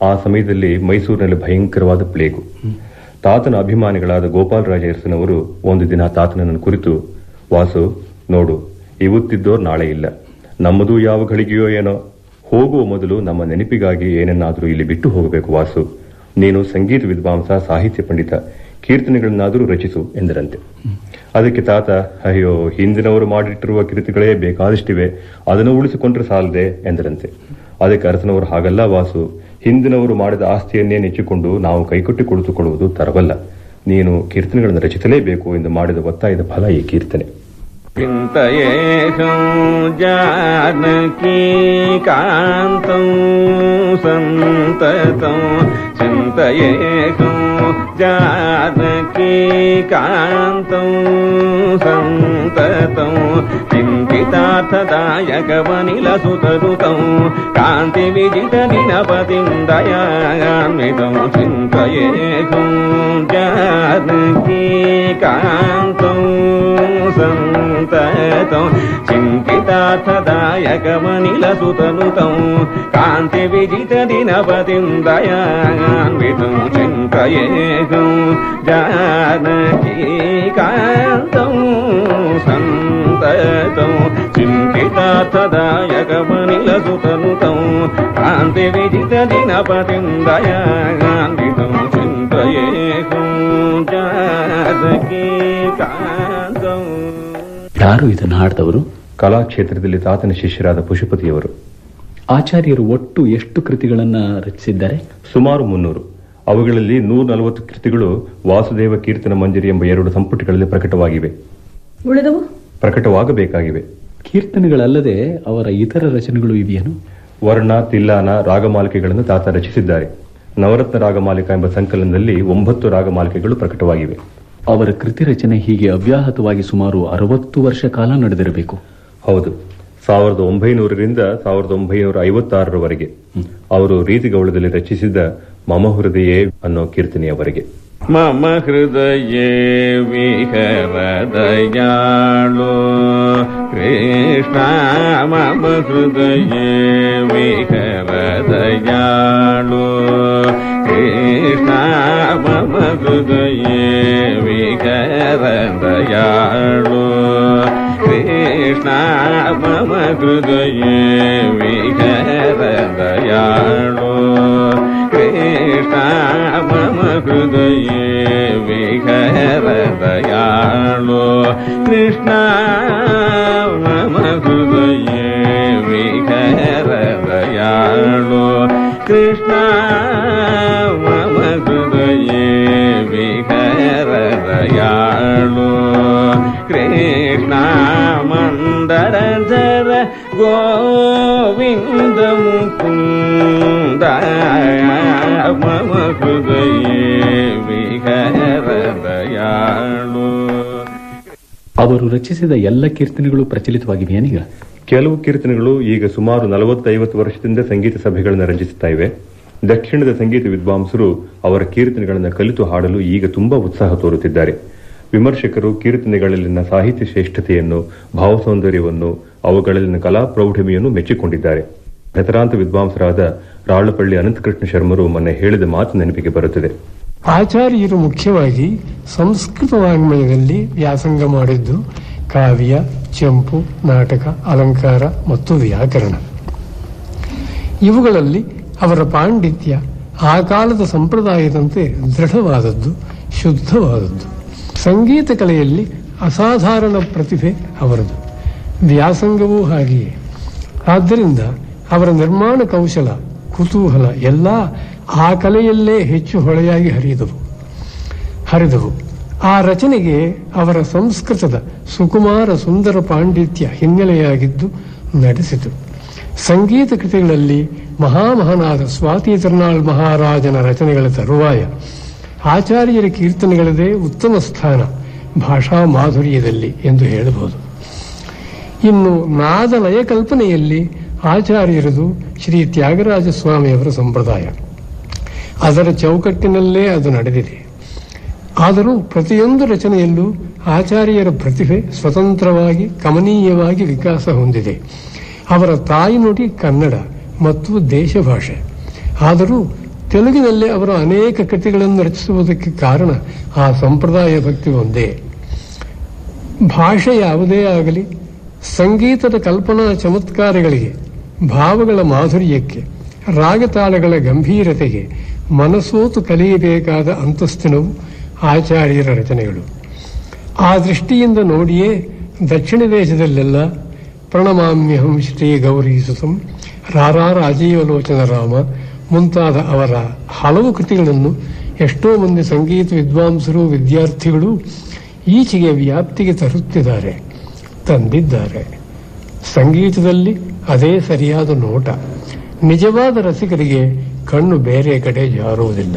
ಆ ಸಮಯದಲ್ಲಿ ಮೈಸೂರಿನಲ್ಲಿ ಭಯಂಕರವಾದ ಪ್ಲೇಗು. ತಾತನ ಅಭಿಮಾನಿಗಳಾದ ಗೋಪಾಲರಾಜ ಎರ್ಸನವರು ಒಂದು ದಿನ ತಾತನನ್ನು ಕುರಿತು ವಾಸು ನೋಡು ಇವತ್ತಿದ್ದೋರ್ ನಾಳೆ ಇಲ್ಲ. ನಮ್ಮದು ಯಾವ ಗಳಿಗೆಯೋ ಏನೋ. ಹೋಗುವ ಮೊದಲು ನಮ್ಮ ನೆನಪಿಗಾಗಿ ಏನನ್ನಾದರೂ ಇಲ್ಲಿ ಬಿಟ್ಟು ಹೋಗಬೇಕು, ವಾಸು. ನೀನು ಸಂಗೀತ ವಿದ್ವಾಂಸ, ಸಾಹಿತ್ಯ ಪಂಡಿತ, ಕೀರ್ತನೆಗಳನ್ನಾದರೂ ರಚಿಸು ಎಂದರಂತೆ. ಅದಕ್ಕೆ ತಾತ, ಅಯ್ಯೋ, ಹಿಂದಿನವರು ಮಾಡಿಟ್ಟಿರುವ ಕೀರ್ತಿಗಳೇ ಬೇಕಾದಷ್ಟಿವೆ. ಅದನ್ನು ಉಳಿಸಿಕೊಂಡ್ರೆ ಸಾಲದೆ ಎಂದರಂತೆ. ಅದಕ್ಕೆ ಅರಸನವರು, ಹಾಗಲ್ಲ ವಾಸು. ಹಿಂದಿನವರು ಮಾಡಿದ ಆಸ್ತಿಯನ್ನೇ ನೆಚ್ಚಿಕೊಂಡು ನಾವು ಕೈಕೊಟ್ಟಿ ಕುಳಿತುಕೊಳ್ಳುವುದು ತರವಲ್ಲ. ನೀನು ಕೀರ್ತನೆಗಳನ್ನು ರಚಿಸಲೇಬೇಕು ಎಂದು ಮಾಡಿದ ಒತ್ತಾಯದ ಫಲ ಈ ಕೀರ್ತನೆ. चिन्तयेषो जानकीकान्तं सन्ततं। सन्ततौ जानकीकान्तं सन्ततं। कान्तौ कान्तिविजितदिनपतिं चिन्तितार्थतायगमनिलसुतरुतौ चिन्त कान्तं सन्ततं चिन्तितार्थदायकमनिलसुतनुतं कान्तिविजितदिनपतिं दयान्वितं चिन्तयेऽहं जानकीकान्तं सन्ततं కాంతి విజిత దిన పతిందయ కాంతితం చింతయే ಯಾರು ಇದನ್ನು ಹಾಡಿದವರು? ಕಲಾಕ್ಷೇತ್ರದಲ್ಲಿ ತಾತನ ಶಿಷ್ಯರಾದ ಪುಷುಪತಿಯವರು ಆಚಾರ್ಯರು ಒಟ್ಟು ಎಷ್ಟು ಕೃತಿಗಳನ್ನು ರಚಿಸಿದ್ದಾರೆ? ಸುಮಾರು ಮುನ್ನೂರು. ಅವುಗಳಲ್ಲಿ ನೂರ ನಲವತ್ತು ಕೃತಿಗಳು ವಾಸುದೇವ ಕೀರ್ತನ ಮಂಜರಿ ಎಂಬ ಎರಡು ಸಂಪುಟಗಳಲ್ಲಿ ಪ್ರಕಟವಾಗಿವೆ. ಉಳಿದವು? ಪ್ರಕಟವಾಗಬೇಕಾಗಿವೆ. ಕೀರ್ತನೆಗಳಲ್ಲದೆ ಅವರ ಇತರ ರಚನೆಗಳು ಇವೆಯೇನು? ವರ್ಣ ತಿಲ್ಲಾನ ರಾಗಮಾಲಿಕೆಗಳನ್ನು ತಾತ ರಚಿಸಿದ್ದಾರೆ. ನವರತ್ನ ರಾಗಮಾಲಿಕ ಎಂಬ ಸಂಕಲನದಲ್ಲಿ ಒಂಬತ್ತು ರಾಗಮಾಲಿಕೆಗಳು ಪ್ರಕಟವಾಗಿವೆ. ಅವರ ಕೃತಿ ರಚನೆ ಹೀಗೆ ಅವ್ಯಾಹತವಾಗಿ ಸುಮಾರು ಅರವತ್ತು ವರ್ಷ ಕಾಲ ನಡೆದಿರಬೇಕು. ಹೌದು. ಸಾವಿರದ ಒಂಬೈನೂರರಿಂದ ಸಾವಿರದ ಒಂಬೈನೂರ ಐವತ್ತಾರರವರೆಗೆ. ಅವರು ರೀತಿಗೌಳದಲ್ಲಿ ರಚಿಸಿದ ಮಮ ಹೃದಯೇ ಅನ್ನೋ ಕೀರ್ತನೆಯವರೆಗೆ. ಮಮ ಹೃದಯೇ ವಿಹರದಯಾಳು. कृष्णा मम हृदये मदृदये कृष्णा मम हृदये दयालु कृष्णा मम हृदये मि करदयळो कृष्ण मम हृदये मि करदयळो कृष्ण मम दे विरलो कृष्ण मम हृदये मि करदयालो ಕೃಷ್ಣ ಮಂದರಧರ ಗೋವಿಂದ ಮುಕುಂದ ಮಮ ಹೃದಯ ವಿಹರದಯಾಳು ಅವರು ರಚಿಸಿದ ಎಲ್ಲ ಕೀರ್ತನೆಗಳು ಪ್ರಚಲಿತವಾಗಿವೆಯೇನೀಗ ಕೆಲವು ಕೀರ್ತನೆಗಳು ಈಗ ಸುಮಾರು ನಲವತ್ತೈವತ್ತು ವರ್ಷದಿಂದ ಸಂಗೀತ ಸಭೆಗಳನ್ನು ರಂಜಿಸುತ್ತಾ ಇವೆ. ದಕ್ಷಿಣದ ಸಂಗೀತ ವಿದ್ವಾಂಸರು ಅವರ ಕೀರ್ತನೆಗಳನ್ನು ಕಲಿತು ಹಾಡಲು ಈಗ ತುಂಬಾ ಉತ್ಸಾಹ ತೋರುತ್ತಿದ್ದಾರೆ. ವಿಮರ್ಶಕರು ಕೀರ್ತನೆಗಳಲ್ಲಿನ ಸಾಹಿತ್ಯ ಶ್ರೇಷ್ಠತೆಯನ್ನು, ಭಾವಸೌಂದರ್ಯವನ್ನು, ಅವುಗಳಲ್ಲಿನ ಕಲಾ ಪ್ರೌಢಿಮೆಯನ್ನು ಮೆಚ್ಚಿಕೊಂಡಿದ್ದಾರೆ. ಹೆಸರಾಂತ ವಿದ್ವಾಂಸರಾದ ರಾಳಪಳ್ಳಿ ಅನಂತಕೃಷ್ಣ ಶರ್ಮರು ಮೊನ್ನೆ ಹೇಳಿದ ಮಾತು ನೆನಪಿಗೆ ಬರುತ್ತದೆ. ಆಚಾರ್ಯರು ಮುಖ್ಯವಾಗಿ ಸಂಸ್ಕೃತ ವಾಂಗ್ಮಯದಲ್ಲಿ ವ್ಯಾಸಂಗ ಮಾಡಿದ್ದು ಕಾವ್ಯ, ಚಂಪು, ನಾಟಕ, ಅಲಂಕಾರ ಮತ್ತು ವ್ಯಾಕರಣ. ಇವುಗಳಲ್ಲಿ ಅವರ ಪಾಂಡಿತ್ಯ ಆ ಕಾಲದ ಸಂಪ್ರದಾಯದಂತೆ ದೃಢವಾದದ್ದು, ಶುದ್ಧವಾದದ್ದು. ಸಂಗೀತ ಕಲೆಯಲ್ಲಿ ಅಸಾಧಾರಣ ಪ್ರತಿಭೆ ಅವರದು. ವ್ಯಾಸಂಗವೂ ಹಾಗೆಯೇ. ಆದ್ದರಿಂದ ಅವರ ನಿರ್ಮಾಣ ಕೌಶಲ, ಕುತೂಹಲ ಎಲ್ಲ ಆ ಕಲೆಯಲ್ಲೇ ಹೆಚ್ಚು ಹೊಳೆಯಾಗಿ ಹರಿದವು. ಹರಿದವು. ಆ ರಚನೆಗೆ ಅವರ ಸಂಸ್ಕೃತದ ಸುಕುಮಾರ ಸುಂದರ ಪಾಂಡಿತ್ಯ ಹಿನ್ನೆಲೆಯಾಗಿದ್ದು ನಡೆಸಿತು. ಸಂಗೀತ ಕೃತಿಗಳಲ್ಲಿ ಮಹಾಮಹನಾದ ಸ್ವಾತಿ ತಿರುನಾಳ್ ಮಹಾರಾಜನ ರಚನೆಗಳ ತರುವಾಯ ಆಚಾರ್ಯರ ಕೀರ್ತನೆಗಳದೇ ಉತ್ತಮ ಸ್ಥಾನ ಭಾಷಾ ಮಾಧುರ್ಯದಲ್ಲಿ ಎಂದು ಹೇಳಬಹುದು. ಇನ್ನು ನಾದ ಲಯ ಕಲ್ಪನೆಯಲ್ಲಿ ಆಚಾರ್ಯರದು ಶ್ರೀ ತ್ಯಾಗರಾಜ ಸ್ವಾಮಿಯವರ ಸಂಪ್ರದಾಯ. ಅದರ ಚೌಕಟ್ಟಿನಲ್ಲೇ ಅದು ನಡೆದಿದೆ. ಆದರೂ ಪ್ರತಿಯೊಂದು ರಚನೆಯಲ್ಲೂ ಆಚಾರ್ಯರ ಪ್ರತಿಭೆ ಸ್ವತಂತ್ರವಾಗಿ, ಕಮನೀಯವಾಗಿ ವಿಕಾಸ ಹೊಂದಿದೆ. ಅವರ ತಾಯಿ ನುಡಿ ಕನ್ನಡ ಮತ್ತು ದೇಶಭಾಷೆ. ಆದರೂ ತೆಲುಗಿನಲ್ಲಿ ಅವರು ಅನೇಕ ಕೃತಿಗಳನ್ನು ರಚಿಸುವುದಕ್ಕೆ ಕಾರಣ ಆ ಸಂಪ್ರದಾಯ ಭಕ್ತಿ ಒಂದೇ. ಭಾಷೆ ಯಾವುದೇ ಆಗಲಿ, ಸಂಗೀತದ ಕಲ್ಪನಾ ಚಮತ್ಕಾರಗಳಿಗೆ, ಭಾವಗಳ ಮಾಧುರ್ಯಕ್ಕೆ, ರಾಗತಾಳಗಳ ಗಂಭೀರತೆಗೆ ಮನಸೋತು ಕಲಿಯಬೇಕಾದ ಅಂತಸ್ತಿನವು ಆಚಾರ್ಯರ ರಚನೆಗಳು. ಆ ದೃಷ್ಟಿಯಿಂದ ನೋಡಿಯೇ ದಕ್ಷಿಣ ದೇಶದಲ್ಲೆಲ್ಲ ಪ್ರಣಮಾಮ್ಯಹಂ ಶ್ರೀ ಗೌರೀಸುತಂ ರಾರಾ ರಾಜೀವಲೋಚನ ರಾಮ ಮುಂತಾದ ಅವರ ಹಲವು ಕೃತಿಗಳನ್ನು ಎಷ್ಟೋ ಮಂದಿ ಸಂಗೀತ ವಿದ್ವಾಂಸರು, ವಿದ್ಯಾರ್ಥಿಗಳು ಈಚೆಗೆ ವ್ಯಾಪ್ತಿಗೆ ತರುತ್ತಿದ್ದಾರೆ, ತಂದಿದ್ದಾರೆ. ಸಂಗೀತದಲ್ಲಿ ಅದೇ ಸರಿಯಾದ ನೋಟ. ನಿಜವಾದ ರಸಿಕರಿಗೆ ಕಣ್ಣು ಬೇರೆ ಕಡೆ ಜಾರುವುದಿಲ್ಲ.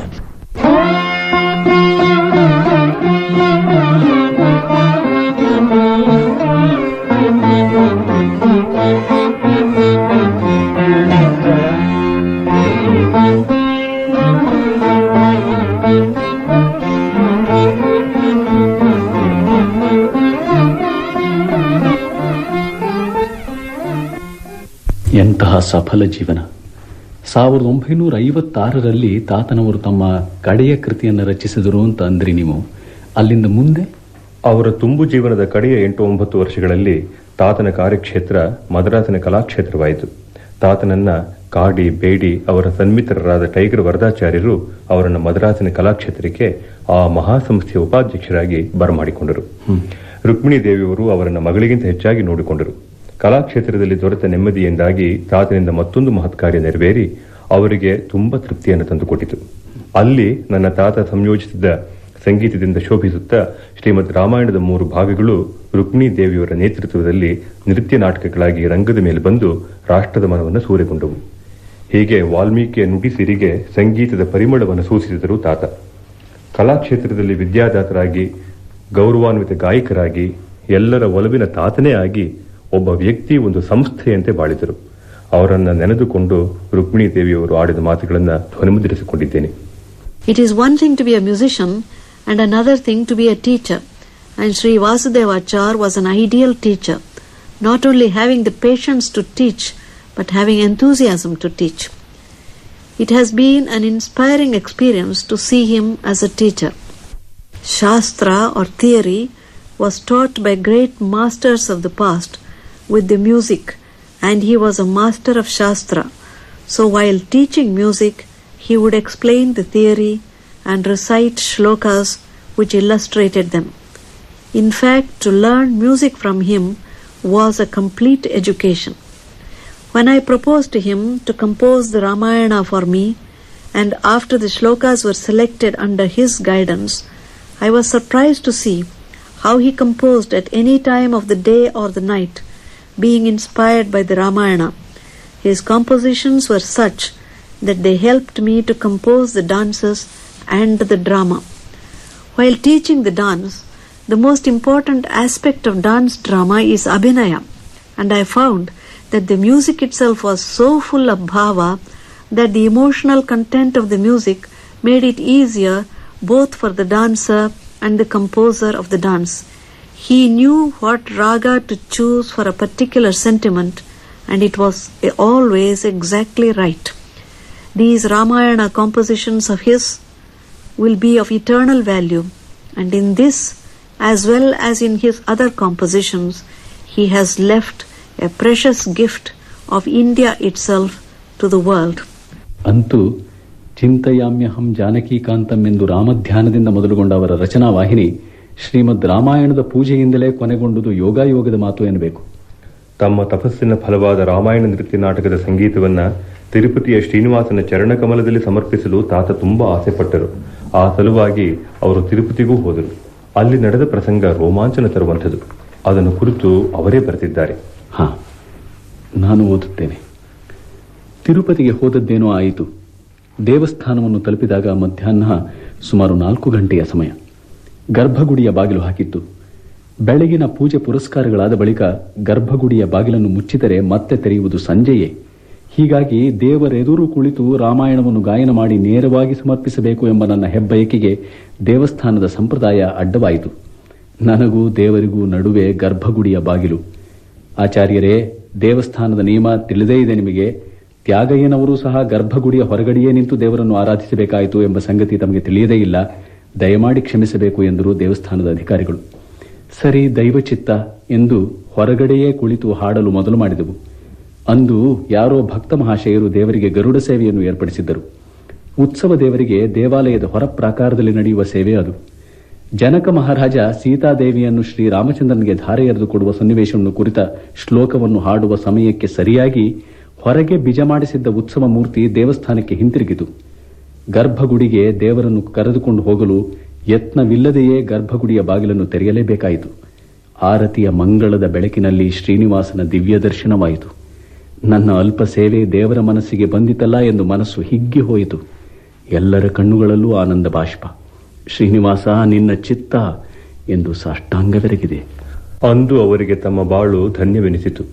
ಸಫಲ ಜೀವನ. ಸಾವಿರದ ಒಂಬೈನೂರ ಐವತ್ತಾರರಲ್ಲಿ ತಾತನವರು ತಮ್ಮ ಕಡೆಯ ಕೃತಿಯನ್ನು ರಚಿಸಿದರು ಅಂತ ಅಂದ್ರಿ ನೀವು. ಅಲ್ಲಿಂದ ಮುಂದೆ? ಅವರ ತುಂಬು ಜೀವನದ ಕಡೆಯ ಎಂಟು ಒಂಬತ್ತು ವರ್ಷಗಳಲ್ಲಿ ತಾತನ ಕಾರ್ಯಕ್ಷೇತ್ರ ಮದ್ರಾಸಿನ ಕಲಾಕ್ಷೇತ್ರವಾಯಿತು. ತಾತನನ್ನ ಕಾಡಿ ಬೇಡಿ ಅವರ ಸನ್ಮಿತ್ರರಾದ ಟೈಗರ್ ವರದಾಚಾರ್ಯರು ಅವರನ್ನು ಮದ್ರಾಸಿನ ಕಲಾಕ್ಷೇತ್ರಕ್ಕೆ ಆ ಮಹಾಸಂಸ್ಥೆಯ ಉಪಾಧ್ಯಕ್ಷರಾಗಿ ಬರಮಾಡಿಕೊಂಡರು. ರುಕ್ಮಿಣಿ ದೇವಿಯವರು ಅವರನ್ನು ಮಗಳಿಗಿಂತ ಹೆಚ್ಚಾಗಿ ನೋಡಿಕೊಂಡರು. ಕಲಾಕ್ಷೇತ್ರದಲ್ಲಿ ದೊರೆತ ನೆಮ್ಮದಿಯಿಂದಾಗಿ ತಾತನಿಂದ ಮತ್ತೊಂದು ಮಹತ್ ಕಾರ್ಯ ನೆರವೇರಿ ಅವರಿಗೆ ತುಂಬಾ ತೃಪ್ತಿಯನ್ನು ತಂದುಕೊಟ್ಟಿತು. ಅಲ್ಲಿ ನನ್ನ ತಾತ ಸಂಯೋಜಿಸಿದ ಸಂಗೀತದಿಂದ ಶೋಭಿಸುತ್ತಾ ಶ್ರೀಮದ್ ರಾಮಾಯಣದ ಮೂರು ಭಾಗಗಳು ರುಕ್ಮಿಣಿ ದೇವಿಯವರ ನೇತೃತ್ವದಲ್ಲಿ ನೃತ್ಯ ನಾಟಕಗಳಾಗಿ ರಂಗದ ಮೇಲೆ ಬಂದು ರಾಷ್ಟ್ರದ ಮನವನ್ನು ಸೂರೆಗೊಂಡವು. ಹೀಗೆ ವಾಲ್ಮೀಕಿಯ ನುಡಿಸಿರಿಗೆ ಸಂಗೀತದ ಪರಿಮಳವನ್ನು ಸೂಚಿಸಿದರು ತಾತ. ಕಲಾಕ್ಷೇತ್ರದಲ್ಲಿ ವಿದ್ಯಾದಾತರಾಗಿ ಗೌರವಾನ್ವಿತ ಗಾಯಕರಾಗಿ ಎಲ್ಲರ ಒಲವಿನ ತಾತನೇ ಆಗಿ ಒಬ್ಬ ವ್ಯಕ್ತಿ ಒಂದು ಸಂಸ್ಥೆಯಂತೆ ಬಾಳಿದರು ಅವರನ್ನ ನೆನೆದುಕೊಂಡು ರುಕ್ಮಿಣಿ ದೇವಿಯವರು ಆಡಿದ ಮಾತುಗಳನ್ನು ಧ್ವನಿಮುದ್ರಿಸಿಕೊಂಡಿದ್ದೇನೆ It is one thing to be a musician and another thing to be a teacher. And Sri Vasudevachar was an ideal teacher, not only having the patience to teach, but having enthusiasm to teach. It has been an inspiring experience to see him as a teacher. Shastra or theory was taught by great masters of the past with the music, and he was a master of Shastra. So while teaching music, he would explain the theory and recite shlokas which illustrated them. In fact, to learn music from him was a complete education. When I proposed to him to compose the Ramayana for me, and after the shlokas were selected under his guidance, I was surprised to see how he composed at any time of the day or the night, being inspired by the Ramayana. His compositions were such that they helped me to compose the dances and the drama. While teaching the dance, the most important aspect of dance drama is abhinaya, and I found that the music itself was so full of bhava that the emotional content of the music made it easier both for the dancer and the composer of the dance. He knew what raga to choose for a particular sentiment, and it was always exactly right. These Ramayana compositions of his will be of eternal value, and in this, as well as in his other compositions, he has left a precious gift of India itself to the world. ಅಂತೂ ಚಿಂತಯಾಮ್ಯಹಂ ಜಾನಕೀಕಾಂತಂ ಎಂದು ರಾಮಧ್ಯಾನದಿಂದ ಮೊದಲುಗೊಂಡ ಅವರ ರಚನಾ ವಾಹಿನಿ ಶ್ರೀಮದ್ ರಾಮಾಯಣದ ಪೂಜೆಯಿಂದಲೇ ಕೊನೆಗೊಂಡುದು ಯೋಗಾಯೋಗದ ಮಾತು ಎನ್ನಬೇಕು. ತಮ್ಮ ತಪಸ್ಸಿನ ಫಲವಾದ ರಾಮಾಯಣ ನೃತ್ಯ ನಾಟಕದ ಸಂಗೀತವನ್ನ ತಿರುಪತಿಯ ಶ್ರೀನಿವಾಸನ ಚರಣಕಮಲದಲ್ಲಿ ಸಮರ್ಪಿಸಲು ತಾತ ತುಂಬಾ ಆಸೆಪಟ್ಟರು. ಆ ಸಲುವಾಗಿ ಅವರು ತಿರುಪತಿಗೂ ಹೋದರು. ಅಲ್ಲಿ ನಡೆದ ಪ್ರಸಂಗ ರೋಮಾಂಚನ ತರುವಂಥದ್ದು. ಅದನ್ನು ಕುರಿತು ಅವರೇ ಬರೆದಿದ್ದಾರೆ. ಹಾ ನಾನು ಓದುತ್ತೇನೆ. ತಿರುಪತಿಗೆ ಹೋದದ್ದೇನೋ ಆಯಿತು. ದೇವಸ್ಥಾನವನ್ನು ತಲುಪಿದಾಗ ಮಧ್ಯಾಹ್ನ ಸುಮಾರು ನಾಲ್ಕು ಗಂಟೆಯ ಸಮಯ. ಗರ್ಭಗುಡಿಯ ಬಾಗಿಲು ಹಾಕಿತ್ತು. ಬೆಳಗಿನ ಪೂಜೆ ಪುರಸ್ಕಾರಗಳಾದ ಬಳಿಕ ಗರ್ಭಗುಡಿಯ ಬಾಗಿಲನ್ನು ಮುಚ್ಚಿದರೆ ಮತ್ತೆ ತೆರೆಯುವುದು ಸಂಜೆಯೇ. ಹೀಗಾಗಿ ದೇವರೆದುರು ಕುಳಿತು ರಾಮಾಯಣವನ್ನು ಗಾಯನ ಮಾಡಿ ನೇರವಾಗಿ ಸಮರ್ಪಿಸಬೇಕು ಎಂಬ ನನ್ನ ಹೆಬ್ಬಯಕೆಗೆ ದೇವಸ್ಥಾನದ ಸಂಪ್ರದಾಯ ಅಡ್ಡವಾಯಿತು. ನನಗೂ ದೇವರಿಗೂ ನಡುವೆ ಗರ್ಭಗುಡಿಯ ಬಾಗಿಲು. ಆಚಾರ್ಯರೇ, ದೇವಸ್ಥಾನದ ನಿಯಮ ತಿಳಿದೇ ಇದೆ ನಿಮಗೆ. ತ್ಯಾಗಯ್ಯನವರು ಸಹ ಗರ್ಭಗುಡಿಯ ಹೊರಗಡೆಯೇ ನಿಂತು ದೇವರನ್ನು ಆರಾಧಿಸಬೇಕಾಯಿತು ಎಂಬ ಸಂಗತಿ ತಮಗೆ ತಿಳಿಯದೇ ಇಲ್ಲ. ದಯಮಾಡಿ ಕ್ಷಮಿಸಬೇಕು ಎಂದರು ದೇವಸ್ಥಾನದ ಅಧಿಕಾರಿಗಳು. ಸರಿ, ದೈವಚಿತ್ತ ಎಂದು ಹೊರಗಡೆಯೇ ಕುಳಿತು ಹಾಡಲು ಮೊದಲು ಮಾಡಿದೆವು. ಅಂದು ಯಾರೋ ಭಕ್ತ ಮಹಾಶಯರು ದೇವರಿಗೆ ಗರುಡ ಸೇವೆಯನ್ನು ಏರ್ಪಡಿಸಿದ್ದರು. ಉತ್ಸವ ದೇವರಿಗೆ ದೇವಾಲಯದ ಹೊರ ಪ್ರಾಕಾರದಲ್ಲಿ ನಡೆಯುವ ಸೇವೆ ಅದು. ಜನಕ ಮಹಾರಾಜ ಸೀತಾದೇವಿಯನ್ನು ಶ್ರೀ ರಾಮಚಂದ್ರನಿಗೆ ಧಾರೆ ಎರೆದು ಕೊಡುವ ಸನ್ನಿವೇಶವನ್ನು ಕುರಿತ ಶ್ಲೋಕವನ್ನು ಹಾಡುವ ಸಮಯಕ್ಕೆ ಸರಿಯಾಗಿ ಹೊರಗೆ ಬಿಜ ಮಾಡಿಸಿದ್ದ ಉತ್ಸವ ಮೂರ್ತಿ ದೇವಸ್ಥಾನಕ್ಕೆ ಹಿಂತಿರುಗಿತು. ಗರ್ಭಗುಡಿಗೆ ದೇವರನ್ನು ಕರೆದುಕೊಂಡು ಹೋಗಲು ಯತ್ನವಿಲ್ಲದೆಯೇ ಗರ್ಭಗುಡಿಯ ಬಾಗಿಲನ್ನು ತೆರೆಯಲೇಬೇಕಾಯಿತು. ಆರತಿಯ ಮಂಗಳದ ಬೆಳಕಿನಲ್ಲಿ ಶ್ರೀನಿವಾಸನ ದಿವ್ಯ ದರ್ಶನವಾಯಿತು ನನ್ನ ಅಲ್ಪ ಸೇವೆ ದೇವರ ಮನಸ್ಸಿಗೆ ಬಂದಿತಲ್ಲ ಎಂದು ಮನಸ್ಸು ಹಿಗ್ಗಿ ಹೋಯಿತು. ಎಲ್ಲರ ಕಣ್ಣುಗಳಲ್ಲೂ ಆನಂದ ಬಾಷ್ಪ. ಶ್ರೀನಿವಾಸ, ನಿನ್ನ ಚಿತ್ತ ಎಂದು ಸಾಷ್ಟಾಂಗವೆರಗಿದೆ. ಅಂದು ಅವರಿಗೆ ತಮ್ಮ ಬಾಳು ಧನ್ಯವೆನಿಸಿತು.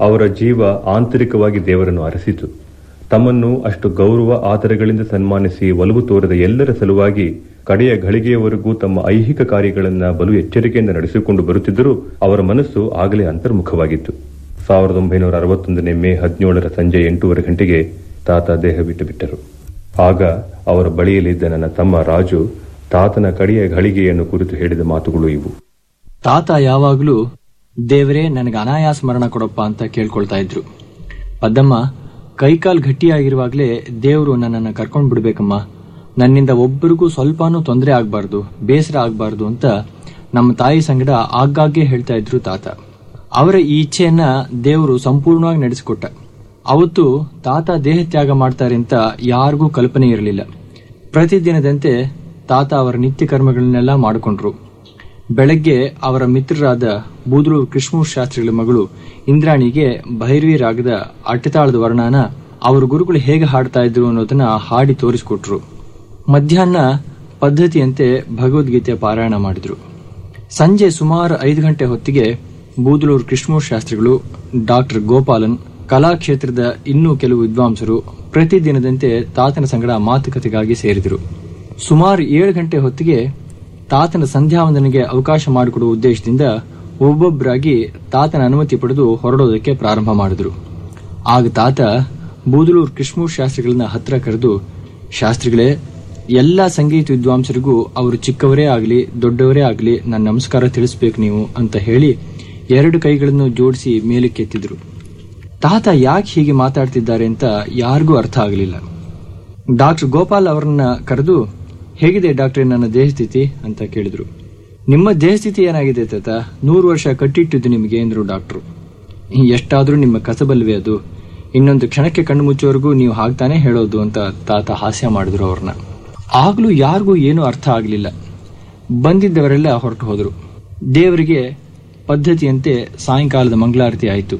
ಅವರ ಜೀವ ಆಂತರಿಕವಾಗಿ ದೇವರನ್ನು ಅರಸಿತು. ತಮ್ಮನ್ನು ಅಷ್ಟು ಗೌರವ, ಆದರಗಳಿಂದ ಸನ್ಮಾನಿಸಿ ಒಲವು ತೋರಿದ ಎಲ್ಲರ ಸಲುವಾಗಿ ಕಡೆಯ ಘಳಿಗೆಯವರೆಗೂ ತಮ್ಮ ಐಹಿಕ ಕಾರ್ಯಗಳನ್ನು ಬಲು ಎಚ್ಚರಿಕೆಯಿಂದ ನಡೆಸಿಕೊಂಡು ಬರುತ್ತಿದ್ದರೂ ಅವರ ಮನಸ್ಸು ಆಗಲೇ ಅಂತರ್ಮುಖವಾಗಿತ್ತು. ಸಾವಿರದ ಒಂಬೈನೂರ ಅರವತ್ತೊಂದನೇ ಮೇ ಹದಿನೇಳರ ಸಂಜೆ ಎಂಟೂವರೆ ಗಂಟೆಗೆ ತಾತ ದೇಹ ಬಿಟ್ಟು ಬಿಟ್ಟರು. ಆಗ ಅವರ ಬಳಿಯಲ್ಲಿದ್ದ ನನ್ನ ತಮ್ಮ ರಾಜು ತಾತನ ಕಡೆಯ ಘಳಿಗೆಯನ್ನು ಕುರಿತು ಹೇಳಿದ ಮಾತುಗಳು ಇವು. ತಾತ ಯಾವಾಗಲೂ, ದೇವರೇ, ನನಗೆ ಅನಾಯಾಸ ಮರಣ ಕೊಡಪ್ಪ ಅಂತ ಕೇಳ್ಕೊಳ್ತಾ ಇದ್ರು. ಪದ್ದಮ್ಮ ಕೈಕಾಲ್ ಗಟ್ಟಿಯಾಗಿರುವಾಗಲೇ ದೇವರು ನನ್ನನ್ನು ಕರ್ಕೊಂಡು ಬಿಡ್ಬೇಕಮ್ಮ. ನನ್ನಿಂದ ಒಬ್ಬರಿಗೂ ಸ್ವಲ್ಪನೂ ತೊಂದರೆ ಆಗಬಾರ್ದು, ಬೇಸರ ಆಗಬಾರ್ದು ಅಂತ ನಮ್ಮ ತಾಯಿ ಸಂಗಡ ಆಗಾಗ್ಗೆ ಹೇಳ್ತಾ ಇದ್ರು ತಾತ. ಅವರ ಈ ಇಚ್ಛೆಯನ್ನ ದೇವರು ಸಂಪೂರ್ಣವಾಗಿ ನಡೆಸಿಕೊಟ್ಟ. ಅವತ್ತು ತಾತ ದೇಹ ತ್ಯಾಗ ಮಾಡ್ತಾರೆ ಅಂತ ಯಾರಿಗೂ ಕಲ್ಪನೆ ಇರಲಿಲ್ಲ. ಪ್ರತಿದಿನದಂತೆ ತಾತ ಅವರ ನಿತ್ಯ ಕರ್ಮಗಳನ್ನೆಲ್ಲ ಮಾಡಿಕೊಂಡ್ರು. ಬೆಳಗ್ಗೆ ಅವರ ಮಿತ್ರರಾದ ಬೂದ್ರು ಕೃಷ್ಣ ಶಾಸ್ತ್ರಿಗಳ ಮಗಳು ಇಂದ್ರಾಣಿಗೆ ಭೈರವಿ ರಾಗದ ಅಟ್ಟತಾಳದ ವರ್ಣನ ಅವರ ಗುರುಗಳು ಹೇಗೆ ಹಾಡ್ತಾ ಇದ್ರು ಅನ್ನೋದನ್ನ ಹಾಡಿ ತೋರಿಸ್ಕೊಟ್ರು. ಮಧ್ಯಾಹ್ನ ಪದ್ಧತಿಯಂತೆ ಭಗವದ್ಗೀತೆ ಪಾರಾಯಣ ಮಾಡಿದ್ರು. ಸಂಜೆ ಸುಮಾರು ಐದು ಗಂಟೆ ಹೊತ್ತಿಗೆ ಬೂದಲೂರು ಕೃಷ್ಣಮೂರ್ ಶಾಸ್ತ್ರಿಗಳು ಡಾಕ್ಟರ್ ಗೋಪಾಲನ್ ಕಲಾಕ್ಷೇತ್ರದ ಇನ್ನೂ ಕೆಲವು ವಿದ್ವಾಂಸರು ಪ್ರತಿದಿನದಂತೆ ತಾತನ ಸಂಗಡ ಮಾತುಕತೆಗಾಗಿ ಸೇರಿದರು. ಸುಮಾರು ಏಳು ಗಂಟೆ ಹೊತ್ತಿಗೆ ತಾತನ ಸಂಧ್ಯಾವಂದನೆಗೆ ಅವಕಾಶ ಮಾಡಿಕೊಡುವ ಉದ್ದೇಶದಿಂದ ಒಬ್ಬೊಬ್ಬರಾಗಿ ತಾತನ ಅನುಮತಿ ಪಡೆದು ಹೊರಡೋದಕ್ಕೆ ಪ್ರಾರಂಭ ಮಾಡಿದ್ರು. ಆಗ ತಾತ ಬೂದಲೂರು ಕೃಷ್ಣೂ ಶಾಸ್ತ್ರಿಗಳನ್ನ ಹತ್ರ ಕರೆದು, ಶಾಸ್ತ್ರಿಗಳೇ, ಎಲ್ಲ ಸಂಗೀತ ವಿದ್ವಾಂಸರಿಗೂ ಅವರು ಚಿಕ್ಕವರೇ ಆಗಲಿ, ದೊಡ್ಡವರೇ ಆಗಲಿ ನನ್ನ ನಮಸ್ಕಾರ ತಿಳಿಸ್ಬೇಕು ನೀವು ಅಂತ ಹೇಳಿ ಎರಡು ಕೈಗಳನ್ನು ಜೋಡಿಸಿ ಮೇಲಕ್ಕೆತ್ತಿದ್ರು ತಾತ ಯಾಕೆ ಹೀಗೆ ಮಾತಾಡ್ತಿದ್ದಾರೆ ಅಂತ ಯಾರಿಗೂ ಅರ್ಥ ಆಗಲಿಲ್ಲ. ಡಾಕ್ಟರ್ ಗೋಪಾಲ್ ಅವರನ್ನ ಕರೆದು ಹೇಗಿದೆ ಡಾಕ್ಟ್ರೆ ನನ್ನ ದೇಹಸ್ಥಿತಿ ಅಂತ ಕೇಳಿದ್ರು. ನಿಮ್ಮ ದೇಹಸ್ಥಿತಿ ಏನಾಗಿದೆ ತಾತ? ನೂರು ವರ್ಷ ಕಟ್ಟಿಟ್ಟಿದ್ದು ನಿಮಗೆ ಎಂದ್ರು ಡಾಕ್ಟ್ರು. ಎಷ್ಟಾದರೂ ನಿಮ್ಮ ಕಸಬಲ್ವೇ ಅದು. ಇನ್ನೊಂದು ಕ್ಷಣಕ್ಕೆ ಕಣ್ಣು ಮುಚ್ಚೋವರೆಗೂ ನೀವು ಹಾಗ್ತಾನೆ ಹೇಳೋದು ಅಂತ ತಾತ ಹಾಸ್ಯ ಮಾಡಿದ್ರು ಅವ್ರನ್ನ. ಆಗ್ಲೂ ಯಾರಿಗೂ ಏನೂ ಅರ್ಥ ಆಗಲಿಲ್ಲ. ಬಂದಿದ್ದವರೆಲ್ಲ ಹೊರಟು ಹೋದರು. ದೇವರಿಗೆ ಪದ್ಧತಿಯಂತೆ ಸಾಯಂಕಾಲದ ಮಂಗಳಾರತಿ ಆಯಿತು.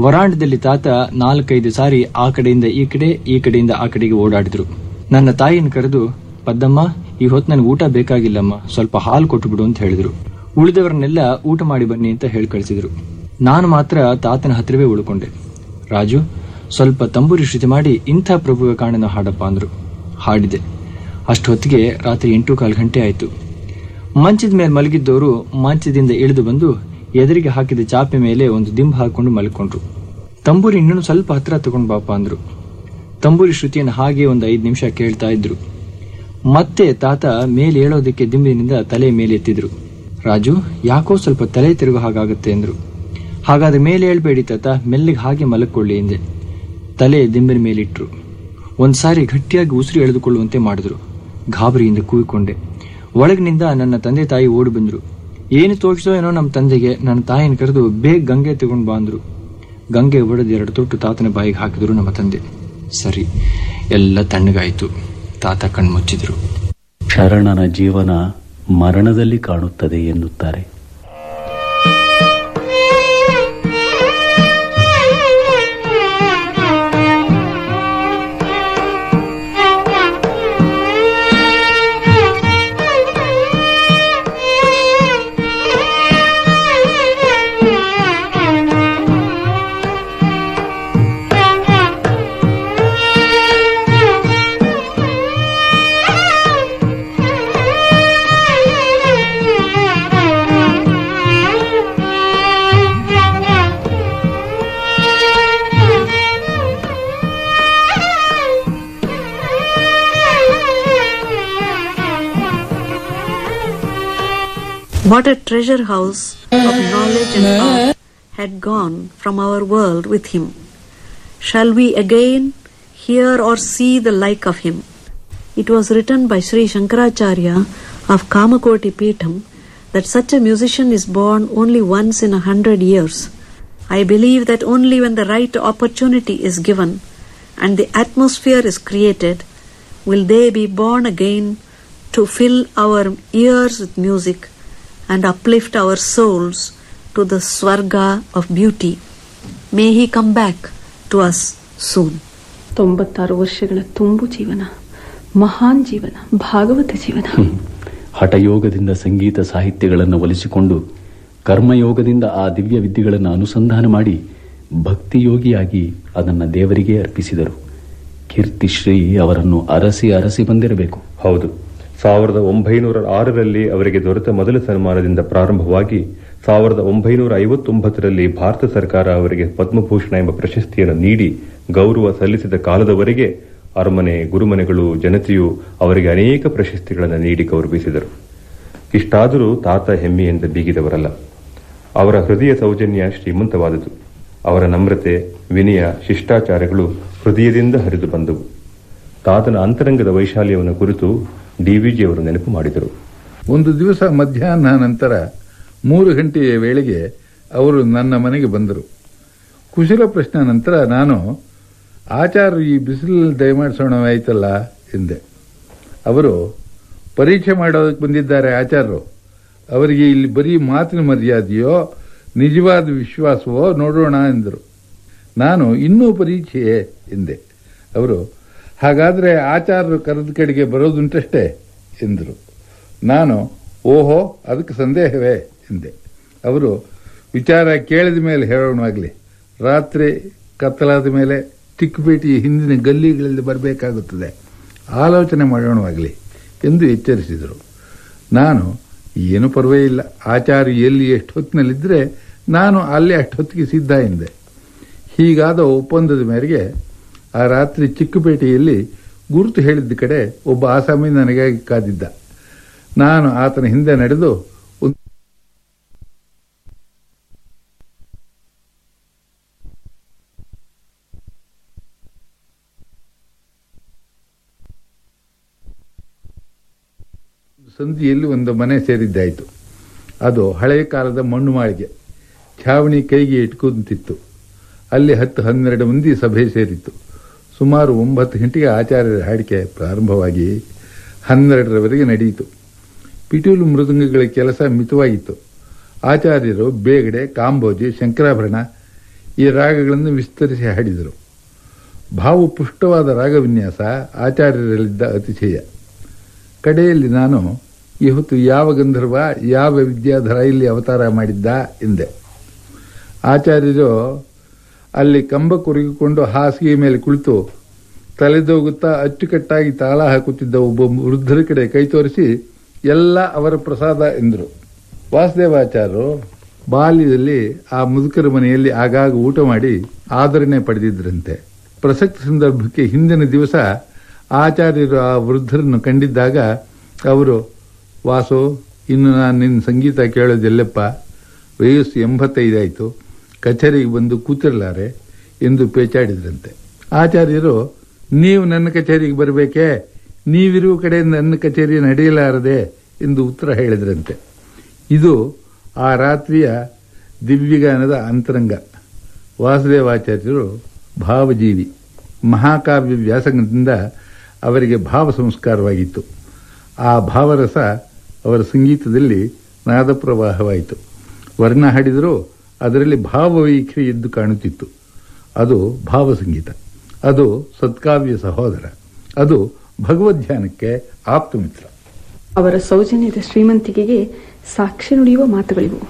ವರಾಂಡದಲ್ಲಿ ತಾತ ನಾಲ್ಕೈದು ಸಾರಿ ಆ ಕಡೆಯಿಂದ ಈ ಕಡೆ, ಈ ಕಡೆಯಿಂದ ಆ ಕಡೆಗೆ ಓಡಾಡಿದ್ರು. ನನ್ನ ತಾಯಿಯನ್ನು ಕರೆದು ಪದ್ದಮ್ಮ, ಈ ಹೊತ್ತು ನನಗೆ ಊಟ ಬೇಕಾಗಿಲ್ಲಮ್ಮ, ಸ್ವಲ್ಪ ಹಾಲು ಕೊಟ್ಟುಬಿಡು ಅಂತ ಹೇಳಿದ್ರು. ಉಳಿದವರನ್ನೆಲ್ಲ ಊಟ ಮಾಡಿ ಬನ್ನಿ ಅಂತ ಹೇಳಿ ಕಳಿಸಿದ್ರು. ನಾನು ಮಾತ್ರ ತಾತನ ಹತ್ತಿರವೇ ಉಳ್ಕೊಂಡೆ. ರಾಜು, ಸ್ವಲ್ಪ ತಂಬೂರಿ ಶ್ರುತಿ ಮಾಡಿ ಇಂಥ ಪ್ರಭುವ ಕಾಣನ ಹಾಡಪ್ಪ ಅಂದ್ರು. ಹಾಡಿದೆ. ಅಷ್ಟೊತ್ತಿಗೆ ರಾತ್ರಿ ಎಂಟು ಕಾಲು ಗಂಟೆ ಆಯಿತು. ಮಂಚದ ಮೇಲೆ ಮಲಗಿದ್ದವರು ಮಂಚದಿಂದ ಇಳಿದು ಬಂದು ಎದುರಿಗೆ ಹಾಕಿದ ಚಾಪೆ ಮೇಲೆ ಒಂದು ದಿಂಬು ಹಾಕೊಂಡು ಮಲ್ಕೊಂಡ್ರು. ತಂಬೂರಿ ಇನ್ನೂ ಸ್ವಲ್ಪ ಹತ್ರ ತಗೊಂಡು ಬಾಪ ಅಂದ್ರು. ತಂಬೂರಿ ಶ್ರುತಿಯನ್ನು ಹಾಗೆ ಒಂದು ಐದು ನಿಮಿಷ ಕೇಳ್ತಾ ಇದ್ರು. ಮತ್ತೆ ತಾತ ಮೇಲೆ ಏಳೋದಕ್ಕೆ ದಿಂಬಿನಿಂದ ತಲೆ ಮೇಲೆ ಎತ್ತಿದ್ರು. ರಾಜು, ಯಾಕೋ ಸ್ವಲ್ಪ ತಲೆ ತಿರುಗು ಹಾಗಾಗುತ್ತೆ ಅಂದ್ರು. ಹಾಗಾದ್ರೆ ಮೇಲೆ ಹೇಳ್ಬೇಡಿ ತಾತ, ಮೆಲ್ಲಿಗೆ ಹಾಗೆ ಮಲಕ್ಕೊಳ್ಳಿ ಎಂದೆ. ತಲೆ ದಿಂಬಿನ ಮೇಲಿಟ್ರು ಒಂದ್ಸಾರಿ ಗಟ್ಟಿಯಾಗಿ ಉಸಿರು ಎಳೆದುಕೊಳ್ಳುವಂತೆ ಮಾಡಿದ್ರು. ಗಾಬರಿಯಿಂದ ಕೂಗಿಕೊಂಡೆ. ಒಳಗಿನಿಂದ ನನ್ನ ತಂದೆ ತಾಯಿ ಓಡಿ ಬಂದ್ರು. ಏನು ತೋರಿಸೋ ಏನೋ ನಮ್ಮ ತಂದೆಗೆ, ನನ್ನ ತಾಯಿನ ಕರೆದು ಬೇಗ ಗಂಗೆ ತಗೊಂಡು ಬಂದ್ರು ಗಂಗೆ ಒಡೆದು ಎರಡು ತೊಟ್ಟು ತಾತನ ಬಾಯಿಗೆ ಹಾಕಿದ್ರು ನಮ್ಮ ತಂದೆ. ಸರಿ, ಎಲ್ಲ ತಣ್ಣಗಾಯ್ತು. ತಾತ ಕಣ್ಮುಚ್ಚಿದ್ರು. ಶರಣನ ಜೀವನ ಮರಣದಲ್ಲಿ ಕಾಣುತ್ತದೆ ಎನ್ನುತ್ತಾರೆ. What a treasure house of knowledge and art had gone from our world with him. Shall we again hear or see the like of him? It was written by Sri Shankaracharya of Kamakoti Peetham that such a musician is born only once in a hundred years. I believe that only when the right opportunity is given and the atmosphere is created will they be born again to fill our ears with music and uplift our souls to the swarga of beauty. May he come back to us soon. ತೊಂಬತ್ತಾರು ವರ್ಷಗಳ ತುಂಬು ಜೀವನ ಮಹಾನ್ ಜೀವನ ಭಾಗವತ ಜೀವನ. ಹಠಯೋಗದಿಂದ ಸಂಗೀತ ಸಾಹಿತ್ಯಗಳನ್ನು ಒಲಿಸಿಕೊಂಡು ಕರ್ಮಯೋಗದಿಂದ ಆ ದಿವ್ಯ ವಿದ್ಯೆಗಳನ್ನು ಅನುಸಂಧಾನ ಮಾಡಿ ಭಕ್ತಿಯೋಗಿಯಾಗಿ ಅದನ್ನು ದೇವರಿಗೆ ಅರ್ಪಿಸಿದರು. ಕೀರ್ತಿಶ್ರೀ ಅವರನ್ನು ಅರಸಿ ಅರಸಿ ಬಂದಿರಬೇಕು. ಹೌದು. ಸಾವಿರದ ಒಂಬೈನೂರ ಆರರಲ್ಲಿ ಅವರಿಗೆ ದೊರೆತ ಮೊದಲ ಸನ್ಮಾನದಿಂದ ಪ್ರಾರಂಭವಾಗಿ ಸಾವಿರದ ಒಂಬೈನೂರ ಐವತ್ತೊಂಬತ್ತರಲ್ಲಿ ಭಾರತ ಸರ್ಕಾರ ಅವರಿಗೆ ಪದ್ಮಭೂಷಣ ಎಂಬ ಪ್ರಶಸ್ತಿಯನ್ನು ನೀಡಿ ಗೌರವ ಸಲ್ಲಿಸಿದ ಕಾಲದವರೆಗೆ ಅರಮನೆ, ಗುರುಮನೆಗಳು, ಜನತೆಯು ಅವರಿಗೆ ಅನೇಕ ಪ್ರಶಸ್ತಿಗಳನ್ನು ನೀಡಿ ಗೌರವಿಸಿದರು. ಇಷ್ಟಾದರೂ ತಾತ ಹೆಮ್ಮೆಯಿಂದ ಬೀಗಿದವರಲ್ಲ. ಅವರ ಹೃದಯ ಸೌಜನ್ಯ ಶ್ರೀಮಂತವಾದುದು. ಅವರ ನಮ್ರತೆ, ವಿನಯ, ಶಿಷ್ಟಾಚಾರಗಳು ಹೃದಯದಿಂದ ಹರಿದು ಬಂದವು. ತಾತನ ಅಂತರಂಗದ ವೈಶಾಲ್ಯವನ್ನು ಕುರಿತು ಡಿವಿಜಿ ಅವರು ನೆನಪು ಮಾಡಿದರು. ಒಂದು ದಿವಸ ಮಧ್ಯಾಹ್ನ ನಂತರ ಮೂರು ಗಂಟೆಯ ವೇಳೆಗೆ ಅವರು ನನ್ನ ಮನೆಗೆ ಬಂದರು. ಕುಶಲ ಪ್ರಶ್ನೆ ನಂತರ ನಾನು, ಆಚಾರ್ಯ, ಈ ಬಿಸಿಲಲ್ಲಿ ದಯಮಾಡಿಸೋಣವಾಯ್ತಲ್ಲ ಎಂದೆ. ಅವರು, ಪರೀಕ್ಷೆ ಮಾಡೋದಕ್ಕೆ ಬಂದಿದ್ದಾರೆ ಆಚಾರ್ಯರು. ಅವರಿಗೆ ಇಲ್ಲಿ ಬರೀ ಮಾತಿನ ಮರ್ಯಾದೆಯೋ, ನಿಜವಾದ ವಿಶ್ವಾಸವೋ ನೋಡೋಣ ಎಂದರು. ನಾನು ಇನ್ನೂ ಪರೀಕ್ಷೆಯೇ ಎಂದೆ. ಅವರು ಹಾಗಾದ್ರೆ ಆಚಾರ್ಯರು ಕರೆದ ಕಡೆಗೆ ಬರೋದುಂಟಷ್ಟೇ ಎಂದರು. ನಾನು, ಓಹೋ, ಅದಕ್ಕೆ ಸಂದೇಹವೇ ಎಂದೆ. ಅವರು, ವಿಚಾರ ಕೇಳಿದ ಮೇಲೆ ಹೇಳೋಣವಾಗಲಿ ರಾತ್ರಿ ಕತ್ತಲಾದ ಮೇಲೆ ತಿಕ್ಕುಪೇಟಿ ಹಿಂದಿನ ಗಲ್ಲಿಗಳಲ್ಲಿ ಬರಬೇಕಾಗುತ್ತದೆ. ಆಲೋಚನೆ ಮಾಡೋಣವಾಗಲಿ ಎಂದು ಎಚ್ಚರಿಸಿದರು. ನಾನು, ಏನು ಪರ್ವೇ ಇಲ್ಲ. ಆಚಾರ್ಯ ಎಲ್ಲಿ ಎಷ್ಟು ಹೊತ್ತಿನಲ್ಲಿದ್ದರೆ ನಾನು ಅಲ್ಲಿ ಅಷ್ಟೊತ್ತಿಗೆ ಸಿದ್ಧ ಎಂದೆ. ಹೀಗಾದ ಒಪ್ಪಂದದ ಮೇರೆಗೆ ಆ ರಾತ್ರಿ ಚಿಕ್ಕಪೇಟೆಯಲ್ಲಿ ಗುರುತು ಹೇಳಿದ್ದ ಕಡೆ ಒಬ್ಬ ಆಸಾಮಿ ನನಗಾಗಿ ಕಾದಿದ್ದ. ನಾನು ಆತನ ಹಿಂದೆ ನಡೆದು ಸಂಧಿಯಲ್ಲಿ ಒಂದು ಮನೆ ಸೇರಿದ್ದಾಯಿತು. ಅದು ಹಳೆಯ ಕಾಲದ ಮಣ್ಣು ಮಾಳಿಗೆ. ಛಾವಣಿ ಕೈಗೆ ಇಟ್ಕೊಂತಿತ್ತು. ಅಲ್ಲಿ ಹತ್ತು ಹನ್ನೆರಡು ಮಂದಿ ಸಭೆ ಸೇರಿತ್ತು. ಸುಮಾರು ಒಂಬತ್ತು ಗಂಟೆಗೆ ಆಚಾರ್ಯರ ಹಾಡಿಕೆ ಪ್ರಾರಂಭವಾಗಿ ಹನ್ನೆರಡರವರೆಗೆ ನಡೆಯಿತು. ಪಿಟೀಲು ಮೃದಂಗಗಳ ಕೆಲಸ ಮಿತವಾಗಿತ್ತು. ಆಚಾರ್ಯರು ಬೇಗಡೆ, ಕಾಂಬೋಜಿ, ಶಂಕರಾಭರಣ ಈ ರಾಗಗಳನ್ನು ವಿಸ್ತರಿಸಿ ಹಾಡಿದರು. ಭಾವಪುಷ್ಟವಾದ ರಾಗವಿನ್ಯಾಸ ಆಚಾರ್ಯರಲ್ಲಿದ್ದ ಅತಿಶಯ. ಕಡೆಯಲ್ಲಿ ನಾನು ಈ ಹೊತ್ತು ಯಾವ ಗಂಧರ್ವ, ಯಾವ ವಿದ್ಯಾಧರ ಇಲ್ಲಿ ಅವತಾರ ಮಾಡಿದ್ದ? ಎಂದೆ. ಆಚಾರ್ಯರು ಅಲ್ಲಿ ಕಂಬ ಕುರುಗಿಕೊಂಡು ಹಾಸಿಗೆ ಮೇಲೆ ಕುಳಿತು ತಲೆದೋಗುತ್ತಾ ಅಚ್ಚುಕಟ್ಟಾಗಿ ತಾಳ ಹಾಕುತ್ತಿದ್ದ ಒಬ್ಬ ವೃದ್ಧರ ಕಡೆ ಕೈ ತೋರಿಸಿ, ಎಲ್ಲ ಅವರ ಪ್ರಸಾದ ಎಂದರು. ವಾಸುದೇವಾಚಾರ್ಯರು ಬಾಲ್ಯದಲ್ಲಿ ಆ ಮುದುಕರ ಮನೆಯಲ್ಲಿ ಆಗಾಗ ಊಟ ಮಾಡಿ ಆದರಣೆ ಪಡೆದಿದ್ದರಂತೆ. ಪ್ರಸಕ್ತ ಸಂದರ್ಭಕ್ಕೆ ಹಿಂದಿನ ದಿವಸ ಆಚಾರ್ಯರು ಆ ವೃದ್ಧರನ್ನು ಕಂಡಿದ್ದಾಗ ಅವರು, ವಾಸು, ಇನ್ನು ನಾನು ನಿನ್ನ ಸಂಗೀತ ಕೇಳೋದೆಲ್ಲಪ್ಪ, ವಯಸ್ಸು ಎಂಬತ್ತೈದಾಯಿತು. ಕಚೇರಿಗೆ ಬಂದು ಕೂತಿರಲಾರೆ ಎಂದು ಪೇಚಾಡಿದ್ರಂತೆ. ಆಚಾರ್ಯರು, ನೀವು ನನ್ನ ಕಚೇರಿಗೆ ಬರಬೇಕೇ? ನೀವಿರುವ ಕಡೆ ನನ್ನ ಕಚೇರಿ ನಡೆಯಲಾರದೆ? ಎಂದು ಉತ್ತರ ಹೇಳಿದ್ರಂತೆ. ಇದು ಆ ರಾತ್ರಿಯ ದಿವ್ಯಗಾನದ ಅಂತರಂಗ. ವಾಸುದೇವಾಚಾರ್ಯರು ಭಾವಜೀವಿ, ಮಹಾಕಾವ್ಯ ವ್ಯಾಸಂಗದಿಂದ ಅವರಿಗೆ ಭಾವ ಸಂಸ್ಕಾರವಾಗಿತ್ತು. ಆ ಭಾವರಸ ಅವರ ಸಂಗೀತದಲ್ಲಿ ನಾದಪ್ರವಾಹವಾಯಿತು. ವರ್ಣ ಹಾಡಿದರೂ ಅದರಲ್ಲಿ ಭಾವವೈಖರಿ ಎದ್ದು ಕಾಣುತ್ತಿತ್ತು. ಅದು ಭಾವಸಂಗೀತ. ಅದು ಸತ್ಕಾವ್ಯ ಸಹೋದರ. ಅದು ಭಗವದ್ಧ್ಯಾನಕ್ಕೆ ಆಪ್ತಮಿತ್ರ ಅವರ ಸೌಜನ್ಯದ ಶ್ರೀಮಂತಿಕೆಗೆ ಸಾಕ್ಷಿ ನುಡಿಯುವ ಮಾತುಗಳಿವು.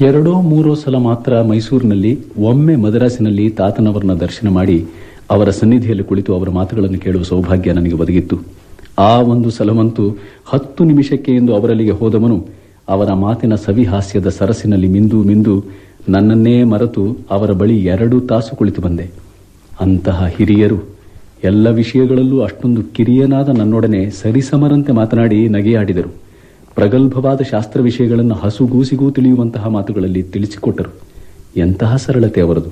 ಎರಡೋ ಮೂರೋ ಸಲ ಮಾತ್ರ ಮೈಸೂರಿನಲ್ಲಿ ಒಮ್ಮೆ ಮದ್ರಾಸಿನಲ್ಲಿ ತಾತನವರನ್ನ ದರ್ಶನ ಮಾಡಿ ಅವರ ಸನ್ನಿಧಿಯಲ್ಲಿ ಕುಳಿತು ಅವರ ಮಾತುಗಳನ್ನು ಕೇಳುವ ಸೌಭಾಗ್ಯ ನನಗೆ ಒದಗಿತ್ತು. ಆ ಒಂದು ಸಲವಂತೂ ಹತ್ತು ನಿಮಿಷಕ್ಕೆ ಎಂದು ಅವರಲ್ಲಿಗೆ ಹೋದವನು ಅವರ ಮಾತಿನ ಸವಿಹಾಸ್ಯದ ಸರಸಿನಲ್ಲಿ ಮಿಂದು ಮಿಂದು ನನ್ನನ್ನೇ ಮರೆತು ಅವರ ಬಳಿ ಎರಡು ತಾಸು ಕುಳಿತು ಬಂದೆ. ಅಂತಹ ಹಿರಿಯರು ಎಲ್ಲ ವಿಷಯಗಳಲ್ಲೂ ಅಷ್ಟೊಂದು ಕಿರಿಯನಾದ ನನ್ನೊಡನೆ ಸರಿಸಮರಂತೆ ಮಾತನಾಡಿ ನಗೆಯಾಡಿದರು. ಪ್ರಗಲ್ಭವಾದ ಶಾಸ್ತ್ರ ವಿಷಯಗಳನ್ನು ಹಸುಗೂಸಿಗೂ ತಿಳಿಯುವಂತಹ ಮಾತುಗಳಲ್ಲಿ ತಿಳಿಸಿಕೊಟ್ಟರು. ಎಂತಹ ಸರಳತೆ ಅವರದು.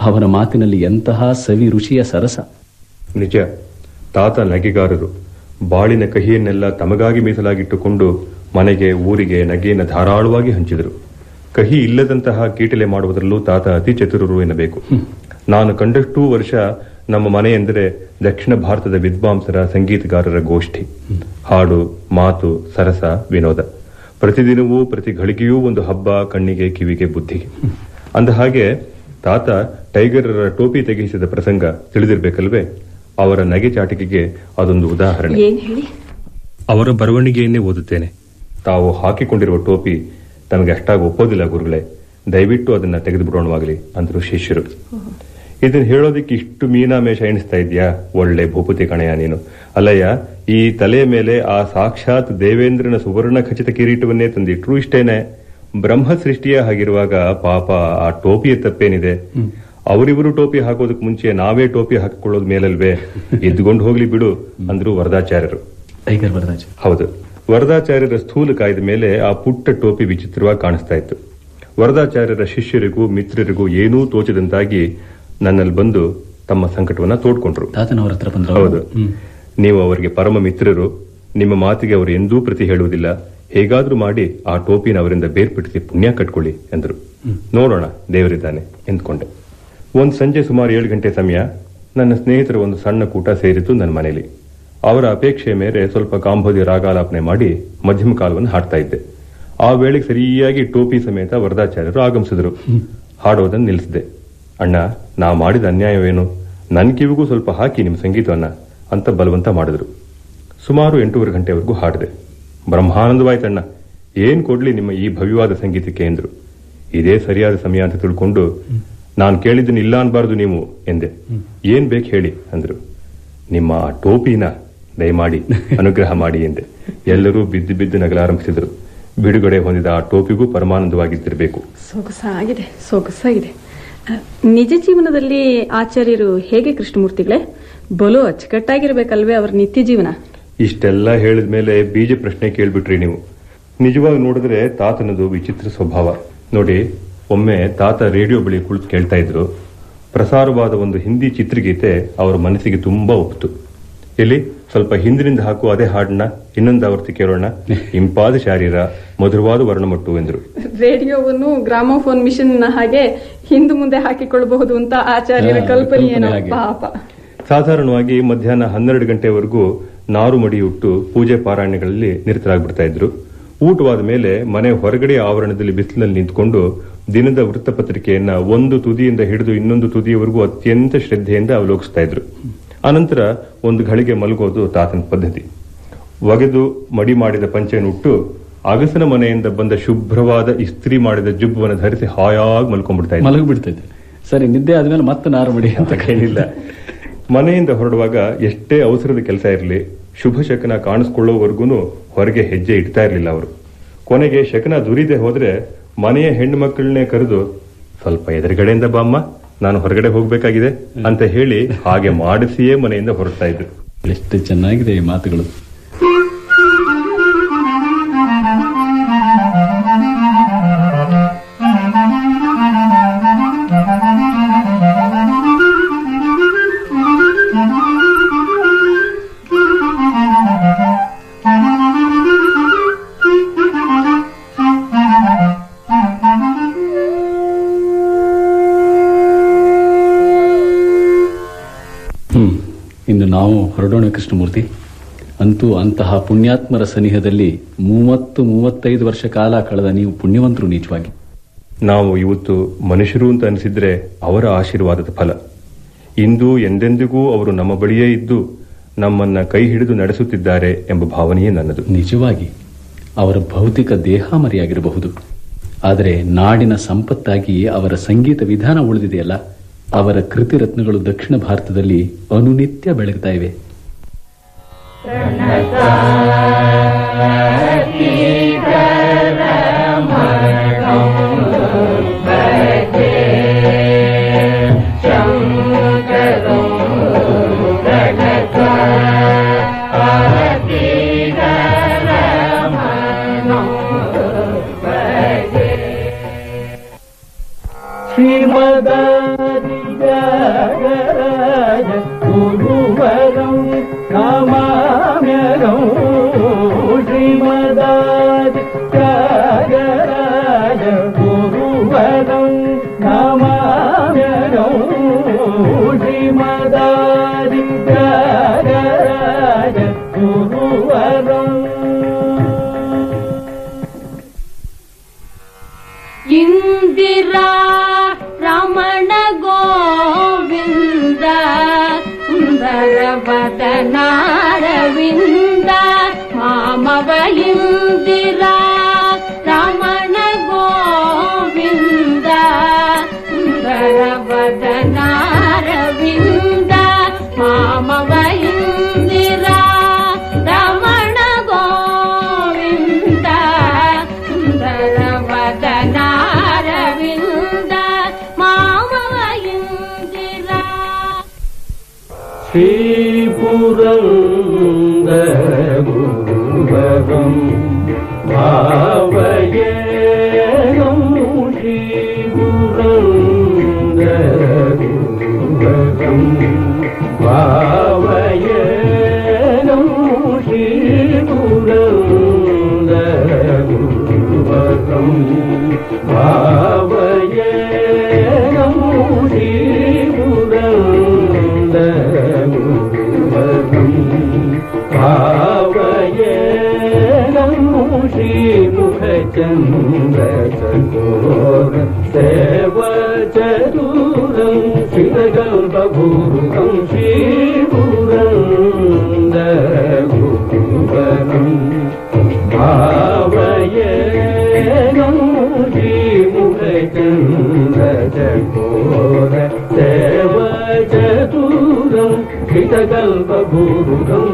ಅವರ ಮಾತಿನಲ್ಲಿ ಎಂತಹ ಸವಿ ರುಚಿಯ ಸರಸ. ನಿಜ, ತಾತ ನಗೆಗಾರರು. ಬಾಳಿನ ಕಹಿಯನ್ನೆಲ್ಲ ತಮಗಾಗಿ ಮೀಸಲಾಗಿಟ್ಟುಕೊಂಡು ಮನೆಗೆ, ಊರಿಗೆ ನಗೆಯನ್ನು ಧಾರಾಳವಾಗಿ ಹಂಚಿದರು. ಕಹಿ ಇಲ್ಲದಂತಹ ಕೀಟಲೆ ಮಾಡುವುದರಲ್ಲೂ ತಾತ ಅತಿ ಚತುರರು ಎನ್ನಬೇಕು. ನಾನು ಕಂಡಷ್ಟೂ ವರ್ಷ ನಮ್ಮ ಮನೆ ಎಂದರೆ ದಕ್ಷಿಣ ಭಾರತದ ವಿದ್ವಾಂಸರ ಸಂಗೀತಗಾರರ ಗೋಷ್ಠಿ. ಹಾಡು, ಮಾತು, ಸರಸ, ವಿನೋದ. ಪ್ರತಿದಿನವೂ, ಪ್ರತಿ ಘಳಿಗೆಯೂ ಒಂದು ಹಬ್ಬ ಕಣ್ಣಿಗೆ, ಕಿವಿಗೆ, ಬುದ್ಧಿಗೆ. ಅಂದ ಹಾಗೆ ತಾತ ಟೈಗರರ ಟೋಪಿ ತೆಗೆಸಿದ ಪ್ರಸಂಗ ತಿಳಿದಿರ್ಬೇಕಲ್ವೇ? ಅವರ ನಗೆ ಚಾಟಿಕೆಗೆ ಅದೊಂದು ಉದಾಹರಣೆ. ಏನ್ ಹೇಳಿ? ಅವರ ಬರವಣಿಗೆಯನ್ನೇ ಓದುತ್ತೇನೆ. ತಾವು ಹಾಕಿಕೊಂಡಿರುವ ಟೋಪಿ ತಮಗೆ ಅಷ್ಟಾಗಿ ಒಪ್ಪೋದಿಲ್ಲ ಗುರುಗಳೇ. ದಯವಿಟ್ಟು ಅದನ್ನ ತೆಗೆದು ಬಿಡೋಣವಾಗಲಿ ಅಂದರು ಶಿಷ್ಯರು ಇದನ್ನ ಹೇಳೋದಕ್ಕೆ ಇಷ್ಟು ಮೀನಾಮೇಷ ಎಣಿಸ್ತಾ ಇದೆಯಾ? ಒಳ್ಳೆ ಭೂಪತಿ ಕಣಯ್ಯ ನೀನು. ಅಲ್ಲಯ್ಯ ಈ ತಲೆಯ ಮೇಲೆ ಆ ಸಾಕ್ಷಾತ್ ದೇವೇಂದ್ರನ ಸುವರ್ಣ ಖಚಿತ ಕಿರೀಟವನ್ನೇ ತಂದಿಟ್ರು ಇಷ್ಟೇನೆ. ಬ್ರಹ್ಮ ಸೃಷ್ಟಿಯ ಹಾಗಿರುವಾಗ ಪಾಪ ಆ ಟೋಪಿಯ ತಪ್ಪೇನಿದೆ? ಅವರಿವರು ಟೋಪಿ ಹಾಕೋದಕ್ಕೆ ಮುಂಚೆ ನಾವೇ ಟೋಪಿ ಹಾಕಿಕೊಳ್ಳೋದ್ ಮೇಲಲ್ವೇ? (laughs) ಎದ್ದುಕೊಂಡು ಹೋಗ್ಲಿ ಬಿಡು ಅಂದ್ರು ವರದಾಚಾರ್ಯರು. ಹೌದು. ವರದಾಚಾರ್ಯರ ಸ್ಥೂಲ ಕಾಯ್ದ ಮೇಲೆ ಆ ಪುಟ್ಟ ಟೋಪಿ ವಿಚಿತ್ರವಾಗಿ ಕಾಣಿಸ್ತಾ ಇತ್ತು. ವರದಾಚಾರ್ಯರ ಶಿಷ್ಯರಿಗೂ ಮಿತ್ರರಿಗೂ ಏನೂ ತೋಚದಂತಾಗಿ ನನ್ನಲ್ಲಿ ಬಂದು ತಮ್ಮ ಸಂಕಟವನ್ನ ತೋಡ್ಕೊಂಡ್ರು. ಹೌದು. ನೀವು ಅವರಿಗೆ ಪರಮ ಮಿತ್ರರು ನಿಮ್ಮ ಮಾತಿಗೆ ಅವರು ಎಂದೂ ಪ್ರತಿ ಹೇಳುವುದಿಲ್ಲ. ಹೇಗಾದ್ರೂ ಮಾಡಿ ಆ ಟೋಪಿನ ಅವರಿಂದ ಬೇರ್ಪಡಿಸಿ ಪುಣ್ಯ ಕಟ್ಕೊಳ್ಳಿ ಎಂದರು ನೋಡೋಣ ದೇವರಿದ್ದಾನೆ ಎಂದ್ಕೊಂಡೆ. ಒಂದ್ ಸಂಜೆ ಸುಮಾರು ಏಳು ಗಂಟೆ ಸಮಯ ನನ್ನ ಸ್ನೇಹಿತರ ಒಂದು ಸಣ್ಣ ಕೂಟ ಸೇರಿತು ನನ್ನ ಮನೆಯಲ್ಲಿ. ಅವರ ಅಪೇಕ್ಷೆಯ ಮೇಲೆ ಸ್ವಲ್ಪ ಕಾಂಬೋದಿ ರಾಗಾಲಾಪನೆ ಮಾಡಿ ಮಧ್ಯಮ ಕಾಲವನ್ನು ಹಾಡ್ತಾ ಇದ್ದೆ. ಆ ವೇಳೆಗೆ ಸರಿಯಾಗಿ ಟೋಪಿ ಸಮೇತ ವರದಾಚಾರ್ಯರು ಆಗಮಿಸಿದರು. ಹಾಡೋದನ್ನು ನಿಲ್ಲಿಸಿದೆ. ಅಣ್ಣ, ನಾ ಮಾಡಿದ ಅನ್ಯಾಯವೇನು? ನನ್ನ ಕಿವಿಗೂ ಸ್ವಲ್ಪ ಹಾಕಿ ನಿಮ್ಮ ಸಂಗೀತವನ್ನ ಅಂತ ಬಲವಂತ ಮಾಡಿದ್ರು. ಸುಮಾರು ಎಂಟೂವರೆ ಗಂಟೆವರೆಗೂ ಹಾಡಿದೆ. ಬ್ರಹ್ಮಾನಂದವಾಯ್ತಣ್ಣ ಏನ್ ಕೊಡ್ಲಿ ನಿಮ್ಮ ಈ ಭವ್ಯವಾದ ಸಂಗೀತಕ್ಕೆ? ಎಂದ್ರು. ಇದೇ ಸರಿಯಾದ ಸಮಯ ಅಂತ ತಿಳ್ಕೊಂಡು ನಾನು ಕೇಳಿದ್ದನ್ನು ಇಲ್ಲ ಅನ್ಬಾರ್ದು ನೀವು ಎಂದೆ. ಏನ್ ಬೇಕು ಹೇಳಿ ಅಂದ್ರು. ನಿಮ್ಮ ಟೋಪಿನ ದಯಮಾಡಿ ಅನುಗ್ರಹ ಮಾಡಿ ಎಂದೆ. ಎಲ್ಲರೂ ಬಿದ್ದು ಬಿದ್ದು ನಗಲಾರಂಭಿಸಿದರು. ಬಿಡುಗಡೆ ಹೊಂದಿದ ಆ ಟೋಪಿಗೂ ಪರಮಾನಂದವಾಗಿದ್ದಿರಬೇಕು. ಸೊಗಸಾಗಿದೆ ಸೊಗಸಾಗಿದೆ. ನಿಜ ಜೀವನದಲ್ಲಿ ಆಚಾರ್ಯರು ಹೇಗೆ ಕೃಷ್ಣಮೂರ್ತಿಗಳೇ? ಬಲು ಅಚ್ಚುಕಟ್ಟಾಗಿರ್ಬೇಕಲ್ವೇ ಅವರ ನಿತ್ಯ ಜೀವನ? ಇಷ್ಟೆಲ್ಲ ಹೇಳಿದ ಮೇಲೆ ಬೀಜ ಪ್ರಶ್ನೆ ಕೇಳ್ಬಿಟ್ರಿ ನೀವು. ನಿಜವಾಗಿ ನೋಡಿದ್ರೆ ತಾತನದು ವಿಚಿತ್ರ ಸ್ವಭಾವ. ನೋಡಿ ಒಮ್ಮೆ ತಾತ ರೇಡಿಯೋ ಬಳಿ ಕುಳಿತು ಕೇಳ್ತಾ ಇದ್ರು. ಪ್ರಸಾರವಾದ ಒಂದು ಹಿಂದಿ ಚಿತ್ರಗೀತೆ ಅವರ ಮನಸ್ಸಿಗೆ ತುಂಬಾ ಒಪ್ತು. ಎಲ್ಲಿ? ಸ್ವಲ್ಪ ಹಿಂದಿನಿಂದ ಹಾಕು ಅದೇ ಹಾಡನ್ನ ಇನ್ನೊಂದು ಆವರ್ತಿ ಕೇಳೋಣ. (laughs) ಇಂಪಾದ ಶಾರೀರ ಮಧುರವಾದ ವರ್ಣಮಟ್ಟು ಎಂದರು. ರೇಡಿಯೋವನ್ನು ಗ್ರಾಮೋಫೋನ್ ಮಿಷನ್ ಹಾಗೆ ಹಿಂದು ಮುಂದೆ ಹಾಕಿಕೊಳ್ಳಬಹುದು ಅಂತ ಆಚಾರ್ಯರ ಕಲ್ಪನೆ ಪಾಪ. ಸಾಧಾರಣವಾಗಿ ಮಧ್ಯಾಹ್ನ ಹನ್ನೆರಡು ಗಂಟೆವರೆಗೂ ನಾರು ಮಡಿಯುಟ್ಟು ಪೂಜೆ ಪಾರಾಯಣಗಳಲ್ಲಿ ನಿರತರಾಗ್ಬಿಡ್ತಾ ಇದ್ರು. ಊಟವಾದ ಮೇಲೆ ಮನೆ ಹೊರಗಡೆ ಆವರಣದಲ್ಲಿ ಬಿಸಿಲಿನಲ್ಲಿ ನಿಂತ್ಕೊಂಡು ದಿನದ ವೃತ್ತಪತ್ರಿಕೆಯನ್ನ ಒಂದು ತುದಿಯಿಂದ ಹಿಡಿದು ಇನ್ನೊಂದು ತುದಿಯವರೆಗೂ ಅತ್ಯಂತ ಶ್ರದ್ಧೆಯಿಂದ ಅವಲೋಕಿಸ್ತಾ ಇದ್ರು. ಅನಂತರ ಒಂದು ಘಳಿಗೆ ಮಲಗೋದು ತಾತನ ಪದ್ಧತಿ. ಒಗೆದು ಮಡಿ ಮಾಡಿದ ಪಂಚೆಯನ್ನುಟ್ಟು ಅಗಸನ ಮನೆಯಿಂದ ಬಂದ ಶುಭ್ರವಾದ ಇಸ್ತ್ರಿ ಮಾಡಿದ ಜುಬ್ಬವನ್ನು ಧರಿಸಿ ಹಾಯಾಗಿ ಮಲ್ಕೊಂಡ್ಬಿಡ್ತಾ ಇದ್ರು. ಮಲಗಿಬಿಡ್ತೈತೆ. ಸರಿ ನಿದ್ದೆ ಆದ್ಮೇಲೆ ಮತ್ತೆ ನಾರು ಮಡಿ ಅಂತ ಕೇಳಿಲ್ಲ ಮನೆಯಿಂದ ಹೊರಡುವಾಗ ಎಷ್ಟೇ ಅವಸರದ ಕೆಲಸ ಇರಲಿ ಶುಭ ಶಕನ ಕಾಣಿಸ್ಕೊಳ್ಳೋವರೆಗೂ ಹೊರಗೆ ಹೆಜ್ಜೆ ಇಡ್ತಾ ಇರಲಿಲ್ಲ ಅವರು. ಕೊನೆಗೆ ಶಕನ ದುರಿದೆ ಹೋದ್ರೆ ಮನೆಯ ಹೆಣ್ಣು ಮಕ್ಕಳನ್ನೇ ಕರೆದು, ಸ್ವಲ್ಪ ಎದುರುಗಡೆಯಿಂದ ಬಾಮ್ಮ, ನಾನು ಹೊರಗಡೆ ಹೋಗ್ಬೇಕಾಗಿದೆ ಅಂತ ಹೇಳಿ ಹಾಗೆ ಮಾಡಿಸಿಯೇ ಮನೆಯಿಂದ ಹೊರಡ್ತಾ ಇದ್ರು. ಎಷ್ಟು ಚೆನ್ನಾಗಿದೆ ಈ ಮಾತುಗಳು. ಕೃಷ್ಣಮೂರ್ತಿ ಅಂತೂ ಅಂತಹ ಪುಣ್ಯಾತ್ಮರ ಸನಿಹದಲ್ಲಿ ಮೂವತ್ತು ಮೂವತ್ತೈದು ವರ್ಷ ಕಾಲ ಕಳೆದ ನೀವು ಪುಣ್ಯವಂತರು ನಿಜವಾಗಿ ನಾವು ಇವತ್ತು ಮನುಷ್ಯರು ಅಂತ ಅನಿಸಿದ್ರೆ ಅವರ ಆಶೀರ್ವಾದದ ಫಲ. ಇಂದು ಎಂದೆಂದಿಗೂ ಅವರು ನಮ್ಮ ಬಳಿಯೇ ಇದ್ದು ನಮ್ಮನ್ನ ಕೈ ಹಿಡಿದು ನಡೆಸುತ್ತಿದ್ದಾರೆ ಎಂಬ ಭಾವನೆಯೇ ನನ್ನದು. ನಿಜವಾಗಿ ಅವರ ಭೌತಿಕ ದೇಹ ಮರೆಯಾಗಿರಬಹುದು. ಆದರೆ ನಾಡಿನ ಸಂಪತ್ತಾಗಿ ಅವರ ಸಂಗೀತ ವಿಧಾನ ಉಳಿದಿದೆಯಲ್ಲ ಅವರ ಕೃತಿರತ್ನಗಳು ದಕ್ಷಿಣ ಭಾರತದಲ್ಲಿ ಅನುನಿತ್ಯ ಬೆಳಗ್ತಾ ಇವೆ. Sanatana Ki ஸ்ரீபுரந்தூபகம் பாவயம் ஸ்ரீபுரந்தூபகம் చంద్రచకోర సేవ చరూరం శ్రీరగల్పూరుకం శ్రీపురందరం భావయేనం శ్రీముఖచంద్రచకోర సేవ చరూరం శ్రీరగల్పూరుకం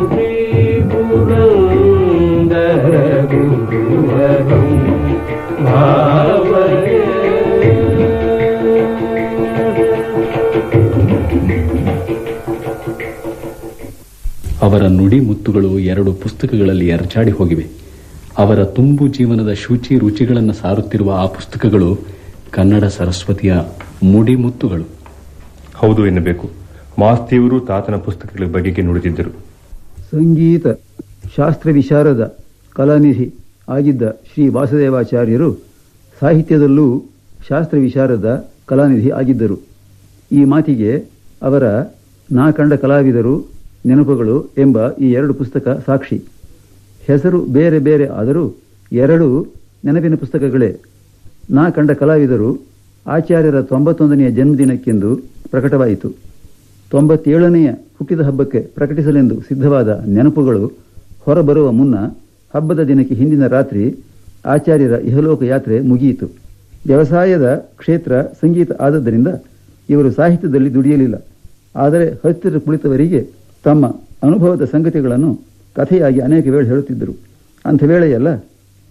ಅವರ ನುಡಿ ಮುತ್ತುಗಳು ಎರಡು ಪುಸ್ತಕಗಳಲ್ಲಿ ಎರಚಾಡಿ ಹೋಗಿವೆ. ಅವರ ತುಂಬು ಜೀವನದ ಶುಚಿ ರುಚಿಗಳನ್ನು ಸಾರುತ್ತಿರುವ ಆ ಪುಸ್ತಕಗಳು ಕನ್ನಡ ಸರಸ್ವತಿಯ ಮುಡಿ ಮುತ್ತುಗಳು. ಹೌದು ಎನ್ನಬೇಕು. ಮಾಸ್ತಿಯವರು ತಾತನ ಪುಸ್ತಕಗಳ ಬಗೆಗೆ ನುಡಿದಿದ್ದರು. ಸಂಗೀತ ಶಾಸ್ತ್ರ ವಿಶಾರದ ಕಲಾನಿಧಿ ಆಗಿದ್ದ ಶ್ರೀ ವಾಸುದೇವಾಚಾರ್ಯರು ಸಾಹಿತ್ಯದಲ್ಲೂ ಶಾಸ್ತ್ರ ವಿಶಾರದ ಕಲಾನಿಧಿ ಆಗಿದ್ದರು. ಈ ಮಾತಿಗೆ ಅವರ ನಾ ಕಂಡ ಕಲಾವಿದರು ನೆನಪುಗಳು ಎಂಬ ಈ ಎರಡು ಪುಸ್ತಕ ಸಾಕ್ಷಿ. ಹೆಸರು ಬೇರೆ ಬೇರೆ ಆದರೂ ಎರಡು ನೆನಪಿನ ಪುಸ್ತಕಗಳೇ. ನಾ ಕಂಡ ಕಲಾವಿದರು ಆಚಾರ್ಯರ ತೊಂಬತ್ತೊಂದನೆಯ ಜನ್ಮದಿನಕ್ಕೆಂದು ಪ್ರಕಟವಾಯಿತು. ತೊಂಬತ್ತೇಳನೆಯ ಹುಟ್ಟಿದ ಹಬ್ಬಕ್ಕೆ ಪ್ರಕಟಿಸಲೆಂದು ಸಿದ್ಧವಾದ ನೆನಪುಗಳು ಹೊರಬರುವ ಮುನ್ನ ಹಬ್ಬದ ದಿನಕ್ಕೆ ಹಿಂದಿನ ರಾತ್ರಿ ಆಚಾರ್ಯರ ಇಹಲೋಕ ಯಾತ್ರೆ ಮುಗಿಯಿತು. ವ್ಯವಸಾಯದ ಕ್ಷೇತ್ರ ಸಂಗೀತ ಆದದ್ದರಿಂದ ಇವರು ಸಾಹಿತ್ಯದಲ್ಲಿ ದುಡಿಯಲಿಲ್ಲ. ಆದರೆ ಹತ್ತಿರ ಕುಳಿತವರಿಗೆ ತಮ್ಮ ಅನುಭವದ ಸಂಗತಿಗಳನ್ನು ಕಥೆಯಾಗಿ ಅನೇಕ ವೇಳೆ ಹೇಳುತ್ತಿದ್ದರು. ಅಂಥ ವೇಳೆಯಲ್ಲ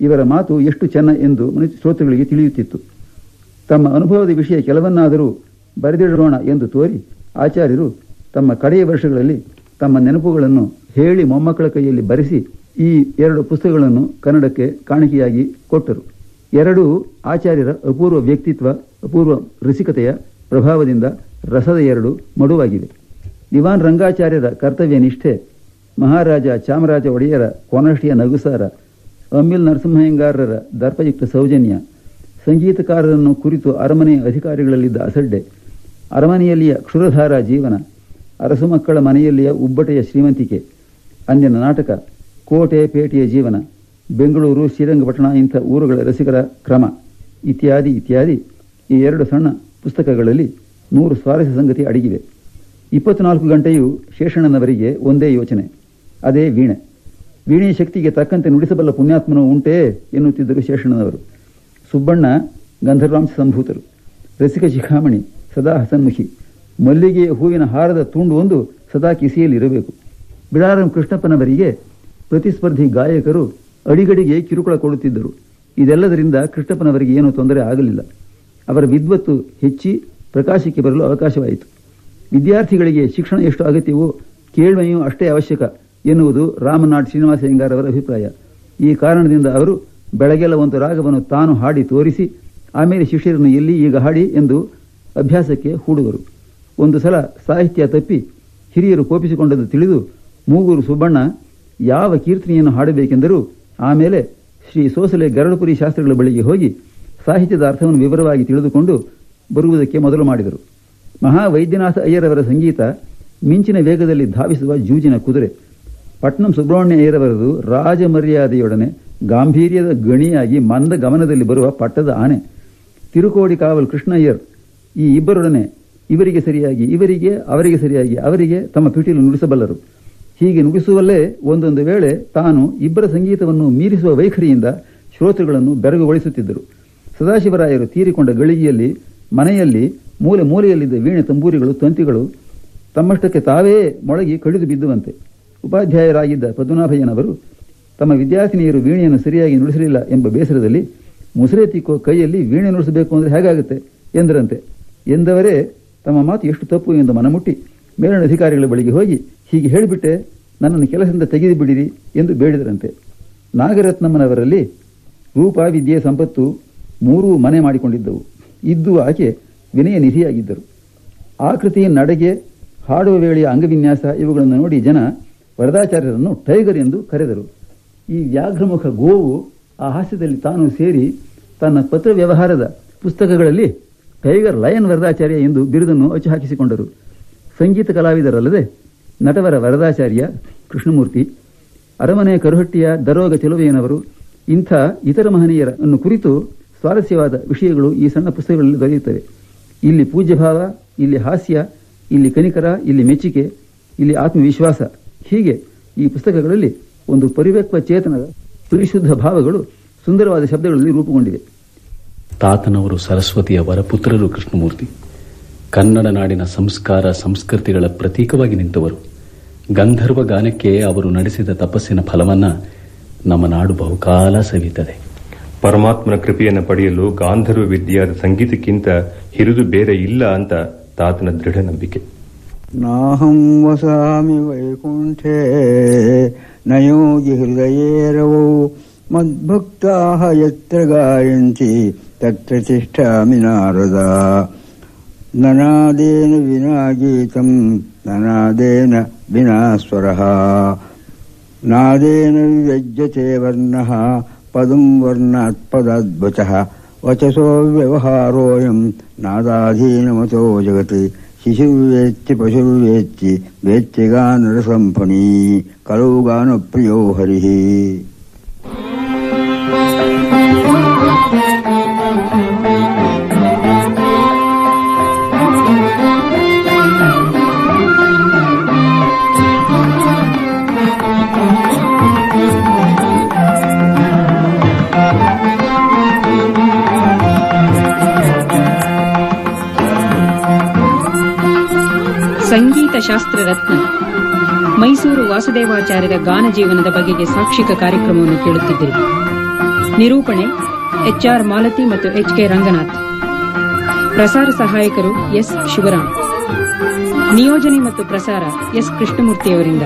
ಇವರ ಮಾತು ಎಷ್ಟು ಚೆನ್ನ ಎಂದು ಶ್ರೋತೃಗಳಿಗೆ ತಿಳಿಯುತ್ತಿತ್ತು. ತಮ್ಮ ಅನುಭವದ ವಿಷಯ ಕೆಲವನ್ನಾದರೂ ಬರೆದಿಡೋಣ ಎಂದು ತೋರಿ ಆಚಾರ್ಯರು ತಮ್ಮ ಕಡೆಯ ವರ್ಷಗಳಲ್ಲಿ ತಮ್ಮ ನೆನಪುಗಳನ್ನು ಹೇಳಿ ಮೊಮ್ಮಕ್ಕಳ ಕೈಯಲ್ಲಿ ಬರೆಸಿ ಈ ಎರಡು ಪುಸ್ತಕಗಳನ್ನು ಕನ್ನಡಕ್ಕೆ ಕಾಣಿಕೆಯಾಗಿ ಕೊಟ್ಟರು. ಎರಡೂ ಆಚಾರ್ಯರ ಅಪೂರ್ವ ವ್ಯಕ್ತಿತ್ವ, ಅಪೂರ್ವ ರಸಿಕತೆಯ ಪ್ರಭಾವದಿಂದ ರಸದ ಎರಡು ಮಡುವಾಗಿವೆ ದಿವಾನ್ ರಂಗಾಚಾರ್ಯರ ಕರ್ತವ್ಯ ನಿಷ್ಠೆ, ಮಹಾರಾಜ ಚಾಮರಾಜ ಒಡೆಯರ ಕೊನಷ್ಟಿಯ ನಗುಸಾರ ಅಮ್ಮಿಲ್ ನರಸಿಂಹಯ್ಯಂಗಾರರ ದರ್ಪಯುಕ್ತ ಸೌಜನ್ಯ, ಸಂಗೀತಕಾರರನ್ನು ಕುರಿತು ಅರಮನೆಯ ಅಧಿಕಾರಿಗಳಲ್ಲಿದ್ದ ಅಸಡ್ಡೆ, ಅರಮನೆಯಲ್ಲಿಯ ಕ್ಷುರಧಾರ ಜೀವನ, ಅರಸು ಮಕ್ಕಳ ಮನೆಯಲ್ಲಿಯ ಉಬ್ಬಟೆಯ ಶ್ರೀಮಂತಿಕೆ, ಅಂದಿನ ನಾಟಕ, ಕೋಟೆ ಪೇಟೆಯ ಜೀವನ, ಬೆಂಗಳೂರು ಶ್ರೀರಂಗಪಟ್ಟಣ ಇಂಥ ಊರುಗಳ ರಸಿಕರ ಕ್ರಮ, ಇತ್ಯಾದಿ ಇತ್ಯಾದಿ ಈ ಎರಡು ಸಣ್ಣ ಪುಸ್ತಕಗಳಲ್ಲಿ ನೂರು ಸ್ವಾರಸ್ಯ ಸಂಗತಿ ಅಡಗಿವೆ. ಇಪ್ಪತ್ನಾಲ್ಕು ಗಂಟೆಯೂ ಶೇಷಣ್ಣನವರಿಗೆ ಒಂದೇ ಯೋಚನೆ. ಅದೇ ವೀಣೆ. ವೀಣೆಯ ಶಕ್ತಿಗೆ ತಕ್ಕಂತೆ ನುಡಿಸಬಲ್ಲ ಪುಣ್ಯಾತ್ಮನು ಉಂಟೇ ಎನ್ನುತ್ತಿದ್ದರು ಶೇಷಣ್ಣನವರು. ಸುಬ್ಬಣ್ಣ, ಗಂಧರ್ವಾಂಶ ಸಂಭೂತರು. ರಸಿಕ ಶಿಖಾಮಣಿ, ಸದಾ ಹಸನ್ಮುಖಿ. ಮಲ್ಲಿಗೆಯ ಹೂವಿನ ಹಾರದ ತುಂಡು ಒಂದು ಸದಾ ಕಿಸಿಯಲ್ಲಿರಬೇಕು. ಬಿಡಾರಂ ಕೃಷ್ಣಪ್ಪನವರಿಗೆ ಪ್ರತಿಸ್ಪರ್ಧಿ ಗಾಯಕರು ಅಡಿಗಡಿಗೆ ಕಿರುಕುಳ ಕೊಡುತ್ತಿದ್ದರು ಇದೆಲ್ಲದರಿಂದ ಕೃಷ್ಣಪ್ಪನವರಿಗೆ ಏನೂ ತೊಂದರೆ ಆಗಲಿಲ್ಲ. ಅವರ ವಿದ್ವತ್ತು ಹೆಚ್ಚಿ ಪ್ರಕಾಶಕ್ಕೆ ಬರಲು ಅವಕಾಶವಾಯಿತು. ವಿದ್ಯಾರ್ಥಿಗಳಿಗೆ ಶಿಕ್ಷಣ ಎಷ್ಟು ಅಗತ್ಯವೋ ಕೇಳ್ಮೆಯೂ ಅಷ್ಟೇ ಅವಶ್ಯಕ ಎನ್ನುವುದು ರಾಮನಾಥ್ ಶ್ರೀನಿವಾಸ ಅವರ ಅಭಿಪ್ರಾಯ. ಈ ಕಾರಣದಿಂದ ಅವರು ಬೆಳಗೆಲ್ಲ ಒಂದು ರಾಗವನ್ನು ತಾನು ಹಾಡಿ ತೋರಿಸಿ, ಆಮೇಲೆ ಶಿಷ್ಯರನ್ನು ಎಲ್ಲಿ ಈಗ ಹಾಡಿ ಎಂದು ಅಭ್ಯಾಸಕ್ಕೆ ಹೂಡುವರು. ಒಂದು ಸಲ ಸಾಹಿತ್ಯ ತಪ್ಪಿ ಹಿರಿಯರು ಕೋಪಿಸಿಕೊಂಡದ್ದು ತಿಳಿದು ಮೂಗೂರು ಸುಬ್ಬಣ್ಣ ಯಾವ ಕೀರ್ತನೆಯನ್ನು ಹಾಡಬೇಕೆಂದರೂ ಆಮೇಲೆ ಶ್ರೀ ಸೋಸಲೆ ಗರಡಪುರಿ ಶಾಸ್ತ್ರಿಗಳ ಬಳಿಗೆ ಹೋಗಿ ಸಾಹಿತ್ಯದ ಅರ್ಥವನ್ನು ವಿವರವಾಗಿ ತಿಳಿದುಕೊಂಡು ಬರುವುದಕ್ಕೆ ಮೊದಲು ಮಾಡಿದರು. ಮಹಾ ವೈದ್ಯನಾಥ ಅಯ್ಯರವರ ಸಂಗೀತ ಮಿಂಚಿನ ವೇಗದಲ್ಲಿ ಧಾವಿಸುವ ಜೂಜಿನ ಕುದುರೆ. ಪಟ್ನಂ ಸುಬ್ರಹ್ಮಣ್ಯ ಅಯ್ಯರವರದು ರಾಜಮರ್ಯಾದೆಯೊಡನೆ ಗಾಂಭೀರ್ಯದ ಗಣಿಯಾಗಿ ಮಂದ ಗಮನದಲ್ಲಿ ಬರುವ ಪಟ್ಟದ ಆನೆ. ತಿರುಕೋಡಿ ಕಾವಲ್ ಕೃಷ್ಣಯ್ಯರ್ ಈ ಇಬ್ಬರೊಡನೆ ಇವರಿಗೆ ಸರಿಯಾಗಿ, ಇವರಿಗೆ, ಅವರಿಗೆ ಸರಿಯಾಗಿ, ಅವರಿಗೆ ತಮ್ಮ ಪಿಟೀಲು ನುಡಿಸಬಲ್ಲರು. ಹೀಗೆ ನುಡಿಸುವಲ್ಲೇ ಒಂದೊಂದು ವೇಳೆ ತಾನು ಇಬ್ಬರ ಸಂಗೀತವನ್ನು ಮೀರಿಸುವ ವೈಖರಿಯಿಂದ ಶ್ರೋತೃಗಳನ್ನು ಬೆರಗುಗೊಳಿಸುತ್ತಿದ್ದರು. ಸದಾಶಿವರಾಯರು ತೀರಿಕೊಂಡ ಗಳಿಗೆಯಲ್ಲಿ, ಮನೆಯಲ್ಲಿ ಮೂಲೆ ಮೂಲೆಯಲ್ಲಿದ್ದ ವೀಣೆ ತಂಬೂರಿಗಳು, ತಂತಿಗಳು ತಮ್ಮಷ್ಟಕ್ಕೆ ತಾವೇ ಮೊಳಗಿ ಕಡಿದು ಬಿದ್ದುವಂತೆ. ಉಪಾಧ್ಯಾಯರಾಗಿದ್ದ ಪದ್ಮನಾಭಯ್ಯನವರು ತಮ್ಮ ವಿದ್ಯಾರ್ಥಿನಿಯರು ವೀಣೆಯನ್ನು ಸರಿಯಾಗಿ ನುಡಿಸಲಿಲ್ಲ ಎಂಬ ಬೇಸರದಲ್ಲಿ ಮುಸುರೆ ತಿಕ್ಕೋ ಕೈಯಲ್ಲಿ ವೀಣೆ ನುಡಿಸಬೇಕು ಅಂದರೆ ಹೇಗಾಗುತ್ತೆ ಎಂದರಂತೆ. ಎಂದವರೇ ತಮ್ಮ ಮಾತು ಎಷ್ಟು ತಪ್ಪು ಎಂದು ಮನಮುಟ್ಟಿ ಮೇಲಿನ ಅಧಿಕಾರಿಗಳ ಬಳಿಗೆ ಹೋಗಿ, ಹೀಗೆ ಹೇಳಿಬಿಟ್ಟೆ, ನನ್ನನ್ನು ಕೆಲಸದಿಂದ ತೆಗೆದು ಬಿಡಿರಿ ಎಂದು ಬೇಡಿದರಂತೆ. ನಾಗರತ್ನಮ್ಮನವರಲ್ಲಿ ರೂಪ ವಿದ್ಯೆ ಸಂಪತ್ತು ಮೂರೂ ಮನೆ ಮಾಡಿಕೊಂಡಿದ್ದವು. ಇದ್ದು ಆಕೆ ವಿನಯ ನಿಧಿಯಾಗಿದ್ದರು. ಆಕೃತಿ ನಡೆಗೆ ಹಾಡುವ ವೇಳೆಯ ಅಂಗವಿನ್ಯಾಸ ಇವುಗಳನ್ನು ನೋಡಿ ಜನ ವರದಾಚಾರ್ಯರನ್ನು ಟೈಗರ್ ಎಂದು ಕರೆದರು. ಈ ವ್ಯಾಘ್ರಮುಖ ಗೋವು ಆ ಹಾಸ್ಯದಲ್ಲಿ ತಾನು ಸೇರಿ ತನ್ನ ಪತ್ರ ವ್ಯವಹಾರದ ಪುಸ್ತಕಗಳಲ್ಲಿ ಟೈಗರ್ ಲಯನ್ ವರದಾಚಾರ್ಯ ಎಂದು ಬಿರುದನ್ನು ಅಚ್ಚು ಹಾಕಿಸಿಕೊಂಡರು. ಸಂಗೀತ ಕಲಾವಿದರಲ್ಲದೆ ನಟವರ ವರದಾಚಾರ್ಯ ಕೃಷ್ಣಮೂರ್ತಿ, ಅರಮನೆ ಕರುಹಟ್ಟಿಯ ದರೋಗ ಚೆಲುವೆಯನವರು, ಇಂಥ ಇತರ ಮಹನೀಯರನ್ನು ಕುರಿತು ಸ್ವಾರಸ್ಯವಾದ ವಿಷಯಗಳು ಈ ಸಣ್ಣ ಪುಸ್ತಕಗಳಲ್ಲಿ ದೊರೆಯುತ್ತವೆ. ಇಲ್ಲಿ ಪೂಜ್ಯಭಾವ ಇಲ್ಲಿ ಹಾಸ್ಯ, ಇಲ್ಲಿ ಕನಿಕರ, ಇಲ್ಲಿ ಮೆಚ್ಚುಗೆ ಇಲ್ಲಿ ಆತ್ಮವಿಶ್ವಾಸ. ಹೀಗೆ ಈ ಪುಸ್ತಕಗಳಲ್ಲಿ ಒಂದು ಪರಿವೆಕ್ವ ಚೇತನದ ಪರಿಶುದ್ಧ ಭಾವಗಳು ಸುಂದರವಾದ ಶಬ್ದಗಳಲ್ಲಿ ರೂಪುಗೊಂಡಿವೆ. ತಾತನವರು ಸರಸ್ವತಿಯ ವರಪುತ್ರರು ಕೃಷ್ಣಮೂರ್ತಿ. ಕನ್ನಡ ನಾಡಿನ ಸಂಸ್ಕಾರ, ಸಂಸ್ಕೃತಿಗಳ ಪ್ರತೀಕವಾಗಿ ನಿಂತವರು. ಗಂಧರ್ವ ಗಾನಕ್ಕೆ ಅವರು ನಡೆಸಿದ ತಪಸ್ಸಿನ ಫಲವನ್ನ ನಮ್ಮ ನಾಡು ಬಹುಕಾಲ ಸವಿಯುತ್ತದೆ. ಪರಮಾತ್ಮನ ಕೃಪೆಯನ್ನು ಪಡೆಯಲು ಗಾಂಧರ್ವ ವಿದ್ಯಾದ ಸಂಗೀತಕ್ಕಿಂತ ಹಿರಿದು ಬೇರೆ ಇಲ್ಲ ಅಂತ ತಾತನ ದೃಢ ನಂಬಿಕೆ. ನಾಹಂ ವಸಾಮಿ ವೈಕುಂಠೆ ನಯೋಗಿ ಹೃದಯೇರವೋ ಮದ್ಭಕ್ತಾ ಯತ್ರ ಗಾಯಂತಿ ತತ್ರ ತಿಷ್ಠಾಮಿ ನಾರದ. ನನಾದೇನ ವಿನಾ ಗೀತಂ ನನಾದೇನ ವಿನಾ ಸ್ವರಃ ನಾದೇನ ವಿವ್ಯಜ್ಯತೆ ವರ್ಣಃ पदम् वचसो वचसोऽव्यवहारोऽयम् नादाधीनमतो जगति। शिशुर्वेत्ति पशुर्वेत्ति वेत्ति गानरसम्पणी कलौ गानप्रियो हरिः। ಶಾಸ್ತ್ರ ರತ್ನ. ಮೈಸೂರು ವಾಸುದೇವಾಚಾರ್ಯರ ಗಾನ ಜೀವನದ ಬಗೆಗೆ ಸಾಕ್ಷಿಕ ಕಾರ್ಯಕ್ರಮವನ್ನು ಕೇಳುತ್ತಿದ್ದರು. ನಿರೂಪಣೆ ಎಚ್ಆರ್ ಮಾಲತಿ ಮತ್ತು ಎಚ್ ಕೆ ರಂಗನಾಥ್. ಪ್ರಸಾರ ಸಹಾಯಕರು ಎಸ್. ಶಿವರಾಮ್. ನಿಯೋಜನೆ ಮತ್ತು ಪ್ರಸಾರ ಎಸ್. ಕೃಷ್ಣಮೂರ್ತಿಯವರಿಂದ